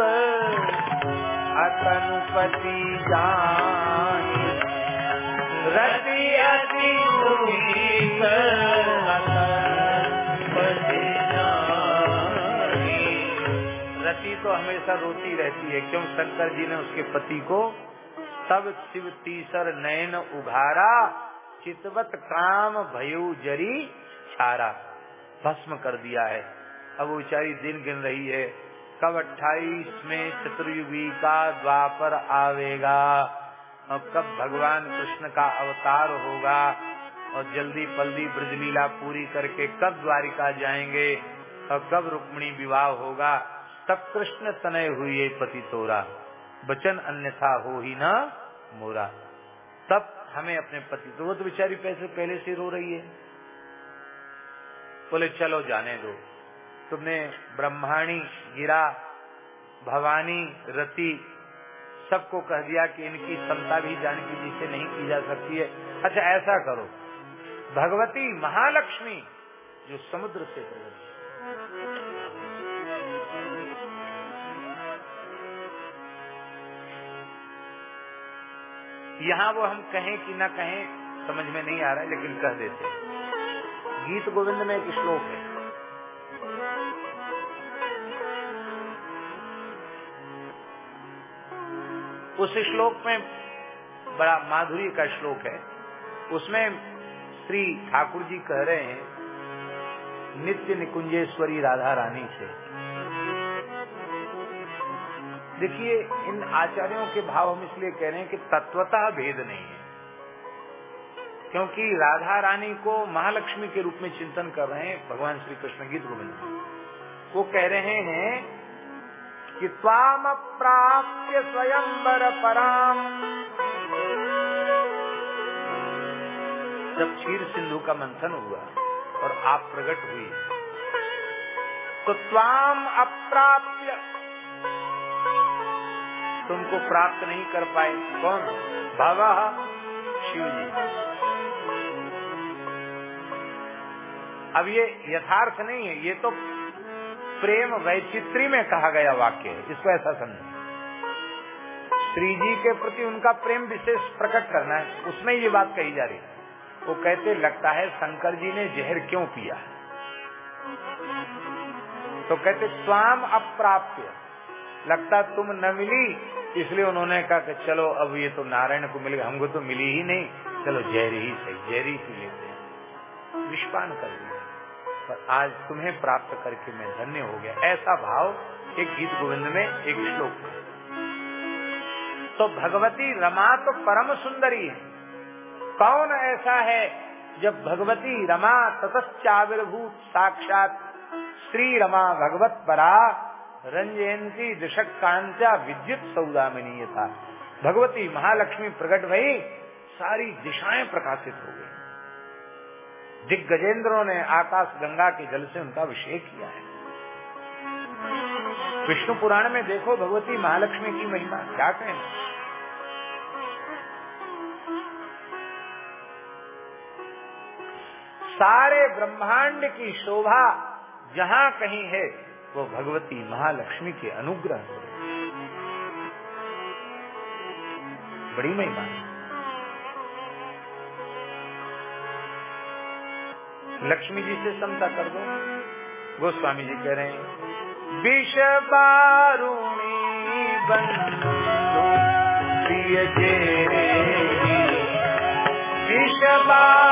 अतनुपति जान। रति अति रति तो हमेशा रोती रहती है, क्यों? शंकर जी ने उसके पति को तब शिव तीसर नयन उघारा चितवत काम भयु जरी छारा। भस्म कर दिया है। अब वो बेचारी दिन गिन रही है। कब अट्ठाईस में चतुर्युगी का द्वापर आवेगा और कब भगवान कृष्ण का अवतार होगा और जल्दी पल्दी ब्रजलीला पूरी करके कब द्वारिका जाएँगे और कब रुक्मणी विवाह होगा, तब कृष्ण तनय हुई पति तोरा। बचन अन्यथा हो ही ना मोरा। तब हमें अपने पति तो वो तो बेचारी पैसे पहले से रो रही है। बोले, चलो जाने दो। तुमने ब्रह्माणी, गिरा, भवानी, रति, सबको कह दिया कि इनकी क्षमता भी जानकी जी से नहीं की जा सकती है। अच्छा ऐसा करो। भगवती महालक्ष्मी जो समुद्र से प्रकट यहाँ वो हम कहें कि न कहें, समझ में नहीं आ रहा है, लेकिन कह देते गीत गोविंद में एक श्लोक है। उस श्लोक में बड़ा माधुरी का श्लोक है। उसमें श्री ठाकुर जी कह रहे हैं, नित्य निकुंजेश्वरी राधा रानी से। देखिए, इन आचार्यों के भाव हम इसलिए कह रहे हैं कि तत्वता भेद नहीं है। क्योंकि राधा रानी को महालक्ष्मी के रूप में चिंतन कर रहे हैं भगवान श्री कृष्ण गीत गोविंद वो कह रहे हैं कि प्राप्य स्वयंवर पराम जब क्षीर सिंधु का मंथन हुआ और आप प्रकट हुई तो स्वाम अप्राप्य तुमको प्राप्त नहीं कर पाए। कौन? बाबा शिव जी अब ये यथार्थ नहीं है, ये तो प्रेम वैचित्री में कहा गया वाक्य है। इसको ऐसा समझे। श्री जी के प्रति उनका प्रेम विशेष प्रकट करना है। उसमें ये बात कही जा रही है। वो कहते, लगता है शंकर जी ने जहर क्यों पिया? तो कहते, स्वाम अप्राप्य। लगता तुम न मिली। इसलिए उन्होंने कहा कि, चलो, अब ये तो नारायण को मिल गया। हमको तो मिली ही नहीं। चलो, जहरी ही सही, जहरी पी लेते हैं। कर दिया। पर आज तुम्हें प्राप्त करके मैं धन्य हो गया। ऐसा भाव एक गीत गोविंद में एक श्लोक तो भगवती रमा तो परम सुंदरी है। कौन ऐसा है जब भगवती रमा ततश्चाविर्भूत साक्षात श्री रमा भगवत परा रंजयंती दशक कांत्या विद्युत सौदामिनी था भगवती महालक्ष्मी प्रकट भई सारी दिशाएँ प्रकाशित हो गई। दिग्गजेंद्रों ने आकाश गंगा के जल से उनका अभिषेक किया है। विष्णु पुराण में देखो, भगवती महालक्ष्मी की महिमा, क्या कहें सारे ब्रह्मांड की शोभा जहाँ कहीं है, वो भगवती महालक्ष्मी के अनुग्रह बड़ी महिमा है। लक्ष्मी जी से समता कर दो। गोस्वामी जी कह रहे हैं, विष बारूणी बन विष बारूणी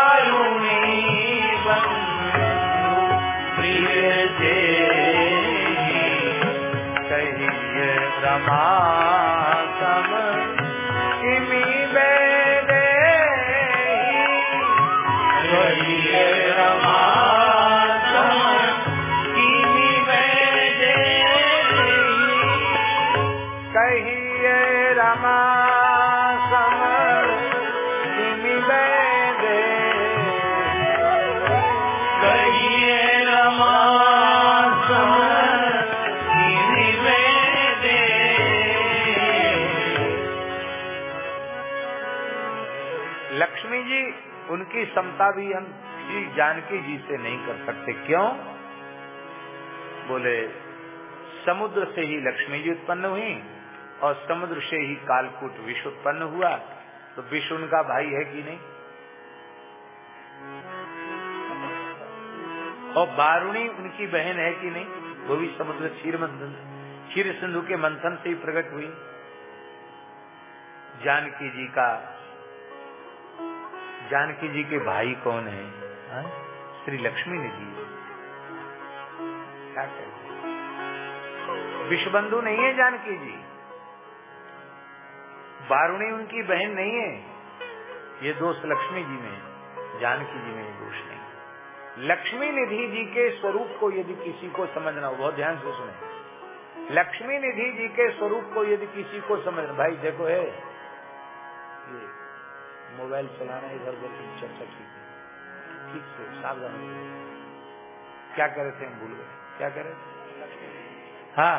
उनकी समता भी हम श्री जानकी जी से नहीं कर सकते। क्यों? बोले, समुद्र से ही लक्ष्मी जी उत्पन्न हुई और समुद्र से ही कालकूट विष उत्पन्न हुआ। तो विष उनका भाई है कि नहीं? और बारुणी उनकी बहन है कि नहीं? वो भी समुद्र क्षीर मंथन क्षीर सिंधु के मंथन से ही प्रकट हुई। जानकी जी का जानकी जी के भाई कौन है? हाँ? श्री लक्ष्मी ने निधि क्या कहते? विश्वबंधु नहीं है जानकी जी। बारुणी उनकी बहन नहीं है। ये दोष लक्ष्मी जी में है, जानकी जी में दोष नहीं लक्ष्मी निधि जी के स्वरूप को यदि किसी को समझना हो बहुत ध्यान से सुने। लक्ष्मी निधि जी के स्वरूप को यदि किसी को समझना भाई देखो है मोबाइल चलाना, इधर उधर की चर्चा है ठीक से, सावधान क्या कर थे हम, भूल गए। क्या कर हाँ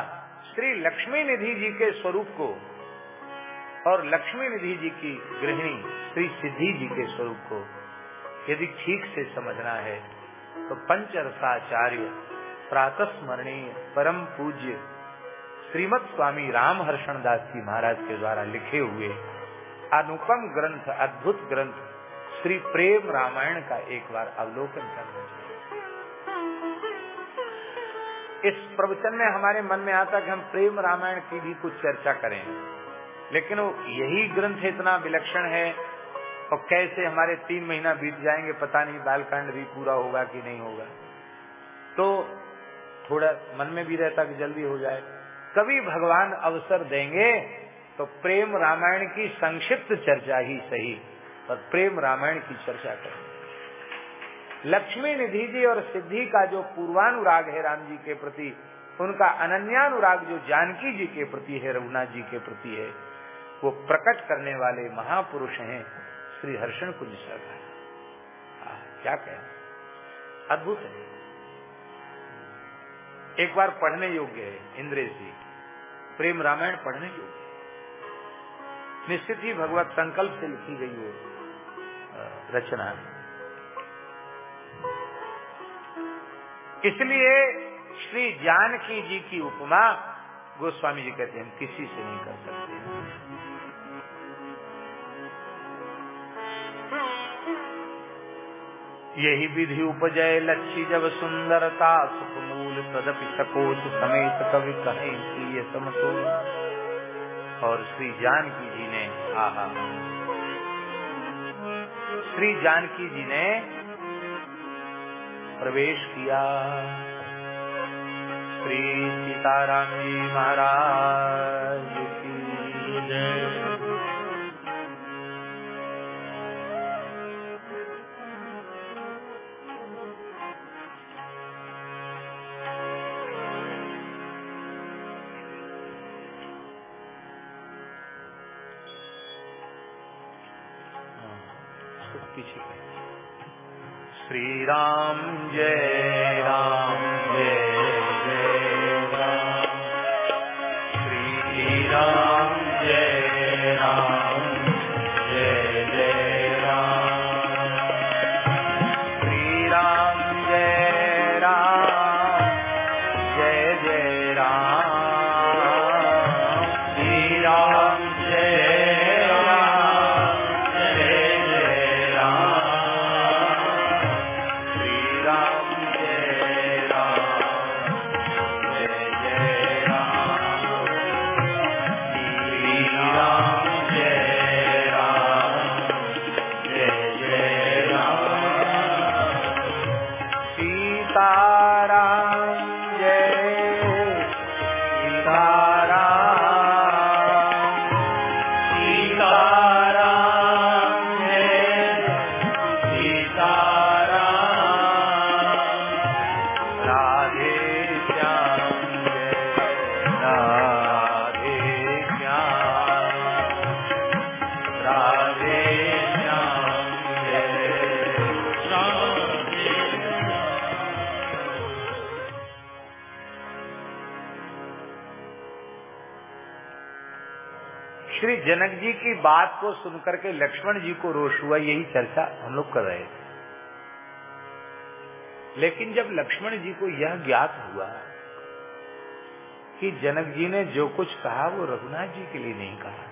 श्री लक्ष्मी निधि जी के स्वरूप को और लक्ष्मी निधि जी की गृहिणी श्री सिद्धि जी के स्वरूप को यदि ठीक से समझना है तो पंचरसाचार्य, प्रातस्मरणीय, परम पूज्य श्रीमद स्वामी राम हर्षण दास जी महाराज के द्वारा लिखे हुए अनुपम ग्रंथ, अद्भुत ग्रंथ, श्री प्रेम रामायण का एक बार अवलोकन करना चाहिए। इस प्रवचन में हमारे मन में आता कि हम प्रेम रामायण की भी कुछ चर्चा करें। लेकिन वो यही ग्रंथ इतना विलक्षण है, और कैसे हमारे तीन महीना बीत जाएँगे, पता नहीं, बालकांड भी पूरा होगा कि नहीं होगा। तो थोड़ा मन में भी रहता कि जल्दी हो जाए। कभी भगवान अवसर देंगे तो प्रेम रामायण की संक्षिप्त चर्चा ही सही पर प्रेम रामायण की चर्चा करें। लक्ष्मी निधि जी और सिद्धि का जो पूर्वानुराग है राम जी के प्रति उनका अनन्यानुराग जो जानकी जी के प्रति है रघुनाथ जी के प्रति है वो प्रकट करने वाले महापुरुष हैं श्री हर्षण कुंज सरकार हाँ, क्या कहें? अद्भुत है। एक बार पढ़ने योग्य है इंद्रेश जी। प्रेम रामायण पढ़ने योग्य निश्चित ही भगवत संकल्प से लिखी गई वो रचना इसलिए श्री जानकी जी की उपमा गोस्वामी जी कहते हैं, हम किसी से नहीं कर सकते। यही विधि उपजय लच्छी जब सुंदरता सुख मूल तदपि सकोच समेत कवि कहें समतो और श्री जानकी जी ने, आहा। श्री जानकी जी ने प्रवेश किया। श्री सीताराम जी महाराज की जय। श्री राम जय। बात को सुनकर के लक्ष्मण जी को रोष हुआ, यही चर्चा हम लोग कर रहे थे। लेकिन जब लक्ष्मण जी को यह ज्ञात हुआ कि जनक जी ने जो कुछ कहा, वो रघुनाथ जी के लिए नहीं कहा।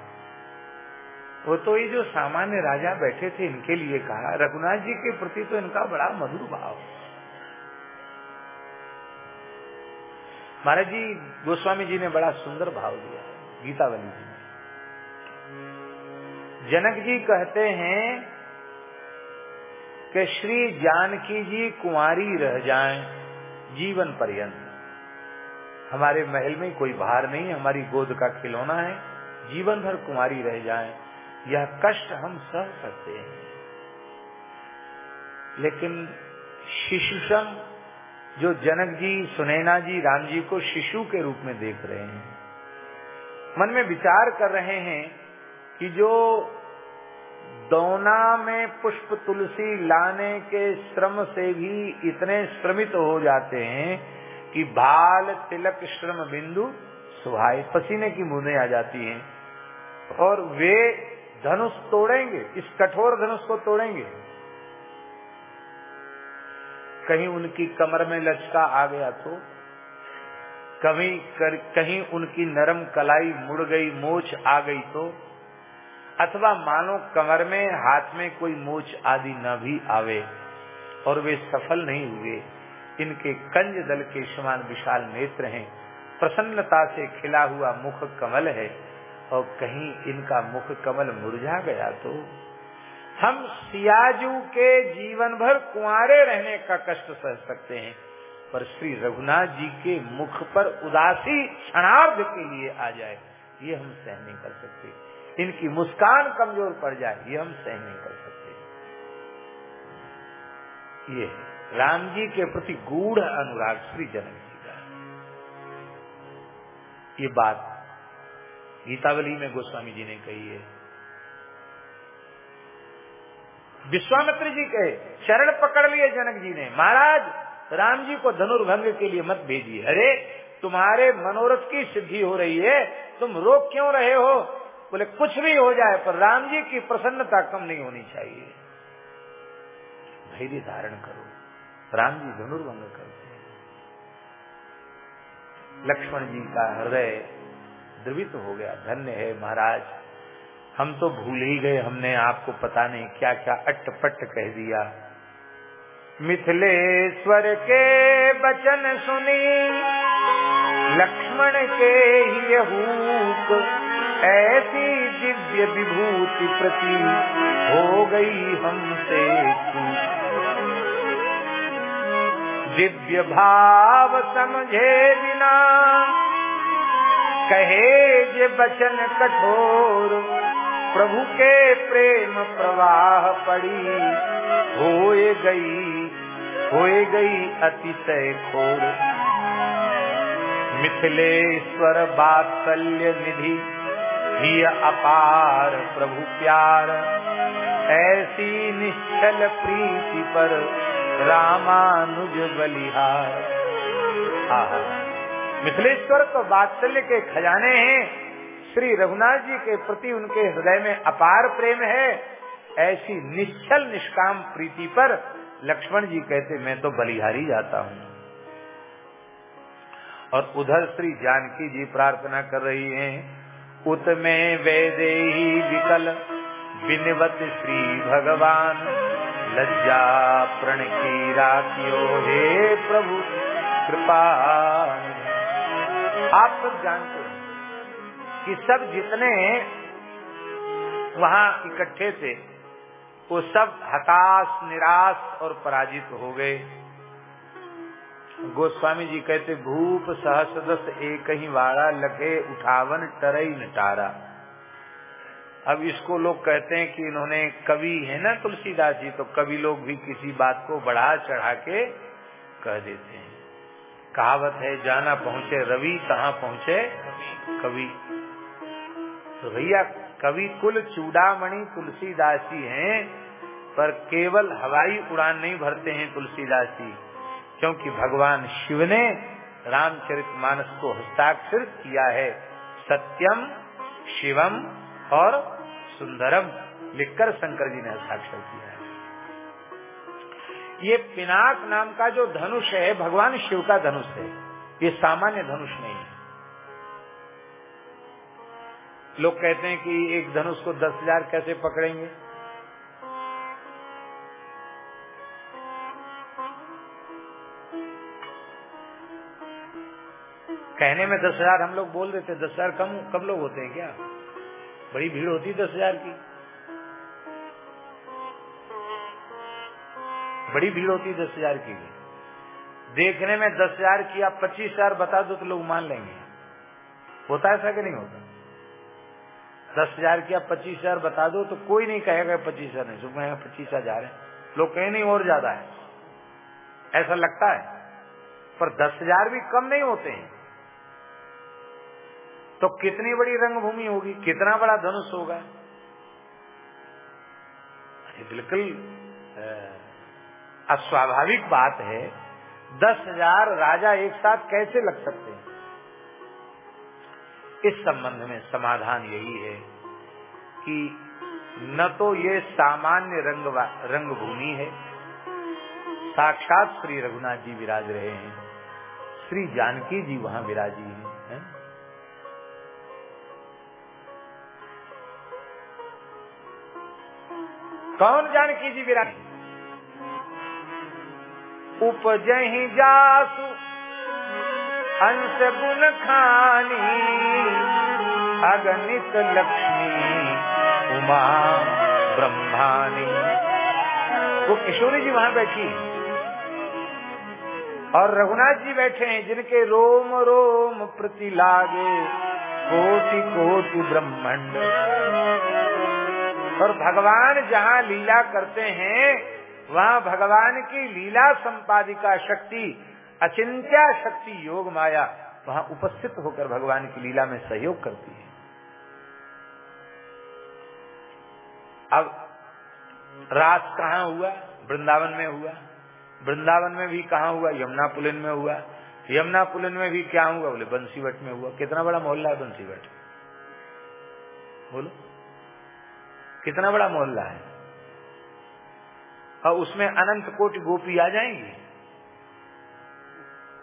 वो तो ये जो सामान्य राजा बैठे थे, इनके लिए कहा। रघुनाथ जी के प्रति तो इनका बड़ा मधुर भाव। महाराज जी, गोस्वामी जी ने बड़ा सुंदर भाव दिया, गीतावली जी जनक जी कहते हैं कि श्री जानकी जी कुंवारी रह जाएँ जीवन पर्यंत। हमारे महल में कोई भार नहीं, हमारी गोद का खिलौना है, जीवन भर कुंवारी रह जाएँ। यह कष्ट हम सह सकते हैं। लेकिन शिशुषम जो जनक जी, सुनैना जी, राम जी को शिशु के रूप में देख रहे हैं, मन में विचार कर रहे हैं कि जो दौना में पुष्प तुलसी लाने के श्रम से भी इतने श्रमित हो जाते हैं कि भाल तिलक श्रम बिंदु सुहाय पसीने की बूंदें आ जाती हैं। और वे धनुष तोड़ेंगे इस कठोर धनुष को तोड़ेंगे। कहीं उनकी कमर में लचका आ गया तो कभी कर, कहीं उनकी नरम कलाई मुड़ गई मोच आ गई तो अथवा मानो कमर में, हाथ में कोई मोच आदि न भी आवे और वे सफल नहीं हुए। इनके कंज दल के समान विशाल नेत्र हैं। प्रसन्नता से खिला हुआ मुख कमल है और कहीं इनका मुख कमल मुरझा गया तो। हम सियाजू के जीवन भर कुआरे रहने का कष्ट सह सकते हैं, पर श्री रघुनाथ जी के मुख पर उदासी क्षणार्ध के लिए आ जाए, ये हम सह नहीं कर सकते। इनकी मुस्कान कमज़ोर पड़ जाए, ये हम सह नहीं कर सकते। ये राम जी के प्रति गूढ़ अनुराग श्री जनक जी का ये बात गीतावली में गोस्वामी जी ने कही है। विश्वामित्र जी कहे शरण पकड़ लिए जनक जी ने, महाराज, राम जी को धनुर्भंग के लिए मत भेजिए। अरे, तुम्हारे मनोरथ की सिद्धि हो रही है। तुम रोक क्यों रहे हो? बोले, कुछ भी हो जाए, पर राम जी की प्रसन्नता कम नहीं होनी चाहिए। धैर्य धारण करो। राम जी धनुर्भंग करते लक्ष्मण जी का हृदय द्रवित हो गया। धन्य है महाराज। हम तो भूल ही गए, हमने आपको पता नहीं क्या क्या अट्टपट्ट कह दिया। मिथिलेश्वर के बचन सुनी, लक्ष्मण के ही हूक ऐसी दिव्य विभूति प्रति हो गई हमसे दिव्य भाव समझे बिना, कहे जे बचन कठोर, प्रभु के प्रेम प्रवाह पड़ी, होए गई होए गई अतिशय खोर। मिथिलेश्वर बात्सल्य निधि ही अपार प्रभु प्यार। ऐसी निश्चल प्रीति पर रामानुज बलिहार। मिथिलेश्वर तो वात्सल्य के खजाने हैं। श्री रघुनाथ जी के प्रति उनके हृदय में अपार प्रेम है। ऐसी निश्चल निष्काम प्रीति पर लक्ष्मण जी कहते, मैं तो बलिहारी जाता हूँ। और उधर श्री जानकी जी प्रार्थना कर रही हैं उत में वैदे ही विकल। विनवत श्री भगवान। लज्जा प्रण की राखियो हे प्रभु, कृपा। आप सब जानते हैं कि सब जितने वहाँ इकट्ठे थे, वो सब हताश, निराश और पराजित हो गए। गोस्वामी जी कहते, भूप सहसदस एक ही वाड़ा लगे, उठावन टरई नटारा. अब इसको लोग कहते हैं कि इन्होंने कवि है ना तुलसीदास जी तो कवि लोग भी किसी बात को बढ़ा चढ़ा के कह देते हैं। कहावत है, जाना पहुँचे रवि कहाँ पहुँचे कवि। तो भैया, कवि कुल चूड़ामणि तुलसीदास जी हैं, पर केवल हवाई उड़ान नहीं भरते हैं तुलसीदास जी। क्योंकि भगवान शिव ने रामचरित मानस को हस्ताक्षर किया है। सत्यम, शिवम और सुंदरम, लिखकर शंकर जी ने हस्ताक्षर किया है। ये पिनाक नाम का जो धनुष है, भगवान शिव का धनुष है। ये सामान्य धनुष नहीं है। लोग कहते हैं कि एक धनुष को दस हज़ार कैसे पकड़ेंगे? कहने में दस हज़ार हम लोग बोल देते दस हज़ार कम कम लोग होते हैं क्या? बड़ी भीड़ होती दस हज़ार की। बड़ी भीड़ होती दस हज़ार की भी। देखने में दस हज़ार की आप पच्चीस हज़ार बता दो तो लोग मान लेंगे। होता ऐसा कि नहीं होता? दस हज़ार की आप पच्चीस हज़ार बता दो तो कोई नहीं कहेगा पच्चीस हज़ार नहीं। सब कहेगा पच्चीस हज़ार है। लोग कहे, नहीं, और ज़्यादा है। ऐसा लगता है। पर दस हज़ार भी कम नहीं होते हैं। तो कितनी बड़ी रंगभूमि होगी? कितना बड़ा धनुष होगा? बिल्कुल अस्वाभाविक बात है। दस हज़ार राजा एक साथ कैसे लग सकते हैं? इस संबंध में समाधान यही है कि न तो ये सामान्य रंग रंगभूमि है। साक्षात श्री रघुनाथ जी विराज रहे हैं। श्री जानकी जी वहाँ विराजी हैं। कौन जानकी जी विराजी उपजही जासु, हंस गुण खानी, अगणित लक्ष्मी, उमा ब्रह्मानी। वो किशोरी जी वहाँ बैठी और रघुनाथ जी बैठे हैं, जिनके रोम रोम प्रति लागे कोटि कोटि ब्रह्मंड। और भगवान जहाँ लीला करते हैं, वहाँ भगवान की लीला संपादिका शक्ति, अचिंत्या शक्ति योग माया, वहाँ उपस्थित होकर भगवान की लीला में सहयोग करती है। अब रास कहाँ हुआ? वृंदावन में हुआ। वृंदावन में भी कहा हुआ? यमुना पुलिन में हुआ। यमुना पुलिन में भी क्या हुआ? बोले, बंसीवट में हुआ। कितना बड़ा मोहल्ला है बंसीवट? बोलो। कितना बड़ा मोहल्ला है? और उसमें अनंत कोटि गोपी आ जाएँगी?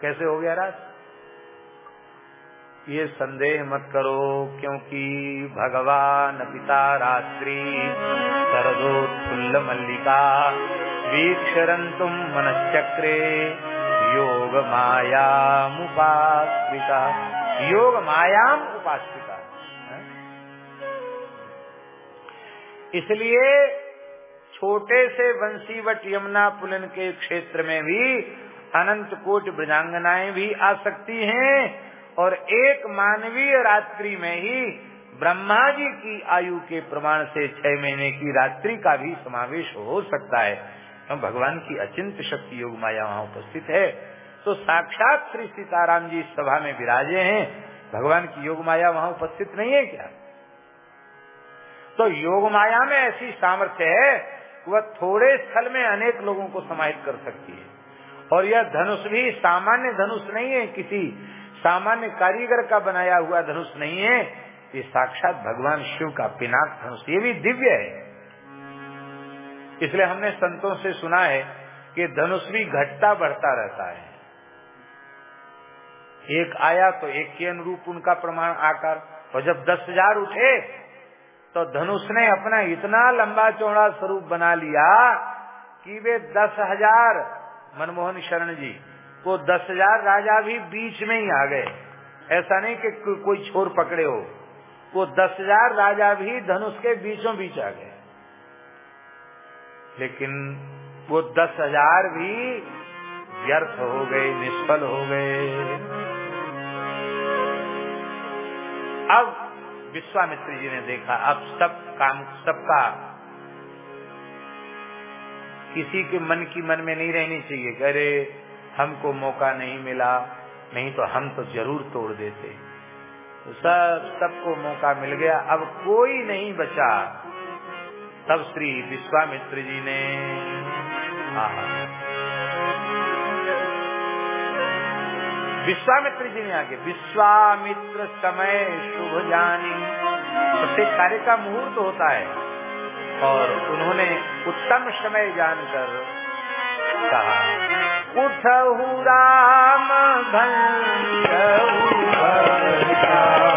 कैसे हो गया राज? ये संदेह मत करो, क्योंकि भगवान पिता रात्रि शरदोत्फुल्ल मल्लिका वीक्षरंतुम मनश्चक्रे योग मायाम उपास्त्रिता योग मायाम उपास्त्रिता इसलिए छोटे से वंशीवट यमुना पुलन के क्षेत्र में भी अनंत कोट ब्रजांगनाएँ भी आ सकती हैं और एक मानवीय रात्रि में ही ब्रह्मा जी की आयु के प्रमाण से छह महीने की रात्रि का भी समावेश हो सकता है। तो भगवान की अचिंत शक्ति योग माया वहाँ उपस्थित है। तो साक्षात श्री सीताराम जी सभा में विराजे हैं। भगवान की योग माया वहाँ उपस्थित नहीं है क्या? तो योग माया में ऐसी सामर्थ्य है वह थोड़े स्थल में अनेक लोगों को समाहित कर सकती है। और यह धनुष भी सामान्य धनुष नहीं है, किसी सामान्य कारीगर का बनाया हुआ धनुष नहीं है। ये साक्षात भगवान शिव का पिनाक धनुष, ये भी दिव्य है। इसलिए हमने संतों से सुना है कि धनुष भी घटता बढ़ता रहता है। एक आया तो एक के अनुरूप उनका प्रमाण आकार, और जब दस हज़ार उठे तो धनुष ने अपना इतना लंबा चौड़ा स्वरूप बना लिया कि वे दस हज़ार मनमोहन शरण जी वो दस हज़ार राजा भी बीच में ही आ गए। ऐसा नहीं कि को, कोई छोर पकड़े हो। वो दस हज़ार राजा भी धनुष के बीचों बीच आ गए। लेकिन वो दस हज़ार भी व्यर्थ हो गए निष्फल हो गए। अब विश्वामित्र जी ने देखा, अब सब काम, सबका किसी के मन की मन में नहीं रहनी चाहिए अरे, हमको मौका नहीं मिला, नहीं तो हम तो ज़रूर तोड़ देते। तो सब, सबको मौका मिल गया, अब कोई नहीं बचा। तब श्री विश्वामित्र जी ने, आहा। विश्वामित्र जी ने आगे विश्वामित्र समय शुभ जानी प्रत्येक कार्य का मुहूर्त होता है, और उन्होंने उत्तम समय जानकर कहा उठ राम सुनैना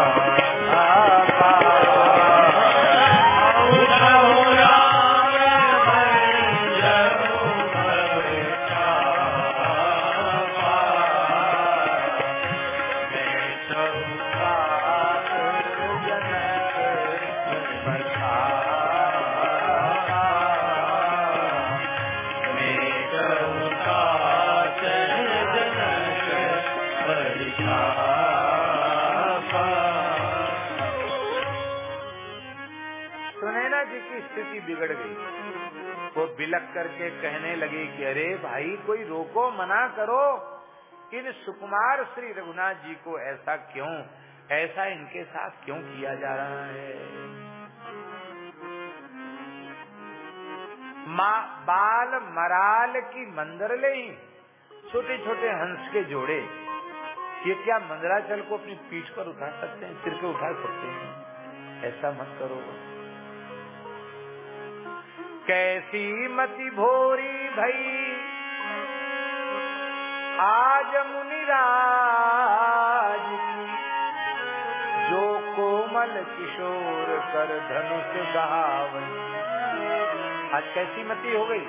बिलक करके कहने लगे कि अरे भाई, कोई रोको, मना करो। इन सुकुमार श्री रघुनाथ जी को ऐसा क्यों, ऐसा इनके साथ क्यों किया जा रहा है? माँ बाल मराल की मंदरले ले छोटे छोटे हंस के जोड़े। ये क्या मंदराचल को अपनी पीठ पर उठा सकते हैं, सिर पे उठा सकते हैं? ऐसा मत करो। कैसी मति भोरी भई। आज मुनिराज जो कोमल किशोर कर धनुष गावन। आज कैसी मति हो गई?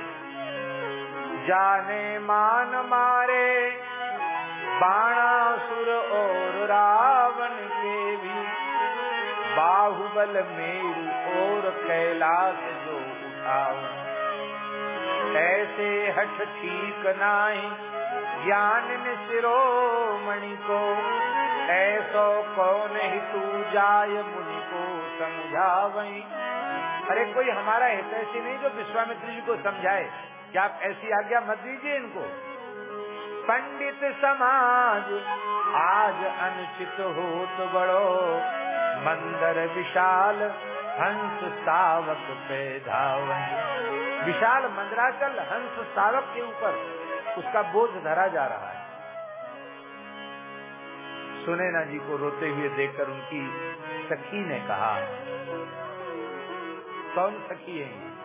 जाने मान मारे बाणासुर और रावण के भी। बाहुबल मेरु और कैलाश उठावन ऐसे हठ ठीक नाही ज्ञान में शिरोमणि को। ऐसो कौन ही तू जाय मुनि को समझावई। अरे कोई हमारा हित ऐसी नहीं जो विश्वामित्र जी को समझाए। क्या आप ऐसी आज्ञा मत दीजिए इनको। पंडित समाज आज अनुचित हो तो बड़ो। मंदर विशाल हंस सावक पे धावन। विशाल मंदराचल हंस सावक के ऊपर उसका बोझ धरा जा रहा है। सुनैना जी को रोते हुए देखकर उनकी सखी ने कहा, कौन सखी है?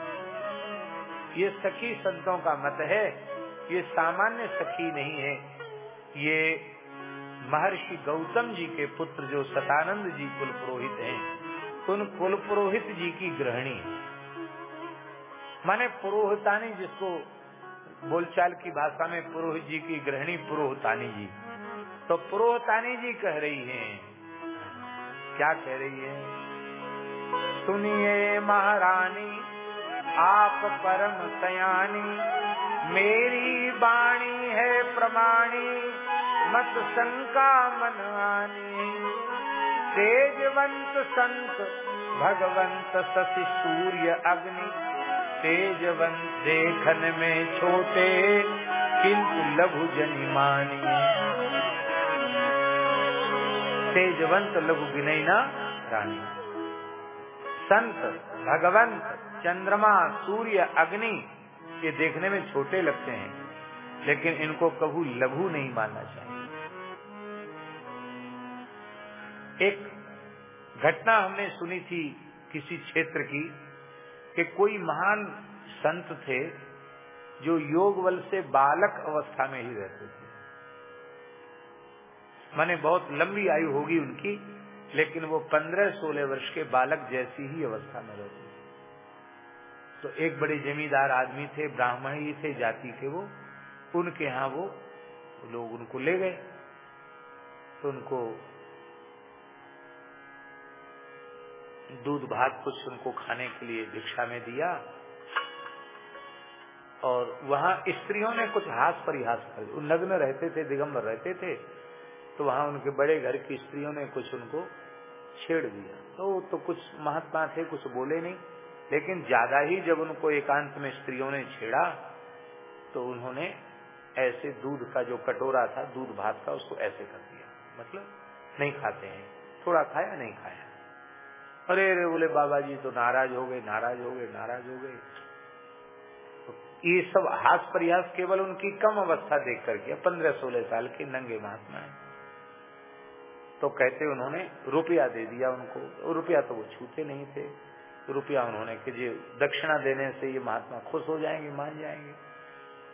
ये सखी संतों का मत है। ये सामान्य सखी नहीं है। ये महर्षि गौतम जी के पुत्र जो सतानंद जी कुल पुरोहित हैं। उन कुल पुरोहित जी की गृहिणी। है माने पुरोहितानी जिसको बोलचाल की भाषा में पुरोहित जी की गृहिणी पुरोहितानी जी। तो पुरोहितानी जी कह रही हैं, क्या कह रही है? सुनिए महारानी, आप परम सयानी, मेरी बाणी है प्रमाणी, मत शंका मन आनी। तेजवंत संत, भगवंत शशि सूर्य अग्नि। तेजवंत देखन में छोटे, किंतु लघु जनी मानी। तेजवंत लघु विनयना रानी। संत, भगवंत, चंद्रमा, सूर्य, अग्नि, ये देखने में छोटे लगते हैं, लेकिन इनको कभू लघु नहीं मानना चाहिए। एक घटना हमने सुनी थी किसी क्षेत्र की कि कोई महान संत थे जो योग बल से बालक अवस्था में ही रहते थे। माने बहुत लंबी आयु होगी उनकी, लेकिन वो पंद्रह सोलह वर्ष के बालक जैसी ही अवस्था में रहते थे। तो एक बड़े जमींदार आदमी थे, ब्राह्मण ही थे, जाति के वो, उनके यहाँ वो लोग उनको ले गए। तो उनको दूध भात कुछ उनको खाने के लिए भिक्षा में दिया और वहाँ स्त्रियों ने कुछ हास परिहास कर नग्न रहते थे, दिगंबर रहते थे तो वहाँ उनके बड़े घर की स्त्रियों ने कुछ उनको छेड़ दिया। तो तो कुछ महात्मा थे, कुछ बोले नहीं, लेकिन ज़्यादा ही जब उनको एकांत में स्त्रियों ने छेड़ा तो उन्होंने ऐसे दूध का जो कटोरा था, दूध भात का, उसको ऐसे कर दिया। मतलब नहीं खाते हैं। थोड़ा खाया, नहीं खाया। अरे अरे, बोले बाबा जी तो नाराज़ हो गए, नाराज़ हो गए, नाराज़ हो गए। तो ये सब हास प्रयास केवल उनकी कम अवस्था देख कर किया पंद्रह सोलह साल के नंगे महात्मा है। तो कहते उन्होंने, रुपया दे दिया उनको रुपया तो वो छूते नहीं थे। रुपया उन्होंने कि जी, दक्षिणा देने से ये महात्मा खुश हो जाएँगे, मान जाएँगे।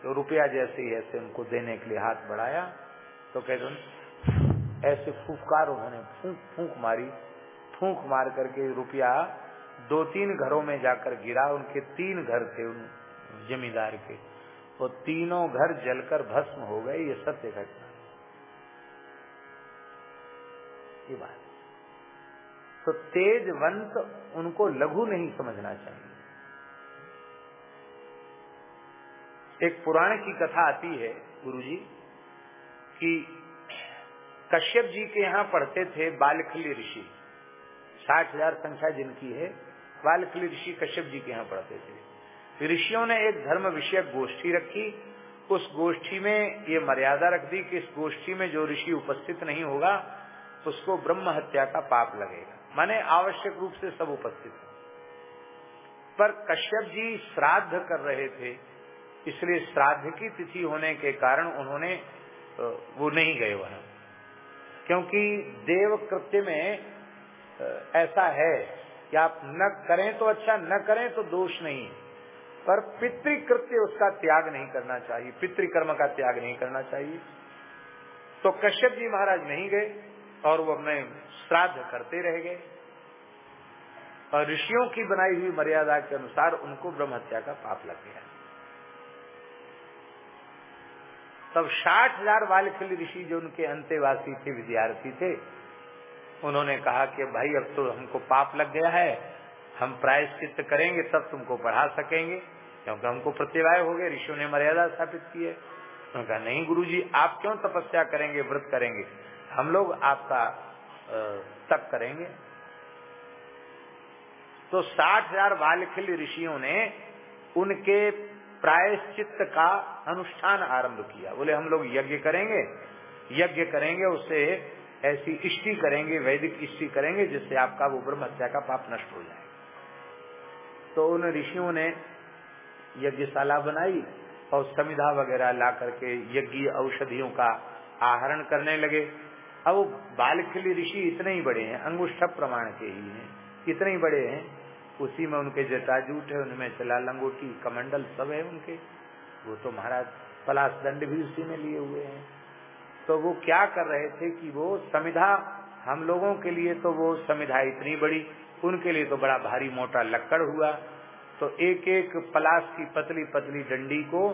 तो रुपया जैसे ही ऐसे उनको देने के लिए हाथ बढ़ाया तो कहते ऐसे फूफकार उन्होंने फूक फूक मारी। फूक मार करके रुपया दो तीन घरों में जाकर गिरा। उनके तीन घर थे उन जमींदार के। वो तीनों घर जलकर भस्म हो गए, ये सत्य घटना। ये बात। तो तेजवंत उनको लघु नहीं समझना चाहिए। एक पुराण की कथा आती है गुरुजी, कि कश्यप जी के यहाँ पढ़ते थे बालखली ऋषि। साठ हज़ार संख्या जिनकी है बालखली ऋषि कश्यप जी के यहाँ पढ़ते थे। ऋषियों ने एक धर्म विषय गोष्ठी रखी। उस गोष्ठी में ये मर्यादा रख दी कि इस गोष्ठी में जो ऋषि उपस्थित नहीं होगा, उसको ब्रह्म हत्या का पाप लगेगा। माने आवश्यक रूप से सब उपस्थित पर कश्यप जी श्राद्ध कर रहे थे, इसलिए श्राद्ध की तिथि होने के कारण उन्होंने वो नहीं गए वहाँ। क्योंकि देव कृत्य में ऐसा है कि आप न करें तो अच्छा न करें तो दोष नहीं। पर पितृकृत्य उसका त्याग नहीं करना चाहिए, पितृकर्म का त्याग नहीं करना चाहिए। तो कश्यप जी महाराज नहीं गए और वो अपने श्राद्ध करते रह गए। और ऋषियों की बनाई हुई मर्यादा के अनुसार उनको ब्रह्म हत्या का पाप लग गया। तब साठ हज़ार बालखिल ऋषि जो उनके अंत्यवासी थे, विद्यार्थी थे उन्होंने कहा कि भाई, अब तो हमको पाप लग गया है, हम प्रायश्चित करेंगे, तब तुमको पढ़ा सकेंगे। क्योंकि हमको प्रतिवाय हो गए, ऋषियों ने मर्यादा स्थापित की है। उन्होंने कहा, नहीं गुरुजी, आप क्यों तपस्या करेंगे, व्रत करेंगे? हम लोग आपका तप करेंगे। तो साठ हज़ार बालखिल ऋषियों ने उनके प्रायश्चित का अनुष्ठान आरंभ किया। बोले, हम लोग यज्ञ करेंगे यज्ञ करेंगे, उससे ऐसी इष्टि करेंगे, वैदिक इष्टि करेंगे, जिससे आपका वो ब्रह्म हत्या का पाप नष्ट हो जाए। तो उन ऋषियों ने यज्ञशाला बनाई और समिधा वगैरह ला करके यज्ञ औषधियों का आहरण करने लगे। अब बालखिली ऋषि इतने ही बड़े हैं, अंगुष्ठ प्रमाण के ही हैं, इतने ही बड़े हैं, उसी में उनके जटाजूट है, उनमें चला लंगोटी, कमंडल सब है उनके। वो तो महाराज पलाश दंड भी उसी में लिए हुए हैं। तो वो क्या कर रहे थे कि वो समिधा, हम लोगों के लिए तो वो समिधा इतनी बड़ी, उनके लिए तो बड़ा भारी मोटा लक्कड़ हुआ। तो एक एक पलाश की पतली पतली डंडी को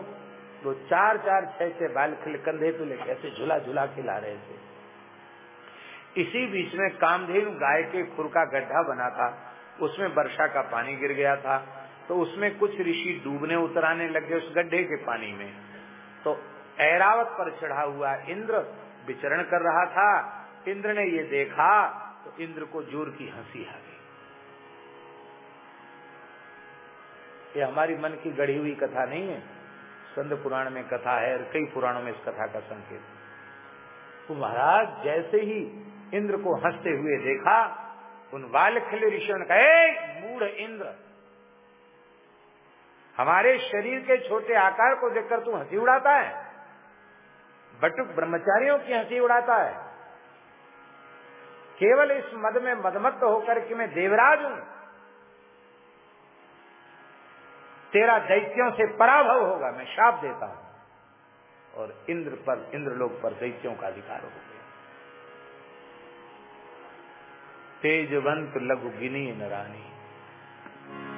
वो चार चार छह छह बाल कंधे पे लेके ऐसे झुला झुला के ला रहे थे। इसी बीच में कामधेनु गाय के खुर का गड्ढा बना था। उसमें वर्षा का पानी गिर गया था। तो उसमें कुछ ऋषि डूबने उतराने लगे उस गड्ढे के पानी में। तो ऐरावत पर चढ़ा हुआ इंद्र विचरण कर रहा था। इंद्र ने ये देखा तो इंद्र को ज़ोर की हँसी आ गई। ये हमारी मन की गढ़ी हुई कथा नहीं है। स्कंद पुराण में कथा है और कई पुराणों में इस कथा का संकेत तो महाराज, जैसे ही इंद्र को हँसते हुए देखा, उन वालखिल ऋषियों ने कहा मूढ़ इंद्र, हमारे शरीर के छोटे आकार को देखकर तू हँसी उड़ाता है? बटुक ब्रह्मचारियों की हँसी उड़ाता है। केवल इस मद में मदमत्त होकर कि मैं देवराज हूँ। तेरा दैत्यों से पराभव होगा, मैं शाप देता हूँ। और इंद्र पर इंद्र लोग पर दैत्यों का अधिकार हो गया। तेजवंत लघु गिनी नरानी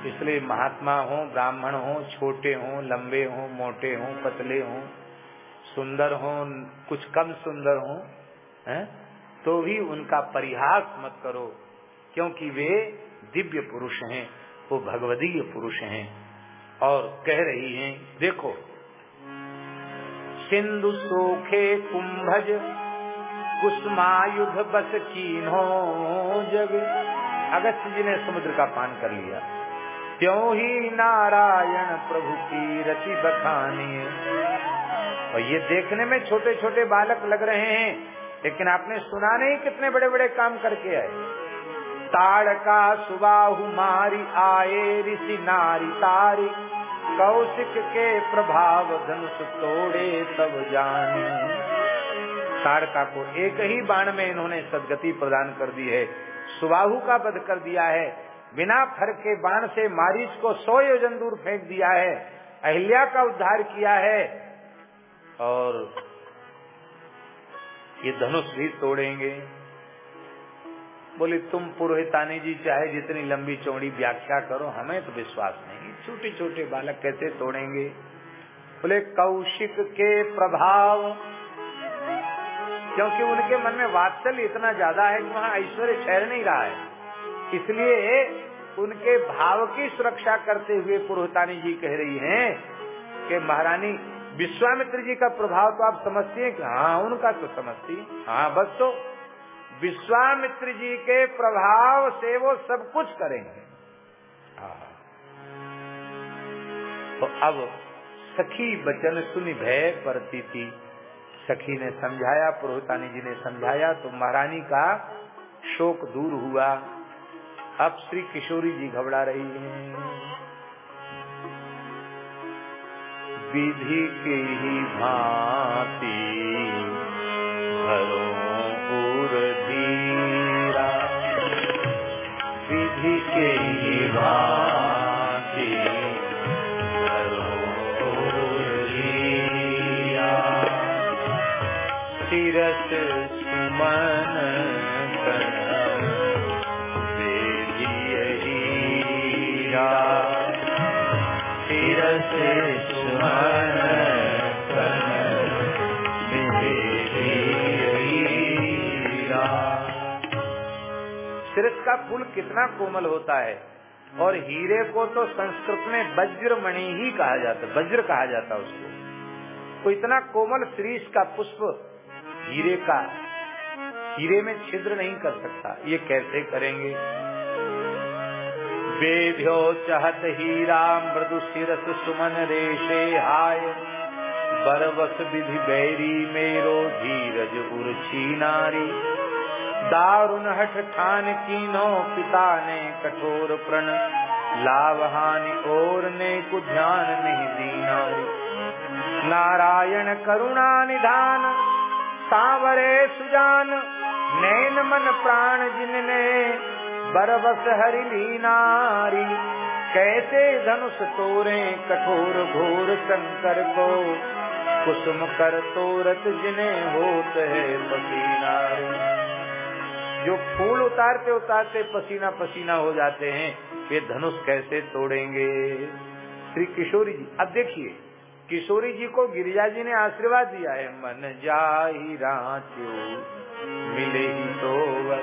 इसलिए महात्मा हो, ब्राह्मण हो, छोटे हो, लंबे हो, मोटे हो, पतले हो सुंदर हो, कुछ कम सुंदर हो तो भी उनका परिहास मत करो, क्योंकि वे दिव्य पुरुष हैं, वो भगवदीय पुरुष हैं, और कह रही हैं, देखो, सिंधु सोखे कुंभज, कुसमायुध बस कीन्हो जग। अगस्त जी ने समुद्र का पान कर लिया। त्यों ही नारायण प्रभु की रति बखानी और ये देखने में छोटे छोटे बालक लग रहे हैं, लेकिन आपने सुना नहीं कितने बड़े बड़े काम करके आए। ताड़ का सुबाहु मारी आए, ऋषि नारी तारी, कौशिक के प्रभाव धनुष तोड़े तब जानी। ताड़का को एक ही बाण में इन्होंने सदगति प्रदान कर दी है, सुबाहु का वध कर दिया है। बिना फर के बाण से मारीच को सौ योजन दूर फेंक दिया है। अहिल्या का उद्धार किया है। और ये धनुष भी तोड़ेंगे। बोले, तुम पुरोहितानी जी, चाहे जितनी लंबी चौड़ी व्याख्या करो, हमें तो विश्वास नहीं। छोटे छोटे बालक कैसे तोड़ेंगे? बोले, कौशिक के प्रभाव, क्योंकि उनके मन में वात्सल्य इतना ज़्यादा है कि वहाँ ऐश्वर्य ठहर नहीं रहा है। इसलिए उनके भाव की सुरक्षा करते हुए पुरोहितानी जी कह रही हैं कि, महारानी विश्वामित्र जी का प्रभाव तो आप समझती हैं कि हाँ उनका तो समझती हाँ। बस तो विश्वामित्र जी के प्रभाव से वो सब कुछ करेंगे। तो अब सखी बचन सुनी भय परती थी। सखी ने समझाया, पुरोहितानी जी ने समझाया तो महारानी का शोक दूर हुआ। अब श्री किशोरी जी घबरा रही हैं। विधि के ही भांति घरों फूल कितना कोमल होता है। और हीरे को तो संस्कृत में वज्र मणि ही कहा जाता, वज्र कहा जाता उसको। तो इतना कोमल श्रीष का पुष्प हीरे का, हीरे में छिद्र नहीं कर सकता। ये कैसे करेंगे? बेभ्यो चहत हीरा मृदु सिरस सुमन रेशे हाय, बरवस विधि बैरी मेरो धीरज उर्छी नारी दारुण हठ ठान कीनो पिता ने कठोर प्रण। लाभ हानि और ने को ध्यान नहीं दीनारी नारायण करुणा निधान, सावरे सुजान, नैन मन प्राण जिनने बरबस हरिली नारी कैसे धनुष तोरे कठोर घोर शंकर को, कुसुम कर तोरत जिन्हें होत है पसीना जो फूल उतारते उतारते पसीना पसीना हो जाते हैं वे धनुष कैसे तोड़ेंगे? श्री किशोरी जी, अब देखिए, किशोरी जी को गिरिजा जी ने आशीर्वाद दिया है, मन जाही राचो, मिले ही तो वर।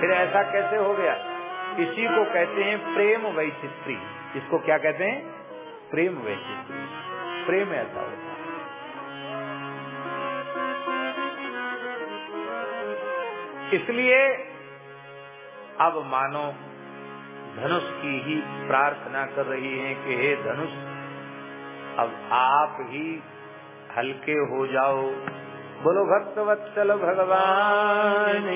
फिर ऐसा कैसे हो गया? इसी को कहते हैं प्रेम वैचित्री। इसको क्या कहते हैं? प्रेम वैचित्री। प्रेम ऐसा होता इसलिए अब मानो धनुष की ही प्रार्थना कर रही हैं कि हे धनुष, अब आप ही हल्के हो जाओ। बोलो भक्त वत्सल भगवान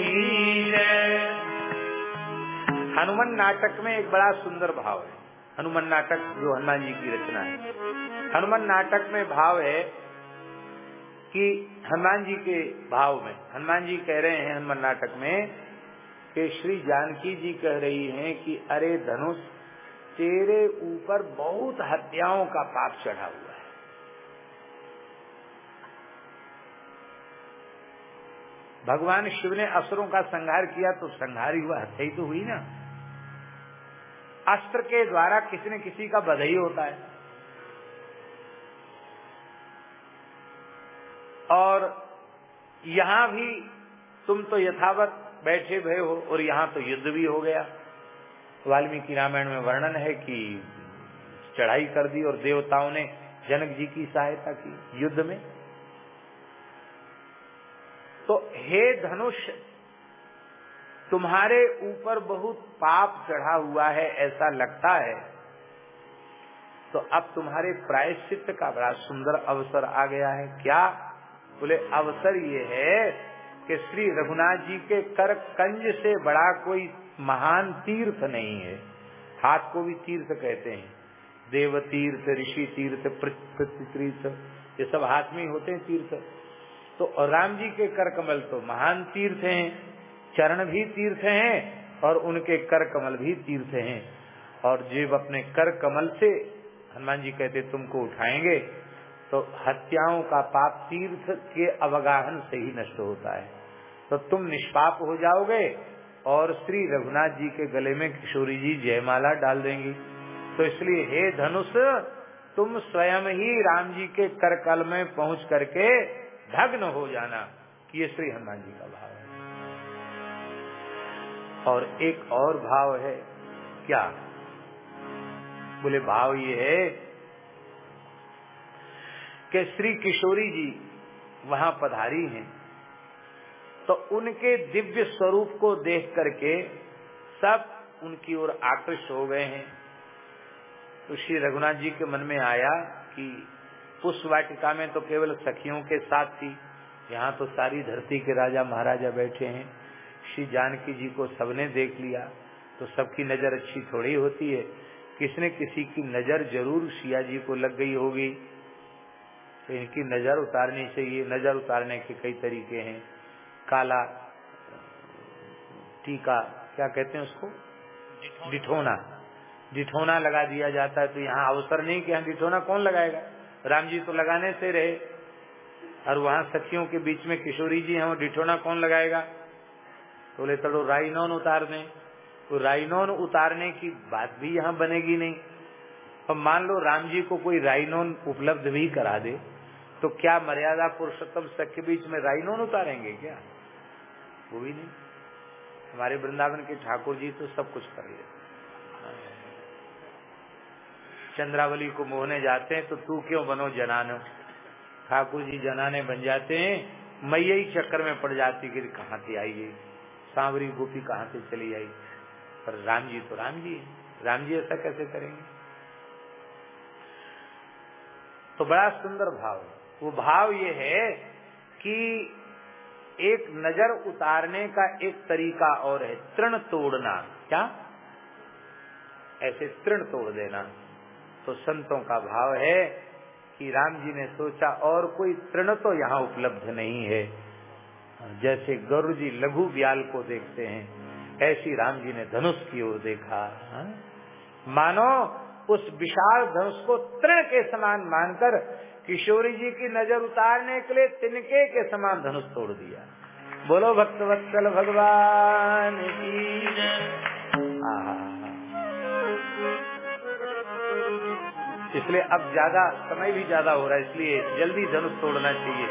हनुमान नाटक में एक बड़ा सुंदर भाव है। हनुमान नाटक, जो हनुमान जी की रचना है। हनुमान नाटक में भाव है कि हनुमान जी के भाव में, हनुमान जी कह रहे हैं हनुमान नाटक में कि श्री जानकी जी कह रही हैं कि अरे धनुष, तेरे ऊपर बहुत हत्याओं का पाप चढ़ा हुआ है। भगवान शिव ने असुरों का संहार किया तो संहार हुआ, हत्या ही तो हुई ना। अस्त्र के द्वारा किसी न किसी का बधाई होता है। और यहाँ भी तुम तो यथावत बैठे भय हो और यहाँ तो युद्ध भी हो गया। वाल्मीकि रामायण में वर्णन है कि चढ़ाई कर दी और देवताओं ने जनक जी की सहायता की युद्ध में। तो हे धनुष, तुम्हारे ऊपर बहुत पाप चढ़ा हुआ है, ऐसा लगता है। तो अब तुम्हारे प्रायश्चित का बड़ा सुंदर अवसर आ गया है। क्या बोले, अवसर ये है कि श्री रघुनाथ जी के कर कंज से बड़ा कोई महान तीर्थ नहीं है। हाथ को भी तीर्थ कहते हैं। देव तीर्थ ऋषि तीर्थ पृथ्वी तीर्थ ये सब हाथ में होते हैं तीर्थ। तो और राम जी के कर कमल तो महान तीर्थ हैं, चरण भी तीर्थ हैं, और उनके कर कमल भी तीर्थ हैं। और जीव अपने कर कमल से, हनुमान जी कहते, तुमको उठाएँगे। तो हत्याओं का पाप तीर्थ के अवगाहन से ही नष्ट होता है। तो तुम निष्पाप हो जाओगे और श्री रघुनाथ जी के गले में किशोरी जी जयमाला डाल देंगी। तो इसलिए हे धनुष, तुम स्वयं ही राम जी के करकल में पहुँच करके भग्न हो जाना, कि ये श्री हनुमान जी का भाव है। और एक और भाव है, क्या? बोले, भाव ये है कि श्री किशोरी जी वहाँ पधारी हैं तो उनके दिव्य स्वरूप को देख करके सब उनकी ओर आकृष्ट हो गए हैं। तो श्री रघुनाथ जी के मन में आया कि उस वाटिका में तो केवल सखियों के साथ थी, यहाँ तो सारी धरती के राजा महाराजा बैठे हैं। श्री जानकी जी को सबने देख लिया तो सबकी नज़र अच्छी थोड़ी होती है। किसने किसी की नज़र ज़रूर सिया जी को लग गई होगी। तो इनकी नज़र उतारनी चाहिए। नज़र उतारने के कई तरीके हैं। काला टीका क्या कहते हैं उसको? डिठोना। डिठोना। लगा दिया जाता है तो यहाँ अवसर नहीं कि यहाँ डिठोना कौन लगाएगा? राम जी तो लगाने से रहे। और वहाँ सखियों के बीच में किशोरी जी हैं वो डिठोना कौन लगाएगा? तो बोले चलो राइनोन उतार दें। तो राइनोन उतारने की बात भी यहाँ बनेगी नहीं। अब मान लो राम जी को कोई राइनोन उपलब्ध भी करा दे तो क्या मर्यादा पुरुषोत्तम सख के बीच में राइनोन उतारेंगे क्या? वो भी नहीं। हमारे वृंदावन के ठाकुर जी तो सब कुछ कर लेते चंद्रावली को मोहने जाते हैं तो तू क्यों बनो जनानो? ठाकुर जी जनाने बन जाते हैं मैया ही चक्कर में पड़ जाती कि कहाँ से आई ये? सांवरी गोपी कहाँ से चली आई? पर राम जी तो राम जी राम जी ऐसा कैसे करेंगे? तो बड़ा सुंदर भाव है। वो भाव ये है कि एक नज़र उतारने का एक तरीका और है, तृण तोड़ना। क्या? ऐसे तृण तोड़ देना। तो संतों का भाव है कि राम जी ने सोचा और कोई तृण तो यहाँ उपलब्ध नहीं है। जैसे गौर जी लघु ब्याल को देखते हैं, ऐसी राम जी ने धनुष की ओर देखा। हा? मानो उस विशाल धनुष को तृण के समान मानकर किशोरी जी की नज़र उतारने के लिए तिनके के समान धनुष तोड़ दिया। बोलो भक्त वत्सल भगवान की इसलिए अब ज़्यादा समय भी ज़्यादा हो रहा है, इसलिए जल्दी धनुष तोड़ना चाहिए।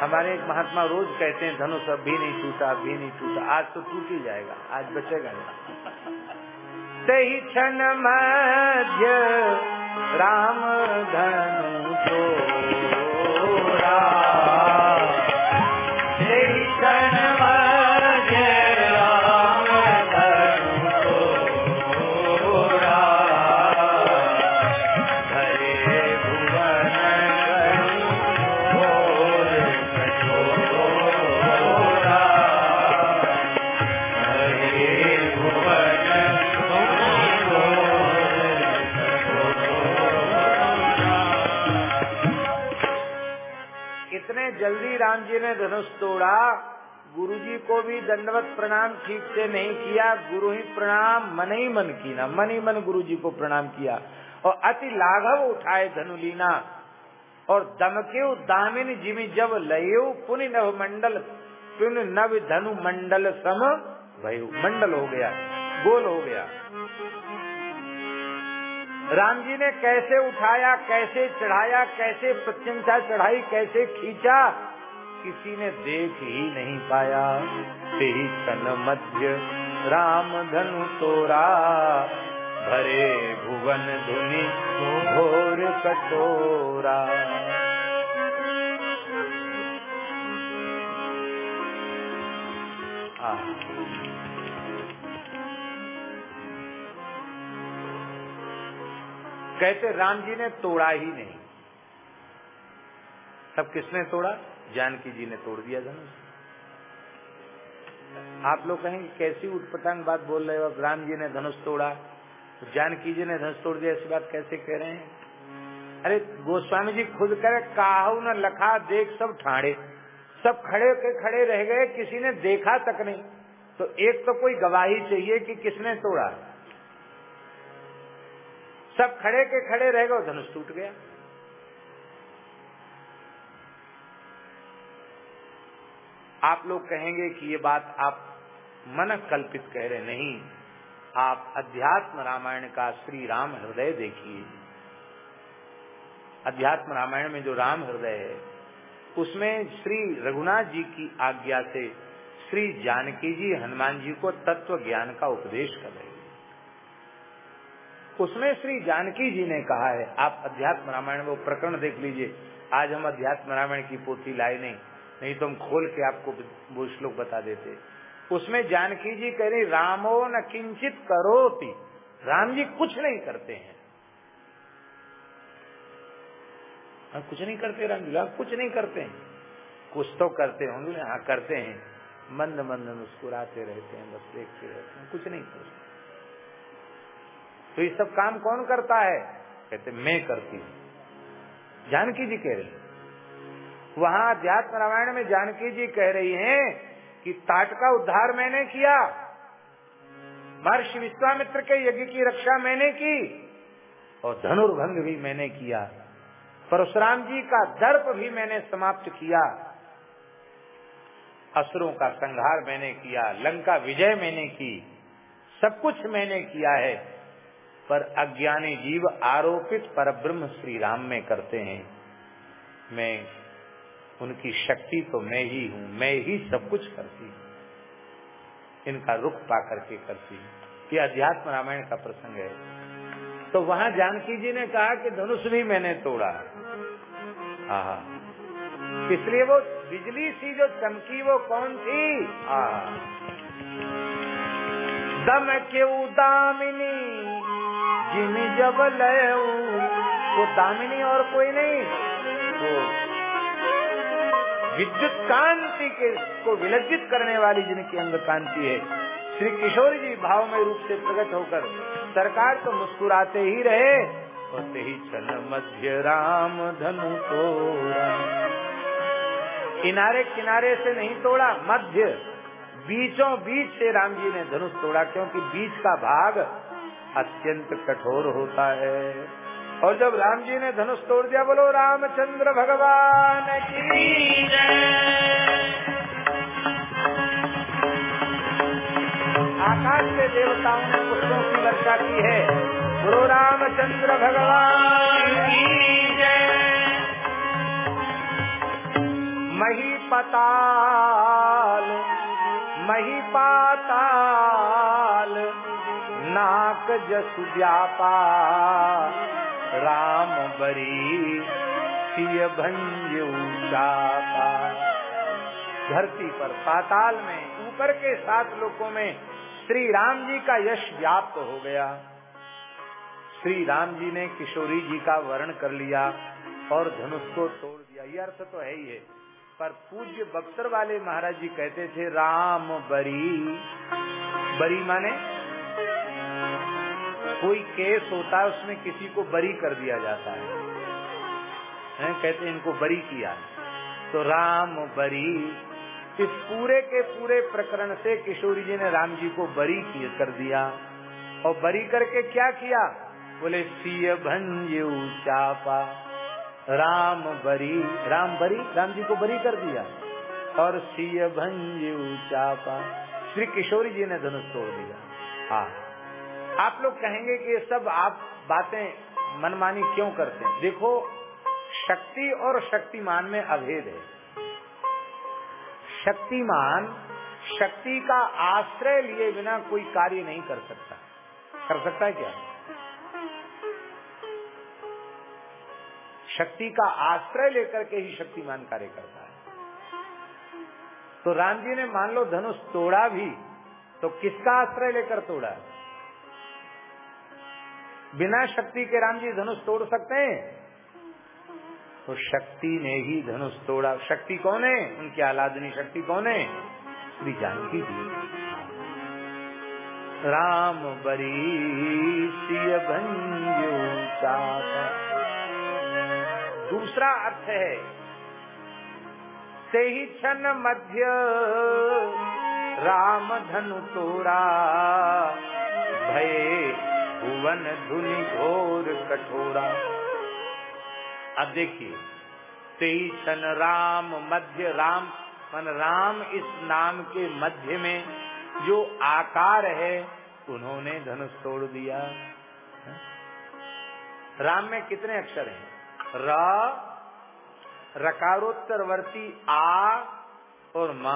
हमारे एक महात्मा रोज कहते हैं, धनुष अब भी नहीं टूटा, अब भी नहीं टूटा, आज तो टूट ही जाएगा, आज बचेगा नहीं। क्षण मध्य राम धनु तोड़ा धनुष तोड़ा गुरु जी को भी दंडवत प्रणाम ठीक से नहीं किया, गुरु ही प्रणाम, मन ही मन की ना मन ही मन गुरु जी को प्रणाम किया। और अति लाघव उठाए धनुलीना, और दमके दामिन जिमि जब लयो पुन नव मंडल पुन नव धनु मंडल सम भयो मंडल हो गया, गोल हो गया। राम जी ने कैसे उठाया, कैसे चढ़ाया, कैसे प्रत्यंसा चढ़ाई, कैसे खींचा किसी ने देख ही नहीं पाया। ही तन मध्य राम धनु तोरा। भरे भुवन धुनि घोर कटोरा। कहते राम जी ने तोड़ा ही नहीं। सब किसने तोड़ा? जानकी जी ने तोड़ दिया धनुष आप लोग कहेंगे, कैसी उठपटांग बात बोल रहे हो? राम जी ने धनुष तोड़ा जानकी जी ने धनुष तोड़ दिया, ऐसी बात कैसे कह रहे हैं? अरे, गोस्वामी जी खुद करे काहू न लखा, देख सब ठाणे। सब खड़े के खड़े रह गए, किसी ने देखा तक नहीं। तो एक तो कोई गवाही चाहिए कि किसने तोड़ा। सब खड़े के खड़े रह गए, धनुष टूट गया। आप लोग कहेंगे कि ये बात आप मन कल्पित कह रहे, नहीं। आप अध्यात्म रामायण का श्री राम हृदय देखिए। अध्यात्म रामायण में जो राम हृदय है, उसमें श्री रघुनाथ जी की आज्ञा से श्री जानकी जी हनुमान जी को तत्व ज्ञान का उपदेश कर रहे उसमें श्री जानकी जी ने कहा है, आप अध्यात्म रामायण वो प्रकरण देख लीजिए। आज हम अध्यात्म रामायण की पोथी लाए नहीं। नहीं तो हम खोल के आपको वो श्लोक बता देते। उसमें जानकी जी कह रही, रामो न किंचित करोति। राम जी कुछ नहीं करते हैं। हाँ कुछ नहीं करते राम जी कुछ नहीं करते हैं। कुछ तो करते होंगे हाँ करते हैं। मंद मंद मुस्कुराते रहते हैं, बस देखते रहते हैं, कुछ नहीं करते। तो ये सब काम कौन करता है? कहते, मैं करती हूँ। जानकी जी कह रही वहाँ अध्यात्म रामायण में जानकी जी कह रही हैं कि ताट का उद्धार मैंने किया। महर्षि विश्वामित्र के यज्ञ की रक्षा मैंने की और धनुर्भंग भी मैंने किया। परशुराम जी का दर्प भी मैंने समाप्त किया। असुरों का संहार मैंने किया, लंका विजय मैंने की, सब कुछ मैंने किया है। पर अज्ञानी जीव आरोपित पर ब्रह्म श्री राम में करते हैं। मैं उनकी शक्ति तो मैं ही हूँ, मैं ही सब कुछ करती हूँ। इनका रुख पा करके करती हूँ। ये अध्यात्म रामायण का प्रसंग है। तो वहाँ जानकी जी ने कहा कि धनुष भी मैंने तोड़ा हाँ। इसलिए वो बिजली सी जो चमकी, वो कौन थी? दम के दामिनी? जिन जब लय वो दामिनी और कोई नहीं? वो विद्युत कांति के, को विलज्जित करने वाली जिनकी अंग कांति है, श्री किशोर जी भाव में रूप से प्रकट होकर सरकार तो मुस्कुराते ही रहे। होते ही चल मध्य राम धनु तोड़ा। किनारे किनारे से नहीं तोड़ा, मध्य। बीचों बीच से राम जी ने धनुष तोड़ा, क्योंकि बीच का भाग अत्यंत कठोर होता है। और जब राम जी ने धनुष तोड़ दिया, बोलो, रामचंद्र भगवान की आकाश के देवताओं ने पुष्पों की वर्षा की है। बोलो, रामचंद्र भगवान की मही पताल मही पाताल नाक जसु व्यापा राम बरी, सिय भंज ऊंचापा धरती पर पाताल में, ऊपर के सात लोकों में, श्री राम जी का यश व्याप्त हो गया। श्री राम जी ने किशोरी जी का वर्ण कर लिया और धनुष को तोड़ दिया। ये अर्थ तो है ही है, पर पूज्य बक्सर वाले महाराज जी कहते थे, राम बरी। बरी माने कोई केस होता है उसमें किसी को बरी कर दिया जाता है, है? कहते हैं इनको बरी किया। तो राम बरी इस पूरे के पूरे प्रकरण से किशोरी जी ने राम जी को बरी कर दिया। और बरी करके क्या किया? बोले सीय भंज चापा। राम बरी राम बरी राम जी को बरी कर दिया। और सीय भंज चापा। श्री किशोरी जी ने धनुष तोड़ दिया। हाँ। आप लोग कहेंगे कि ये सब आप बातें मनमानी क्यों करते हैं? देखो, शक्ति और शक्तिमान में अभेद है। शक्तिमान, शक्ति का आश्रय लिए बिना कोई कार्य नहीं कर सकता। कर सकता है क्या? शक्ति का आश्रय लेकर के ही शक्तिमान कार्य करता है। तो राम जी ने मान लो धनुष तोड़ा भी तो किसका आश्रय लेकर तोड़ा? है बिना शक्ति के राम जी धनुष तोड़ सकते हैं? तो शक्ति ने ही धनुष तोड़ा। शक्ति कौन है? उनकी आलादनी शक्ति कौन है? श्री जानकी जी। राम बरी दूसरा अर्थ है से ही क्षण मध्य राम धनु तोड़ा, भय भुवन धुनि घोर कठोरा। अब देखिए तेई क्षण राम मध्य राम, मन राम इस नाम के मध्य में जो आकार है, उन्होंने धनुष तोड़ दिया। राम में कितने अक्षर हैं? र, रकारोत्तरवर्ती आ और म।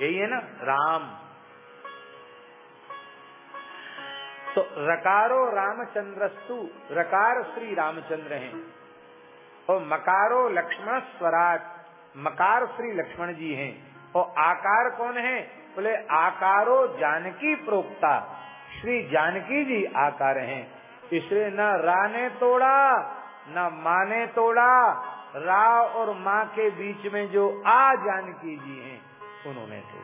यही है ना? राम। तो रकारो रामचंद्रस्तु, रकार श्री रामचंद्र हैं। और मकारो लक्ष्मण स्वराज, मकार श्री लक्ष्मण जी हैं। और आकार कौन है? बोले, आकारो जानकी प्रोक्ता। श्री जानकी जी आकार हैं। इसलिए न रा ने तोड़ा, न माने तोड़ा रा और माँ के बीच में जो आ जानकी जी हैं, उन्होंने तोड़ा।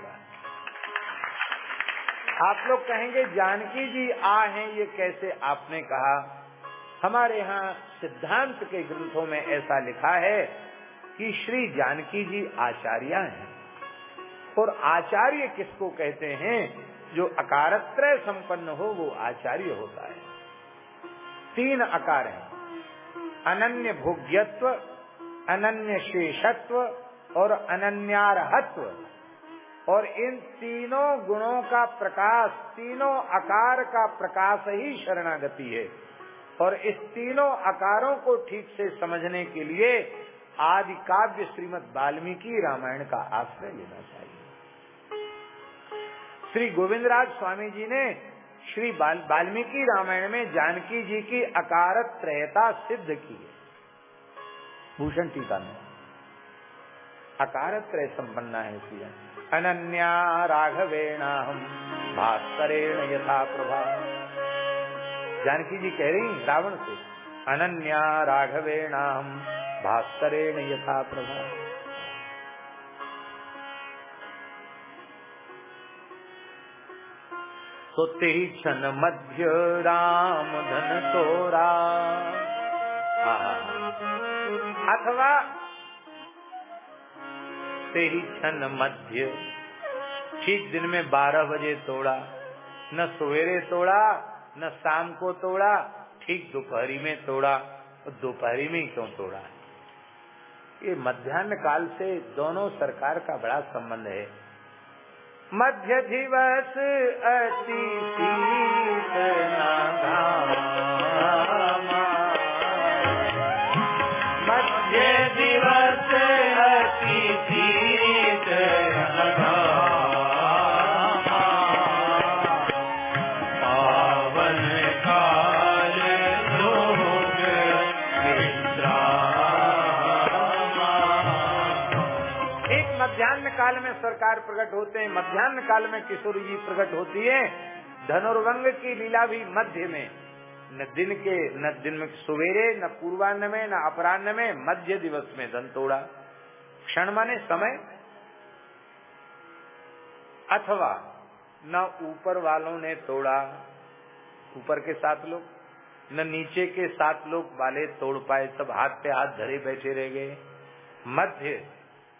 आप लोग कहेंगे, जानकी जी, आ हैं, ये कैसे आपने कहा? हमारे यहाँ सिद्धांत के ग्रंथों में ऐसा लिखा है कि श्री जानकी जी आचार्य हैं। और आचार्य किसको कहते हैं? जो अकारत्रय संपन्न हो, वो आचार्य होता है। तीन अकार हैं। अनन्य भोग्यत्व, अनन्य शेषत्व और अनन्यारहत्व। और इन तीनों गुणों का प्रकाश, तीनों आकार का प्रकाश ही शरणागति है। और इस तीनों आकारों को ठीक से समझने के लिए आदि काव्य श्रीमद वाल्मीकि रामायण का आश्रय लेना चाहिए। श्री गोविंदराज स्वामी जी ने श्री वाल्मीकि रामायण में जानकी जी की अकारत त्रयता सिद्ध की है। भूषण टीका में। अकारत त्रय संपन्ना है श्री अनन्या राघवेण हम भास्करेण यथा प्रभा। जानकी जी कह रही रावण से, अनन्या राघवेण हम भास्करेण यथा प्रभा। ही क्षण मध्य राम धन तोरा अथवा ते ही क्षण मध्य। ठीक दिन में बारह बजे तोड़ा। न सवेरे तोड़ा, न शाम को तोड़ा, ठीक दोपहरी में तोड़ा। और दोपहरी में ही क्यों तोड़ा? ये मध्यान्ह काल से दोनों सरकार का बड़ा संबंध है। मध्य दिवस अति होते हैं। मध्यान्ह काल में किशोर जी प्रकट होती है। धनुर्वंग की लीला भी मध्य में। न दिन के, न दिन में सवेरे, न पूर्वान्न में, न अपराह्न में, मध्य दिवस में धन तोड़ा क्षण माने समय। अथवा न ऊपर वालों ने तोड़ा। ऊपर के सात लोग, न नीचे के सात लोग वाले तोड़ पाए। सब हाथ पे हाथ धरे बैठे रह गए। मध्य,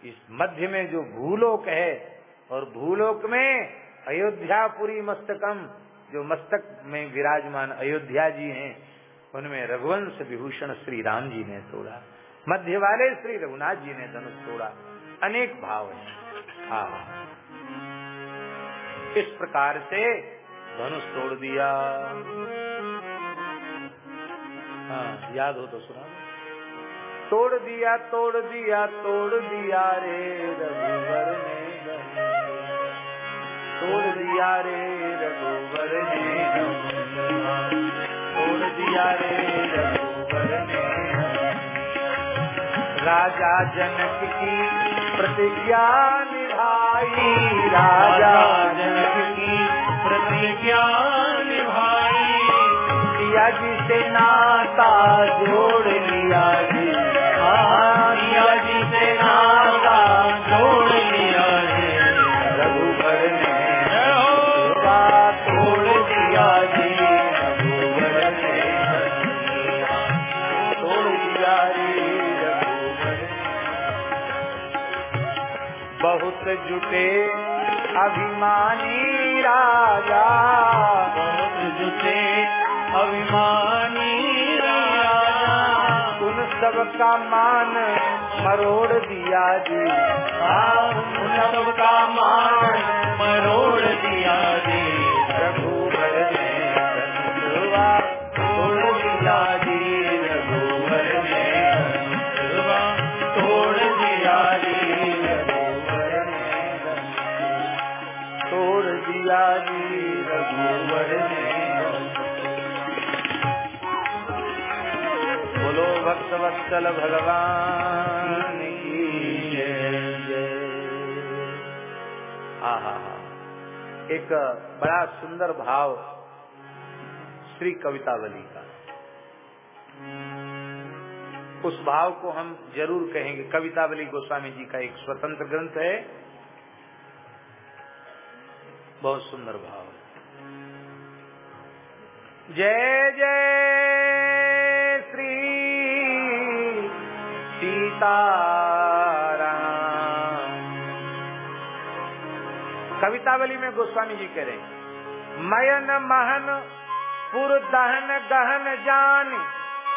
इस मध्य में जो भूलोक है और भूलोक में अयोध्यापुरी मस्तकम, जो मस्तक में विराजमान अयोध्या जी हैं, उनमें रघुवंश विभूषण श्री राम जी ने तोड़ा, मध्य वाले श्री रघुनाथ जी ने धनुष तोड़ा, अनेक भाव है। हाँ। इस प्रकार से धनुष तोड़ दिया। हाँ याद हो तो सुना। तोड़ दिया तोड़ दिया तोड़ दिया रे रघुवर ने। तोड़ दिया रे रघुवर ने तोड़ दिया रे रघुवर ने राजा जनक की प्रतिज्ञा निभाई। राजा जनक की प्रतिज्ञा निभाई। सिया जी नाता जोड़ लिया जी। हाँ। जुटे अभिमानी राजा जुटे अभिमानी राजा, उन सब का मान मरोड़ दिया जी। उन सबका मान मरोड़ दिया जी। बोलो वत्सल भगवान की जय। आहा। एक बड़ा सुंदर भाव श्री कवितावली का। उस भाव को हम ज़रूर कहेंगे। कवितावली गोस्वामी जी का एक स्वतंत्र ग्रंथ है। बहुत सुंदर भाव। जय जय। सीताराम कवितावली में गोस्वामी जी कह रहे मयन महन, पुर दहन गहन जान,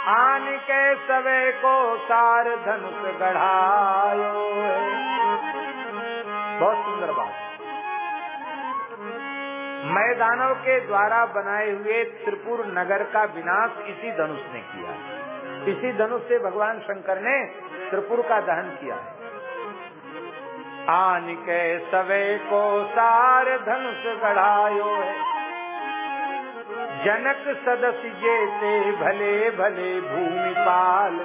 आन के सवे को सार धनुष गढ़ायो बहुत सुंदर बात। मैदानों के द्वारा बनाए हुए त्रिपुर नगर का विनाश इसी धनुष ने किया। इसी धनुष से भगवान शंकर ने त्रिपुर का दहन किया। आन के सवे को सार धनुष गढ़ायो है। जनक सदस्य जेते भले भले भूमि पाल,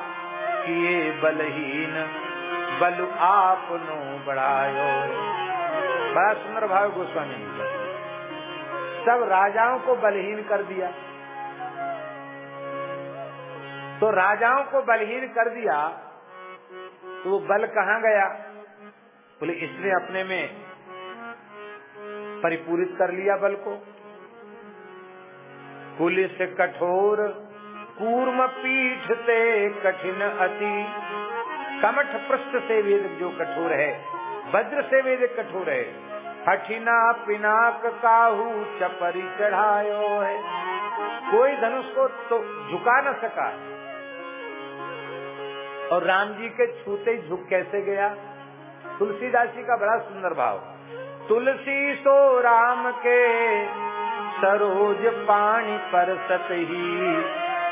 किए बलहीन, बल आपनो बढ़ायो है। बड़ा सुंदर भाव गोस्वामी सब राजाओं को बलहीन कर दिया। तो राजाओं को बलहीन कर दिया तो वो बल कहाँ गया? बोले, इसने अपने में परिपूरित कर लिया बल को। पुलिस कठोर, कूर्म पीठ से कठिन अति। कमठ पृष्ठ से वेद जो कठोर है वज्र से वेद कठोर है। हठिना पिनाक काहू चपरी चढ़ायो है। कोई धनुष को तो झुका न सका। और राम जी के छूते ही झुक कैसे गया? तुलसीदास जी का बड़ा सुंदर भाव। तुलसी सो राम के सरोज पानी पर सत ही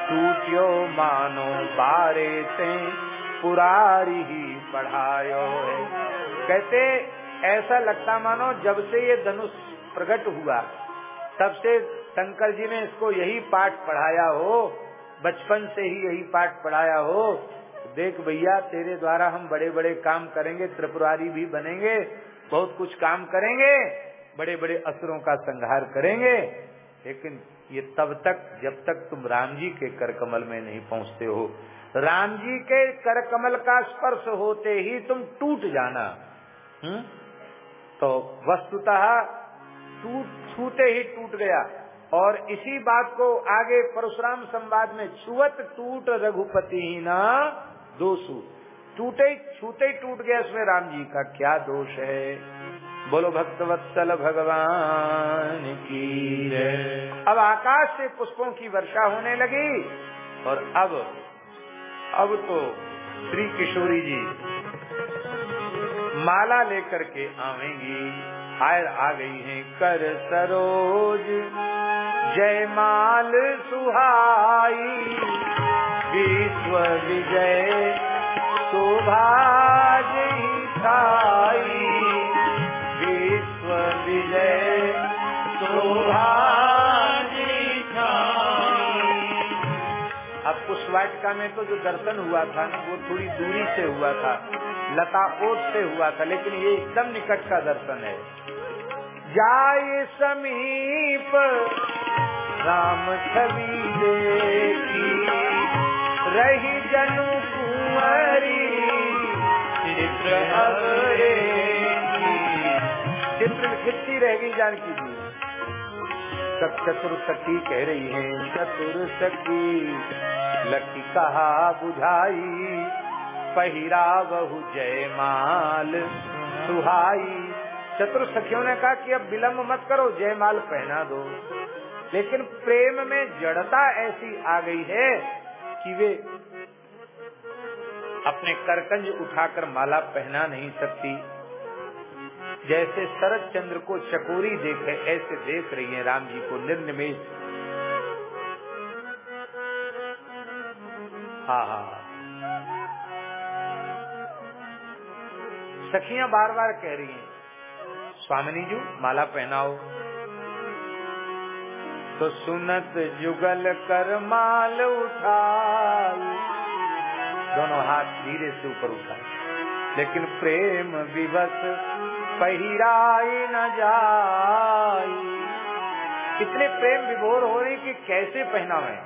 टूटियो मानो बारे से पुरारी ही पढ़ायो है। कहते, ऐसा लगता मानो जब से ये धनुष प्रकट हुआ, तब से शंकर जी ने इसको यही पाठ पढ़ाया हो, बचपन से ही यही पाठ पढ़ाया हो। देख भैया, तेरे द्वारा हम बड़े बड़े काम करेंगे, त्रिपुरारी भी बनेंगे, बहुत कुछ काम करेंगे बड़े बड़े असुरों का संहार करेंगे। लेकिन ये तब तक, जब तक तुम राम जी के कर कमल में नहीं पहुँचते हो। राम जी के कर कमल का स्पर्श होते ही तुम टूट जाना। हुँ? तो वस्तुतः टूट, छूते ही टूट गया। और इसी बात को आगे परशुराम संवाद में छुअत टूट रघुपति ही ना दोषु टूटे ही टूट गया इसमें राम जी का। क्या दोष है? बोलो, भक्तवत्सल भगवान की अब आकाश से पुष्पों की वर्षा होने लगी। और अब अब तो श्री किशोरी जी माला लेकर के आवेंगी। हायर आ गई हैं कर सरोज। जय माल सुहाई। विश्व विजय शोभाज विश्व विजय शोभाज अब उस वाटिका में तो जो दर्शन हुआ था ना, वो थोड़ी दूरी से हुआ था, लता ओट से हुआ था, लेकिन ये एकदम निकट का दर्शन है। जाए समीप राम छवि देखी रही जनु कुंवरी। चित्र अवरे चित्र खिंचती रहेगी जानकी जी। सब चतुर सखी कह रही है, चतुर सखी लकी कहा बुझाई? पहिरा बहु जयमाल सुहाई। चतुर सखियों ने कहा कि अब विलम्ब मत करो जयमाल पहना दो। लेकिन प्रेम में जड़ता ऐसी आ गई है कि वे अपने करकंज उठाकर माला पहना नहीं सकती। जैसे शरद चंद्र को चकोरी देखे, ऐसे देख रही है राम जी को निर्निमेश हाँ हाँ सखियाँ बार बार कह रही हैं, स्वामिनी जी, माला पहनाओ। तो सुनत जुगल कर माल उठाई दोनों हाथ धीरे से ऊपर उठाए। लेकिन प्रेम विवश पहिराई न जाई। इतने प्रेम विभोर हो रही कि कैसे पहना पहनावे?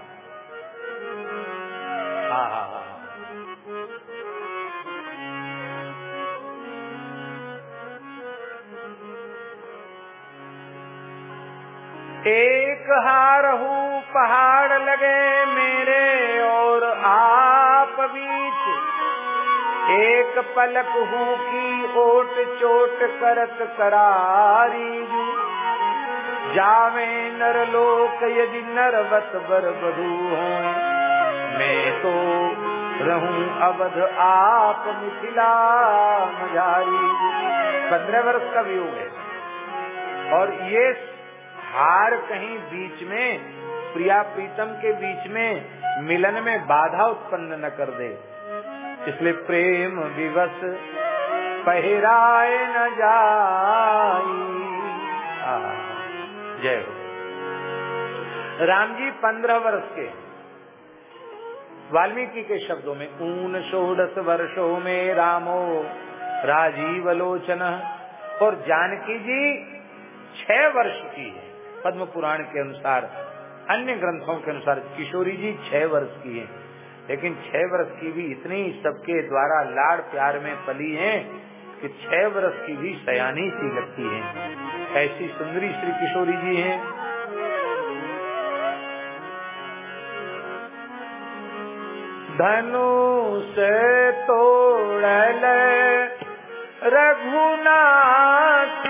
हाँ हाँ हाँ एक हारहू पहाड़ लगे मेरे और आप बीच। एक पलक हूँ की ओट चोट करत करारी जावे नर लोक यदि नरवत बर बधू हो मैं तो रहूँ अवध आप मिथिला मजारी। पंद्रह वर्ष का भी हो। और ये हार कहीं बीच में, प्रिया प्रीतम के बीच में मिलन में बाधा उत्पन्न न कर दे। इसलिए प्रेम विवश पहराए न जाई। जय हो। राम जी पंद्रह वर्ष के। वाल्मीकि के शब्दों में, ऊन षोडश वर्षों में रामो राजीव लोचन। और जानकी जी छह वर्ष की है। पद्म पुराण के अनुसार, अन्य ग्रंथों के अनुसार, किशोरी जी छह वर्ष की है। लेकिन छह वर्ष की भी इतनी सबके द्वारा लाड़ प्यार में पली है कि छह वर्ष की भी सयानी सी लगती है। ऐसी सुंदरी श्री किशोरी जी हैं। धनु से तोड़ल रघुनाथ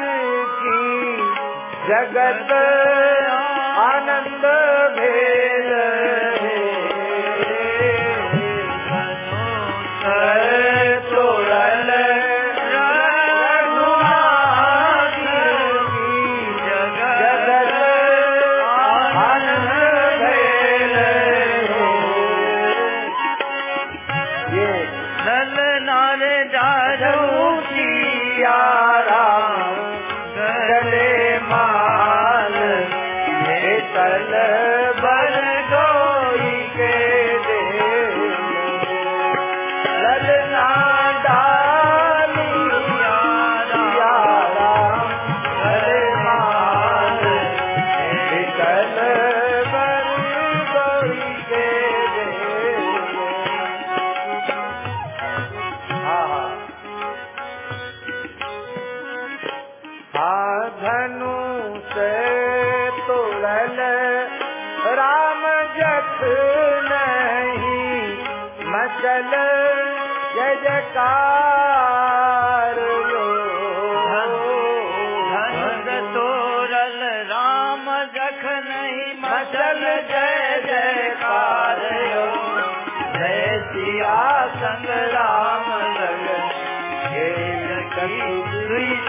जगत आनंद भेद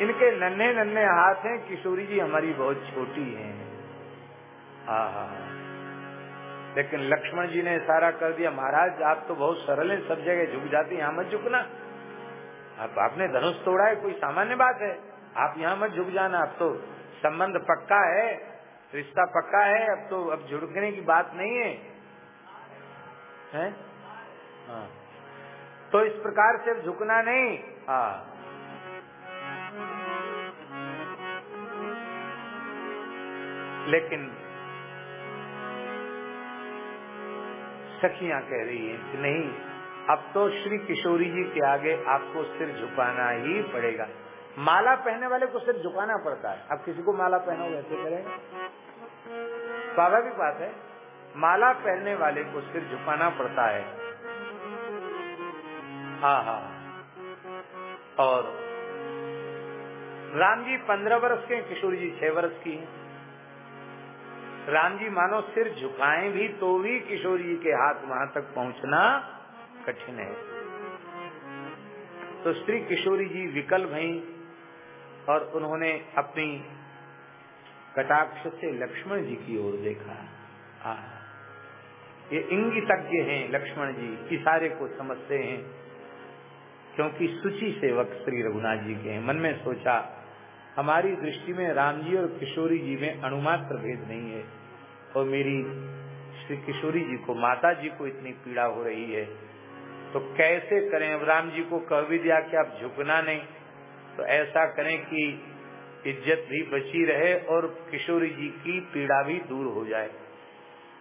इनके नन्हे नन्हे हाथ हैं, किशोरी जी हमारी बहुत छोटी हैं। हाँ हाँ लेकिन लक्ष्मण जी ने इशारा कर दिया, महाराज, आप तो बहुत सरल हैं, सब जगह झुक जाते यहाँ मत झुकना। अब आपने धनुष तोड़ा है, कोई सामान्य बात है। आप यहाँ मत झुक जाना, अब तो संबंध पक्का है, रिश्ता पक्का है, अब तो अब झुड़कने की बात नहीं है। हैं? हाँ। तो इस प्रकार से झुकना नहीं। हाँ। लेकिन सखियाँ कह रही हैं कि नहीं, अब तो श्री किशोरी जी के आगे आपको सिर झुकाना ही पड़ेगा। माला पहनने वाले को सिर झुकाना पड़ता है। अब किसी को माला पहनो वैसे करेगा स्वाभाविक बात है, माला पहनने वाले को सिर झुकाना पड़ता है। हाँ हाँ और राम जी पंद्रह वर्ष के किशोरी जी छह वर्ष की हैं। राम जी मानो सिर झुकाएँ भी तो भी किशोरी जी के हाथ वहाँ तक पहुँचना कठिन है। तो श्री किशोरी जी विकल भई और उन्होंने अपनी कटाक्ष से लक्ष्मण जी की ओर देखा। आ, ये इंगितज्ञ हैं लक्ष्मण जी इशारे को समझते हैं क्योंकि सुचि सेवक श्री रघुनाथ जी के हैं। मन में सोचा हमारी दृष्टि में राम जी और किशोरी जी में अणुमात्र भेद नहीं है। और मेरी श्री किशोरी जी को माता जी को इतनी पीड़ा हो रही है। तो कैसे करें? अब राम जी को कह भी दिया कि आप झुकना नहीं। तो ऐसा करें कि इज़्ज़त भी बची रहे और किशोरी जी की पीड़ा भी दूर हो जाए।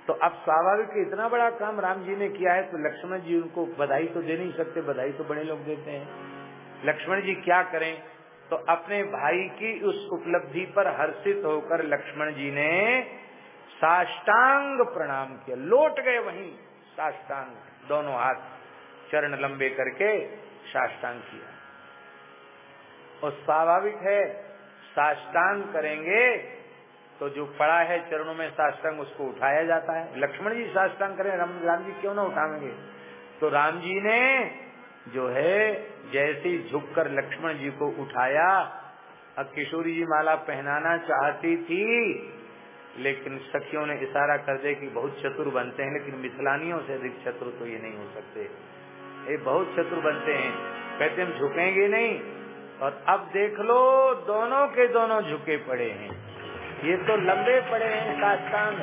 तो अब स्वाभाविक इतना बड़ा काम राम जी ने किया है तो लक्ष्मण जी उनको बधाई तो दे नहीं सकते, बधाई तो बड़े लोग देते हैं। लक्ष्मण जी क्या करें? तो अपने भाई की उस उपलब्धि पर हर्षित होकर लक्ष्मण जी ने साष्टांग प्रणाम किया। लौट गए वहीं साष्टांग दोनों हाथ चरण लंबे करके साष्टांग किया। और स्वाभाविक है साष्टांग करेंगे तो जो पड़ा है चरणों में साष्टांग उसको उठाया जाता है। लक्ष्मण जी साष्टांग करें राम, राम जी क्यों ना उठाएँगे? तो राम जी ने जो है, जैसे झुककर लक्ष्मण जी को उठाया, अब किशोरी जी माला पहनाना चाहती थी, लेकिन सखियों ने इशारा कर दे कि बहुत चतुर बनते हैं, लेकिन मिथिलानियों से अधिक चतुर तो ये नहीं हो सकते। ये बहुत चतुर बनते हैं। कहते हम झुकेंगे नहीं। और अब देख लो, दोनों के दोनों झुके पड़े हैं। ये तो लंबे पड़े हैं साष्टांग,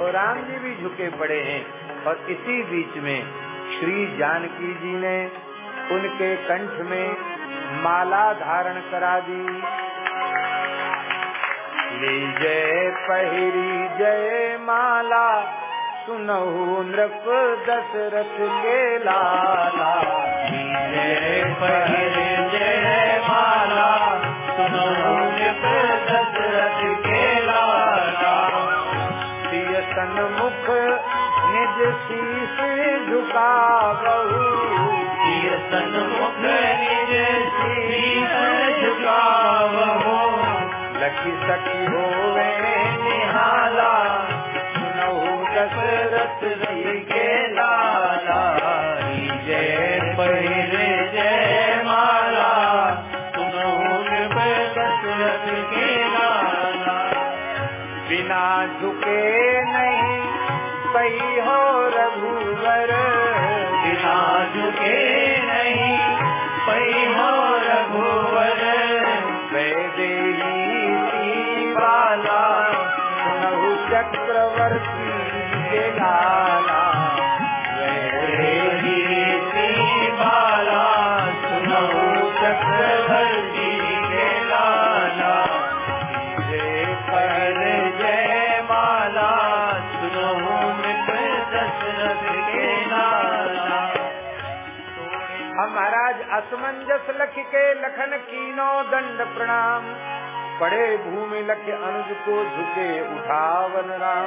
और राम जी भी झुके पड़े हैं। और इसी बीच में श्री जानकी जी ने उनके कंठ में माला धारण करा दी। जय पहिरी जय माला, सुनहु नृप दशरथ के लाला। जय पहिरी लखी सखी होवे निहाला सुनऊ दशरथ रही के असमंजस लख के लखन कीनो दंड प्रणाम। पड़े भूमि लख अनुज को झुके उठावन राम।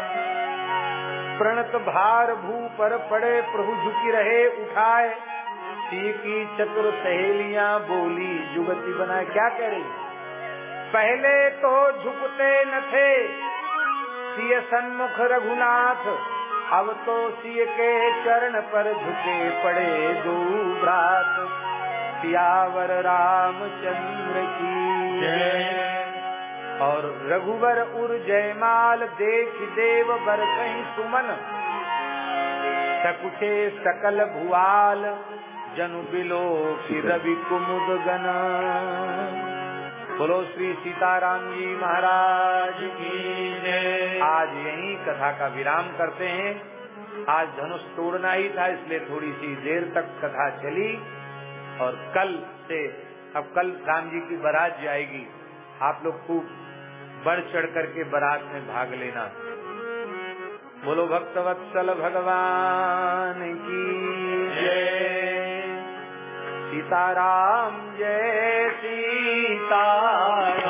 प्रणत भार भू पर पड़े प्रभु झुकी रहे उठाए। की चतुर सहेलियाँ बोली जुगति बनाए, क्या कह रही? पहले तो झुकते न थे। सिय सन्मुख रघुनाथ, अब तो सिय के चरण पर झुके पड़े दो भ्रात। सियावर रामचंद्र की। और रघुवर उर जयमाल देख देव बर कहीं सुमन। सकुटे सकल भुआल, जनु बिलो की रवि कुमुद गण। बोलो श्री सीताराम जी महाराज की आज यही कथा का विराम करते हैं। आज धनुष तोड़ना ही था, इसलिए थोड़ी सी देर तक कथा चली। और कल से अब कल राम जी की बारात जाएगी। आप लोग खूब बढ़ चढ़ करके बारात में भाग लेना। बोलो भक्तवत्सल भगवान की जय। सीताराम जय सीताराम।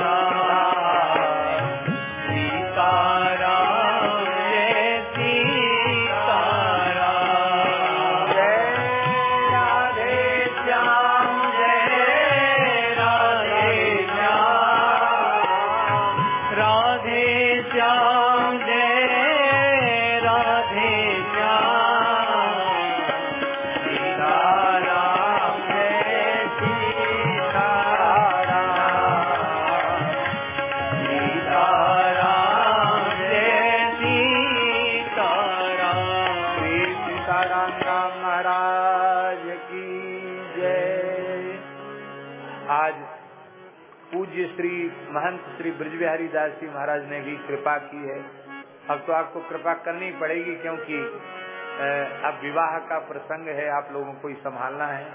महंत बिहारी दास जी महाराज ने भी कृपा की है। अब तो आपको कृपा करनी पड़ेगी क्योंकि अब विवाह का प्रसंग है, आप लोगों को ही संभालना है।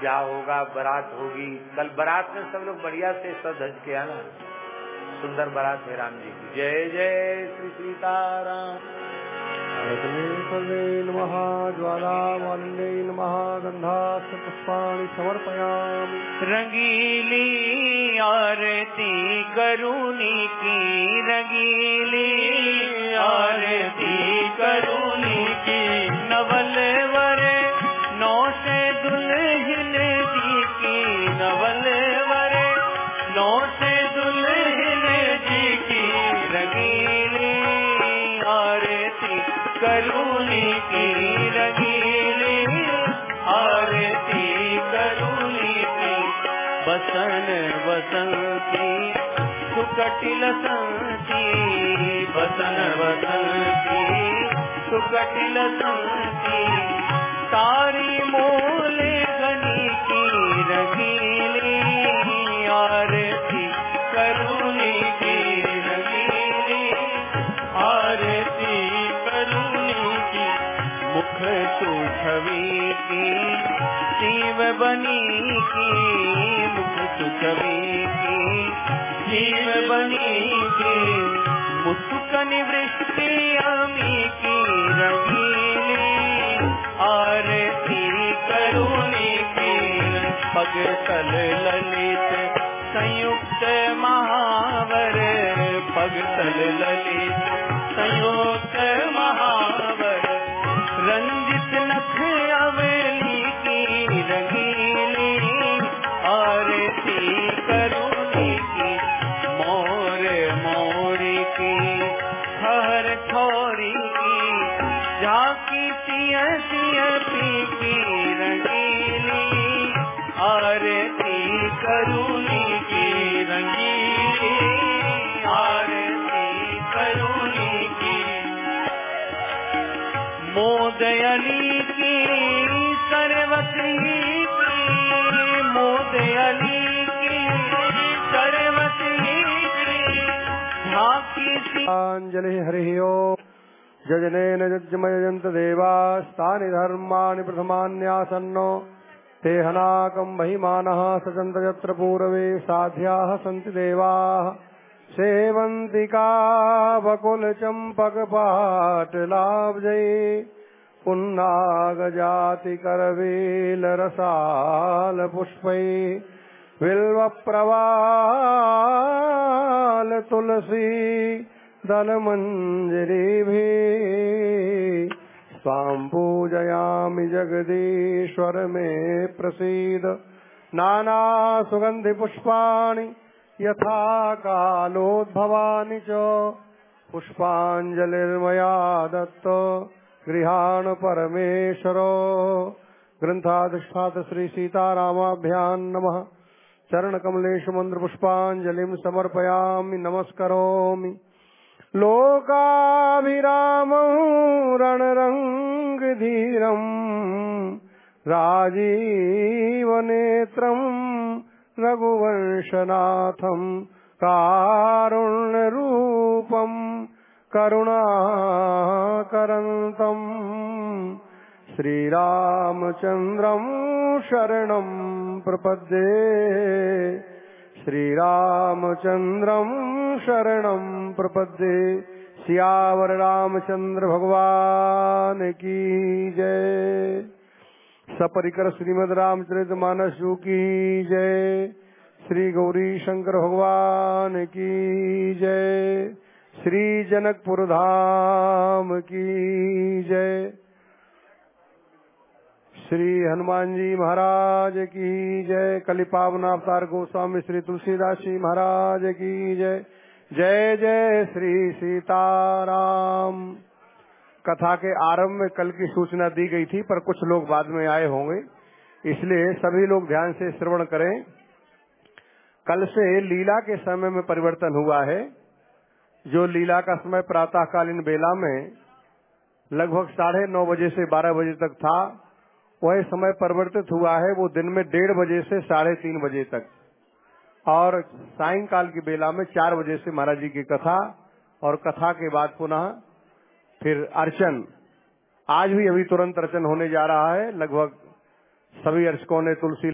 क्या होगा, बारात होगी। कल बारात में सब लोग बढ़िया से सज के आना। सुंदर बारात है राम जी की। जय जय श्री सीताराम। सर्वे नमः ज्वालामालिन्यै नमः गन्धास्य पुष्पाणि समर्पयामि रंगीली आरती करुणी की, रंगीली आरती करुणी की, नवल सुकटिल संती बसन बसंती सुकटिल संती तारी मोले गनी की रंगीली आरती करुणी की रंगीली आरती करुणी की, मुख तो छवि की शिव बनी की तो छवि की। शिव बनी की मुस्कन वृष्टि अमी की रंगीली आरती करुणी की। पग तल ललित, संयुक्त महावर, पग तल ललित, संयुक्त मोदयली की सर्वती मोदयली की सर्वती अञ्जलिः हरिः ओम् यजनेन यज्ञमयजन्त देवास्तानि धर्माणि प्रथमान्यासन्नो, ते हनाकम् महिमानः सचन्त यत्र पूर्वे साध्याः सन्ति देवाः। सेवन्तिका पुन्नागजातिकरवेलरसालपुष्पै बिल्वप्रवाल तुलसी दलमञ्जरीभिः स्वाम् पूजयामि जगदीश्वर मे प्रसीद। नानासुगन्धिपुष्पाणि यथा कालोद्भवानि च। पुष्पाञ्जलिर्मया दत्त। गृहाण परमेश्वरो। ग्रन्थाधिष्ठात श्री सीतारामाभ्याम् नमः। चरणकमलेषु मन्त्रपुष्पाञ्जलिम् समर्पयामि, नमस्करोमि। लोकाभिरामं रणरङ्गधीरम् राजीवनेत्रम् रघुवंशनाथम् कारुण्यरूपम् करुणाकरन्तम् श्रीरामचन्द्रम् शरणम् प्रपद्ये। श्रीरामचन्द्रम् शरणम् प्रपद्ये। सियावर रामचंद्र भगवान की जय। सपरिकर श्रीमद रामचरित मानस की जय। श्री गौरी शंकर भगवान की जय। श्री जनकपुर धाम की जय। श्री हनुमान जी महाराज की जय। कलि पावन अवतार गोस्वामी श्री तुलसीदास जी महाराज की जय। जय जय श्री सीताराम। कथा के आरंभ में कल की सूचना दी गई थी, पर कुछ लोग बाद में आए होंगे। इसलिए सभी लोग ध्यान से श्रवण करें। कल से लीला के समय में परिवर्तन हुआ है। जो लीला का समय प्रातःकालीन बेला में लगभग साढ़े नौ बजे से बारह बजे तक था, वह समय परिवर्तित हुआ है, वो दिन में डेढ़ बजे से साढ़े तीन बजे तक। और सायंकाल की बेला में चार बजे से महाराज जी की कथा, और कथा के बाद पुनः फिर अर्चन। आज भी अभी तुरंत अर्चन होने जा रहा है, लगभग सभी अर्चकों ने तुलसी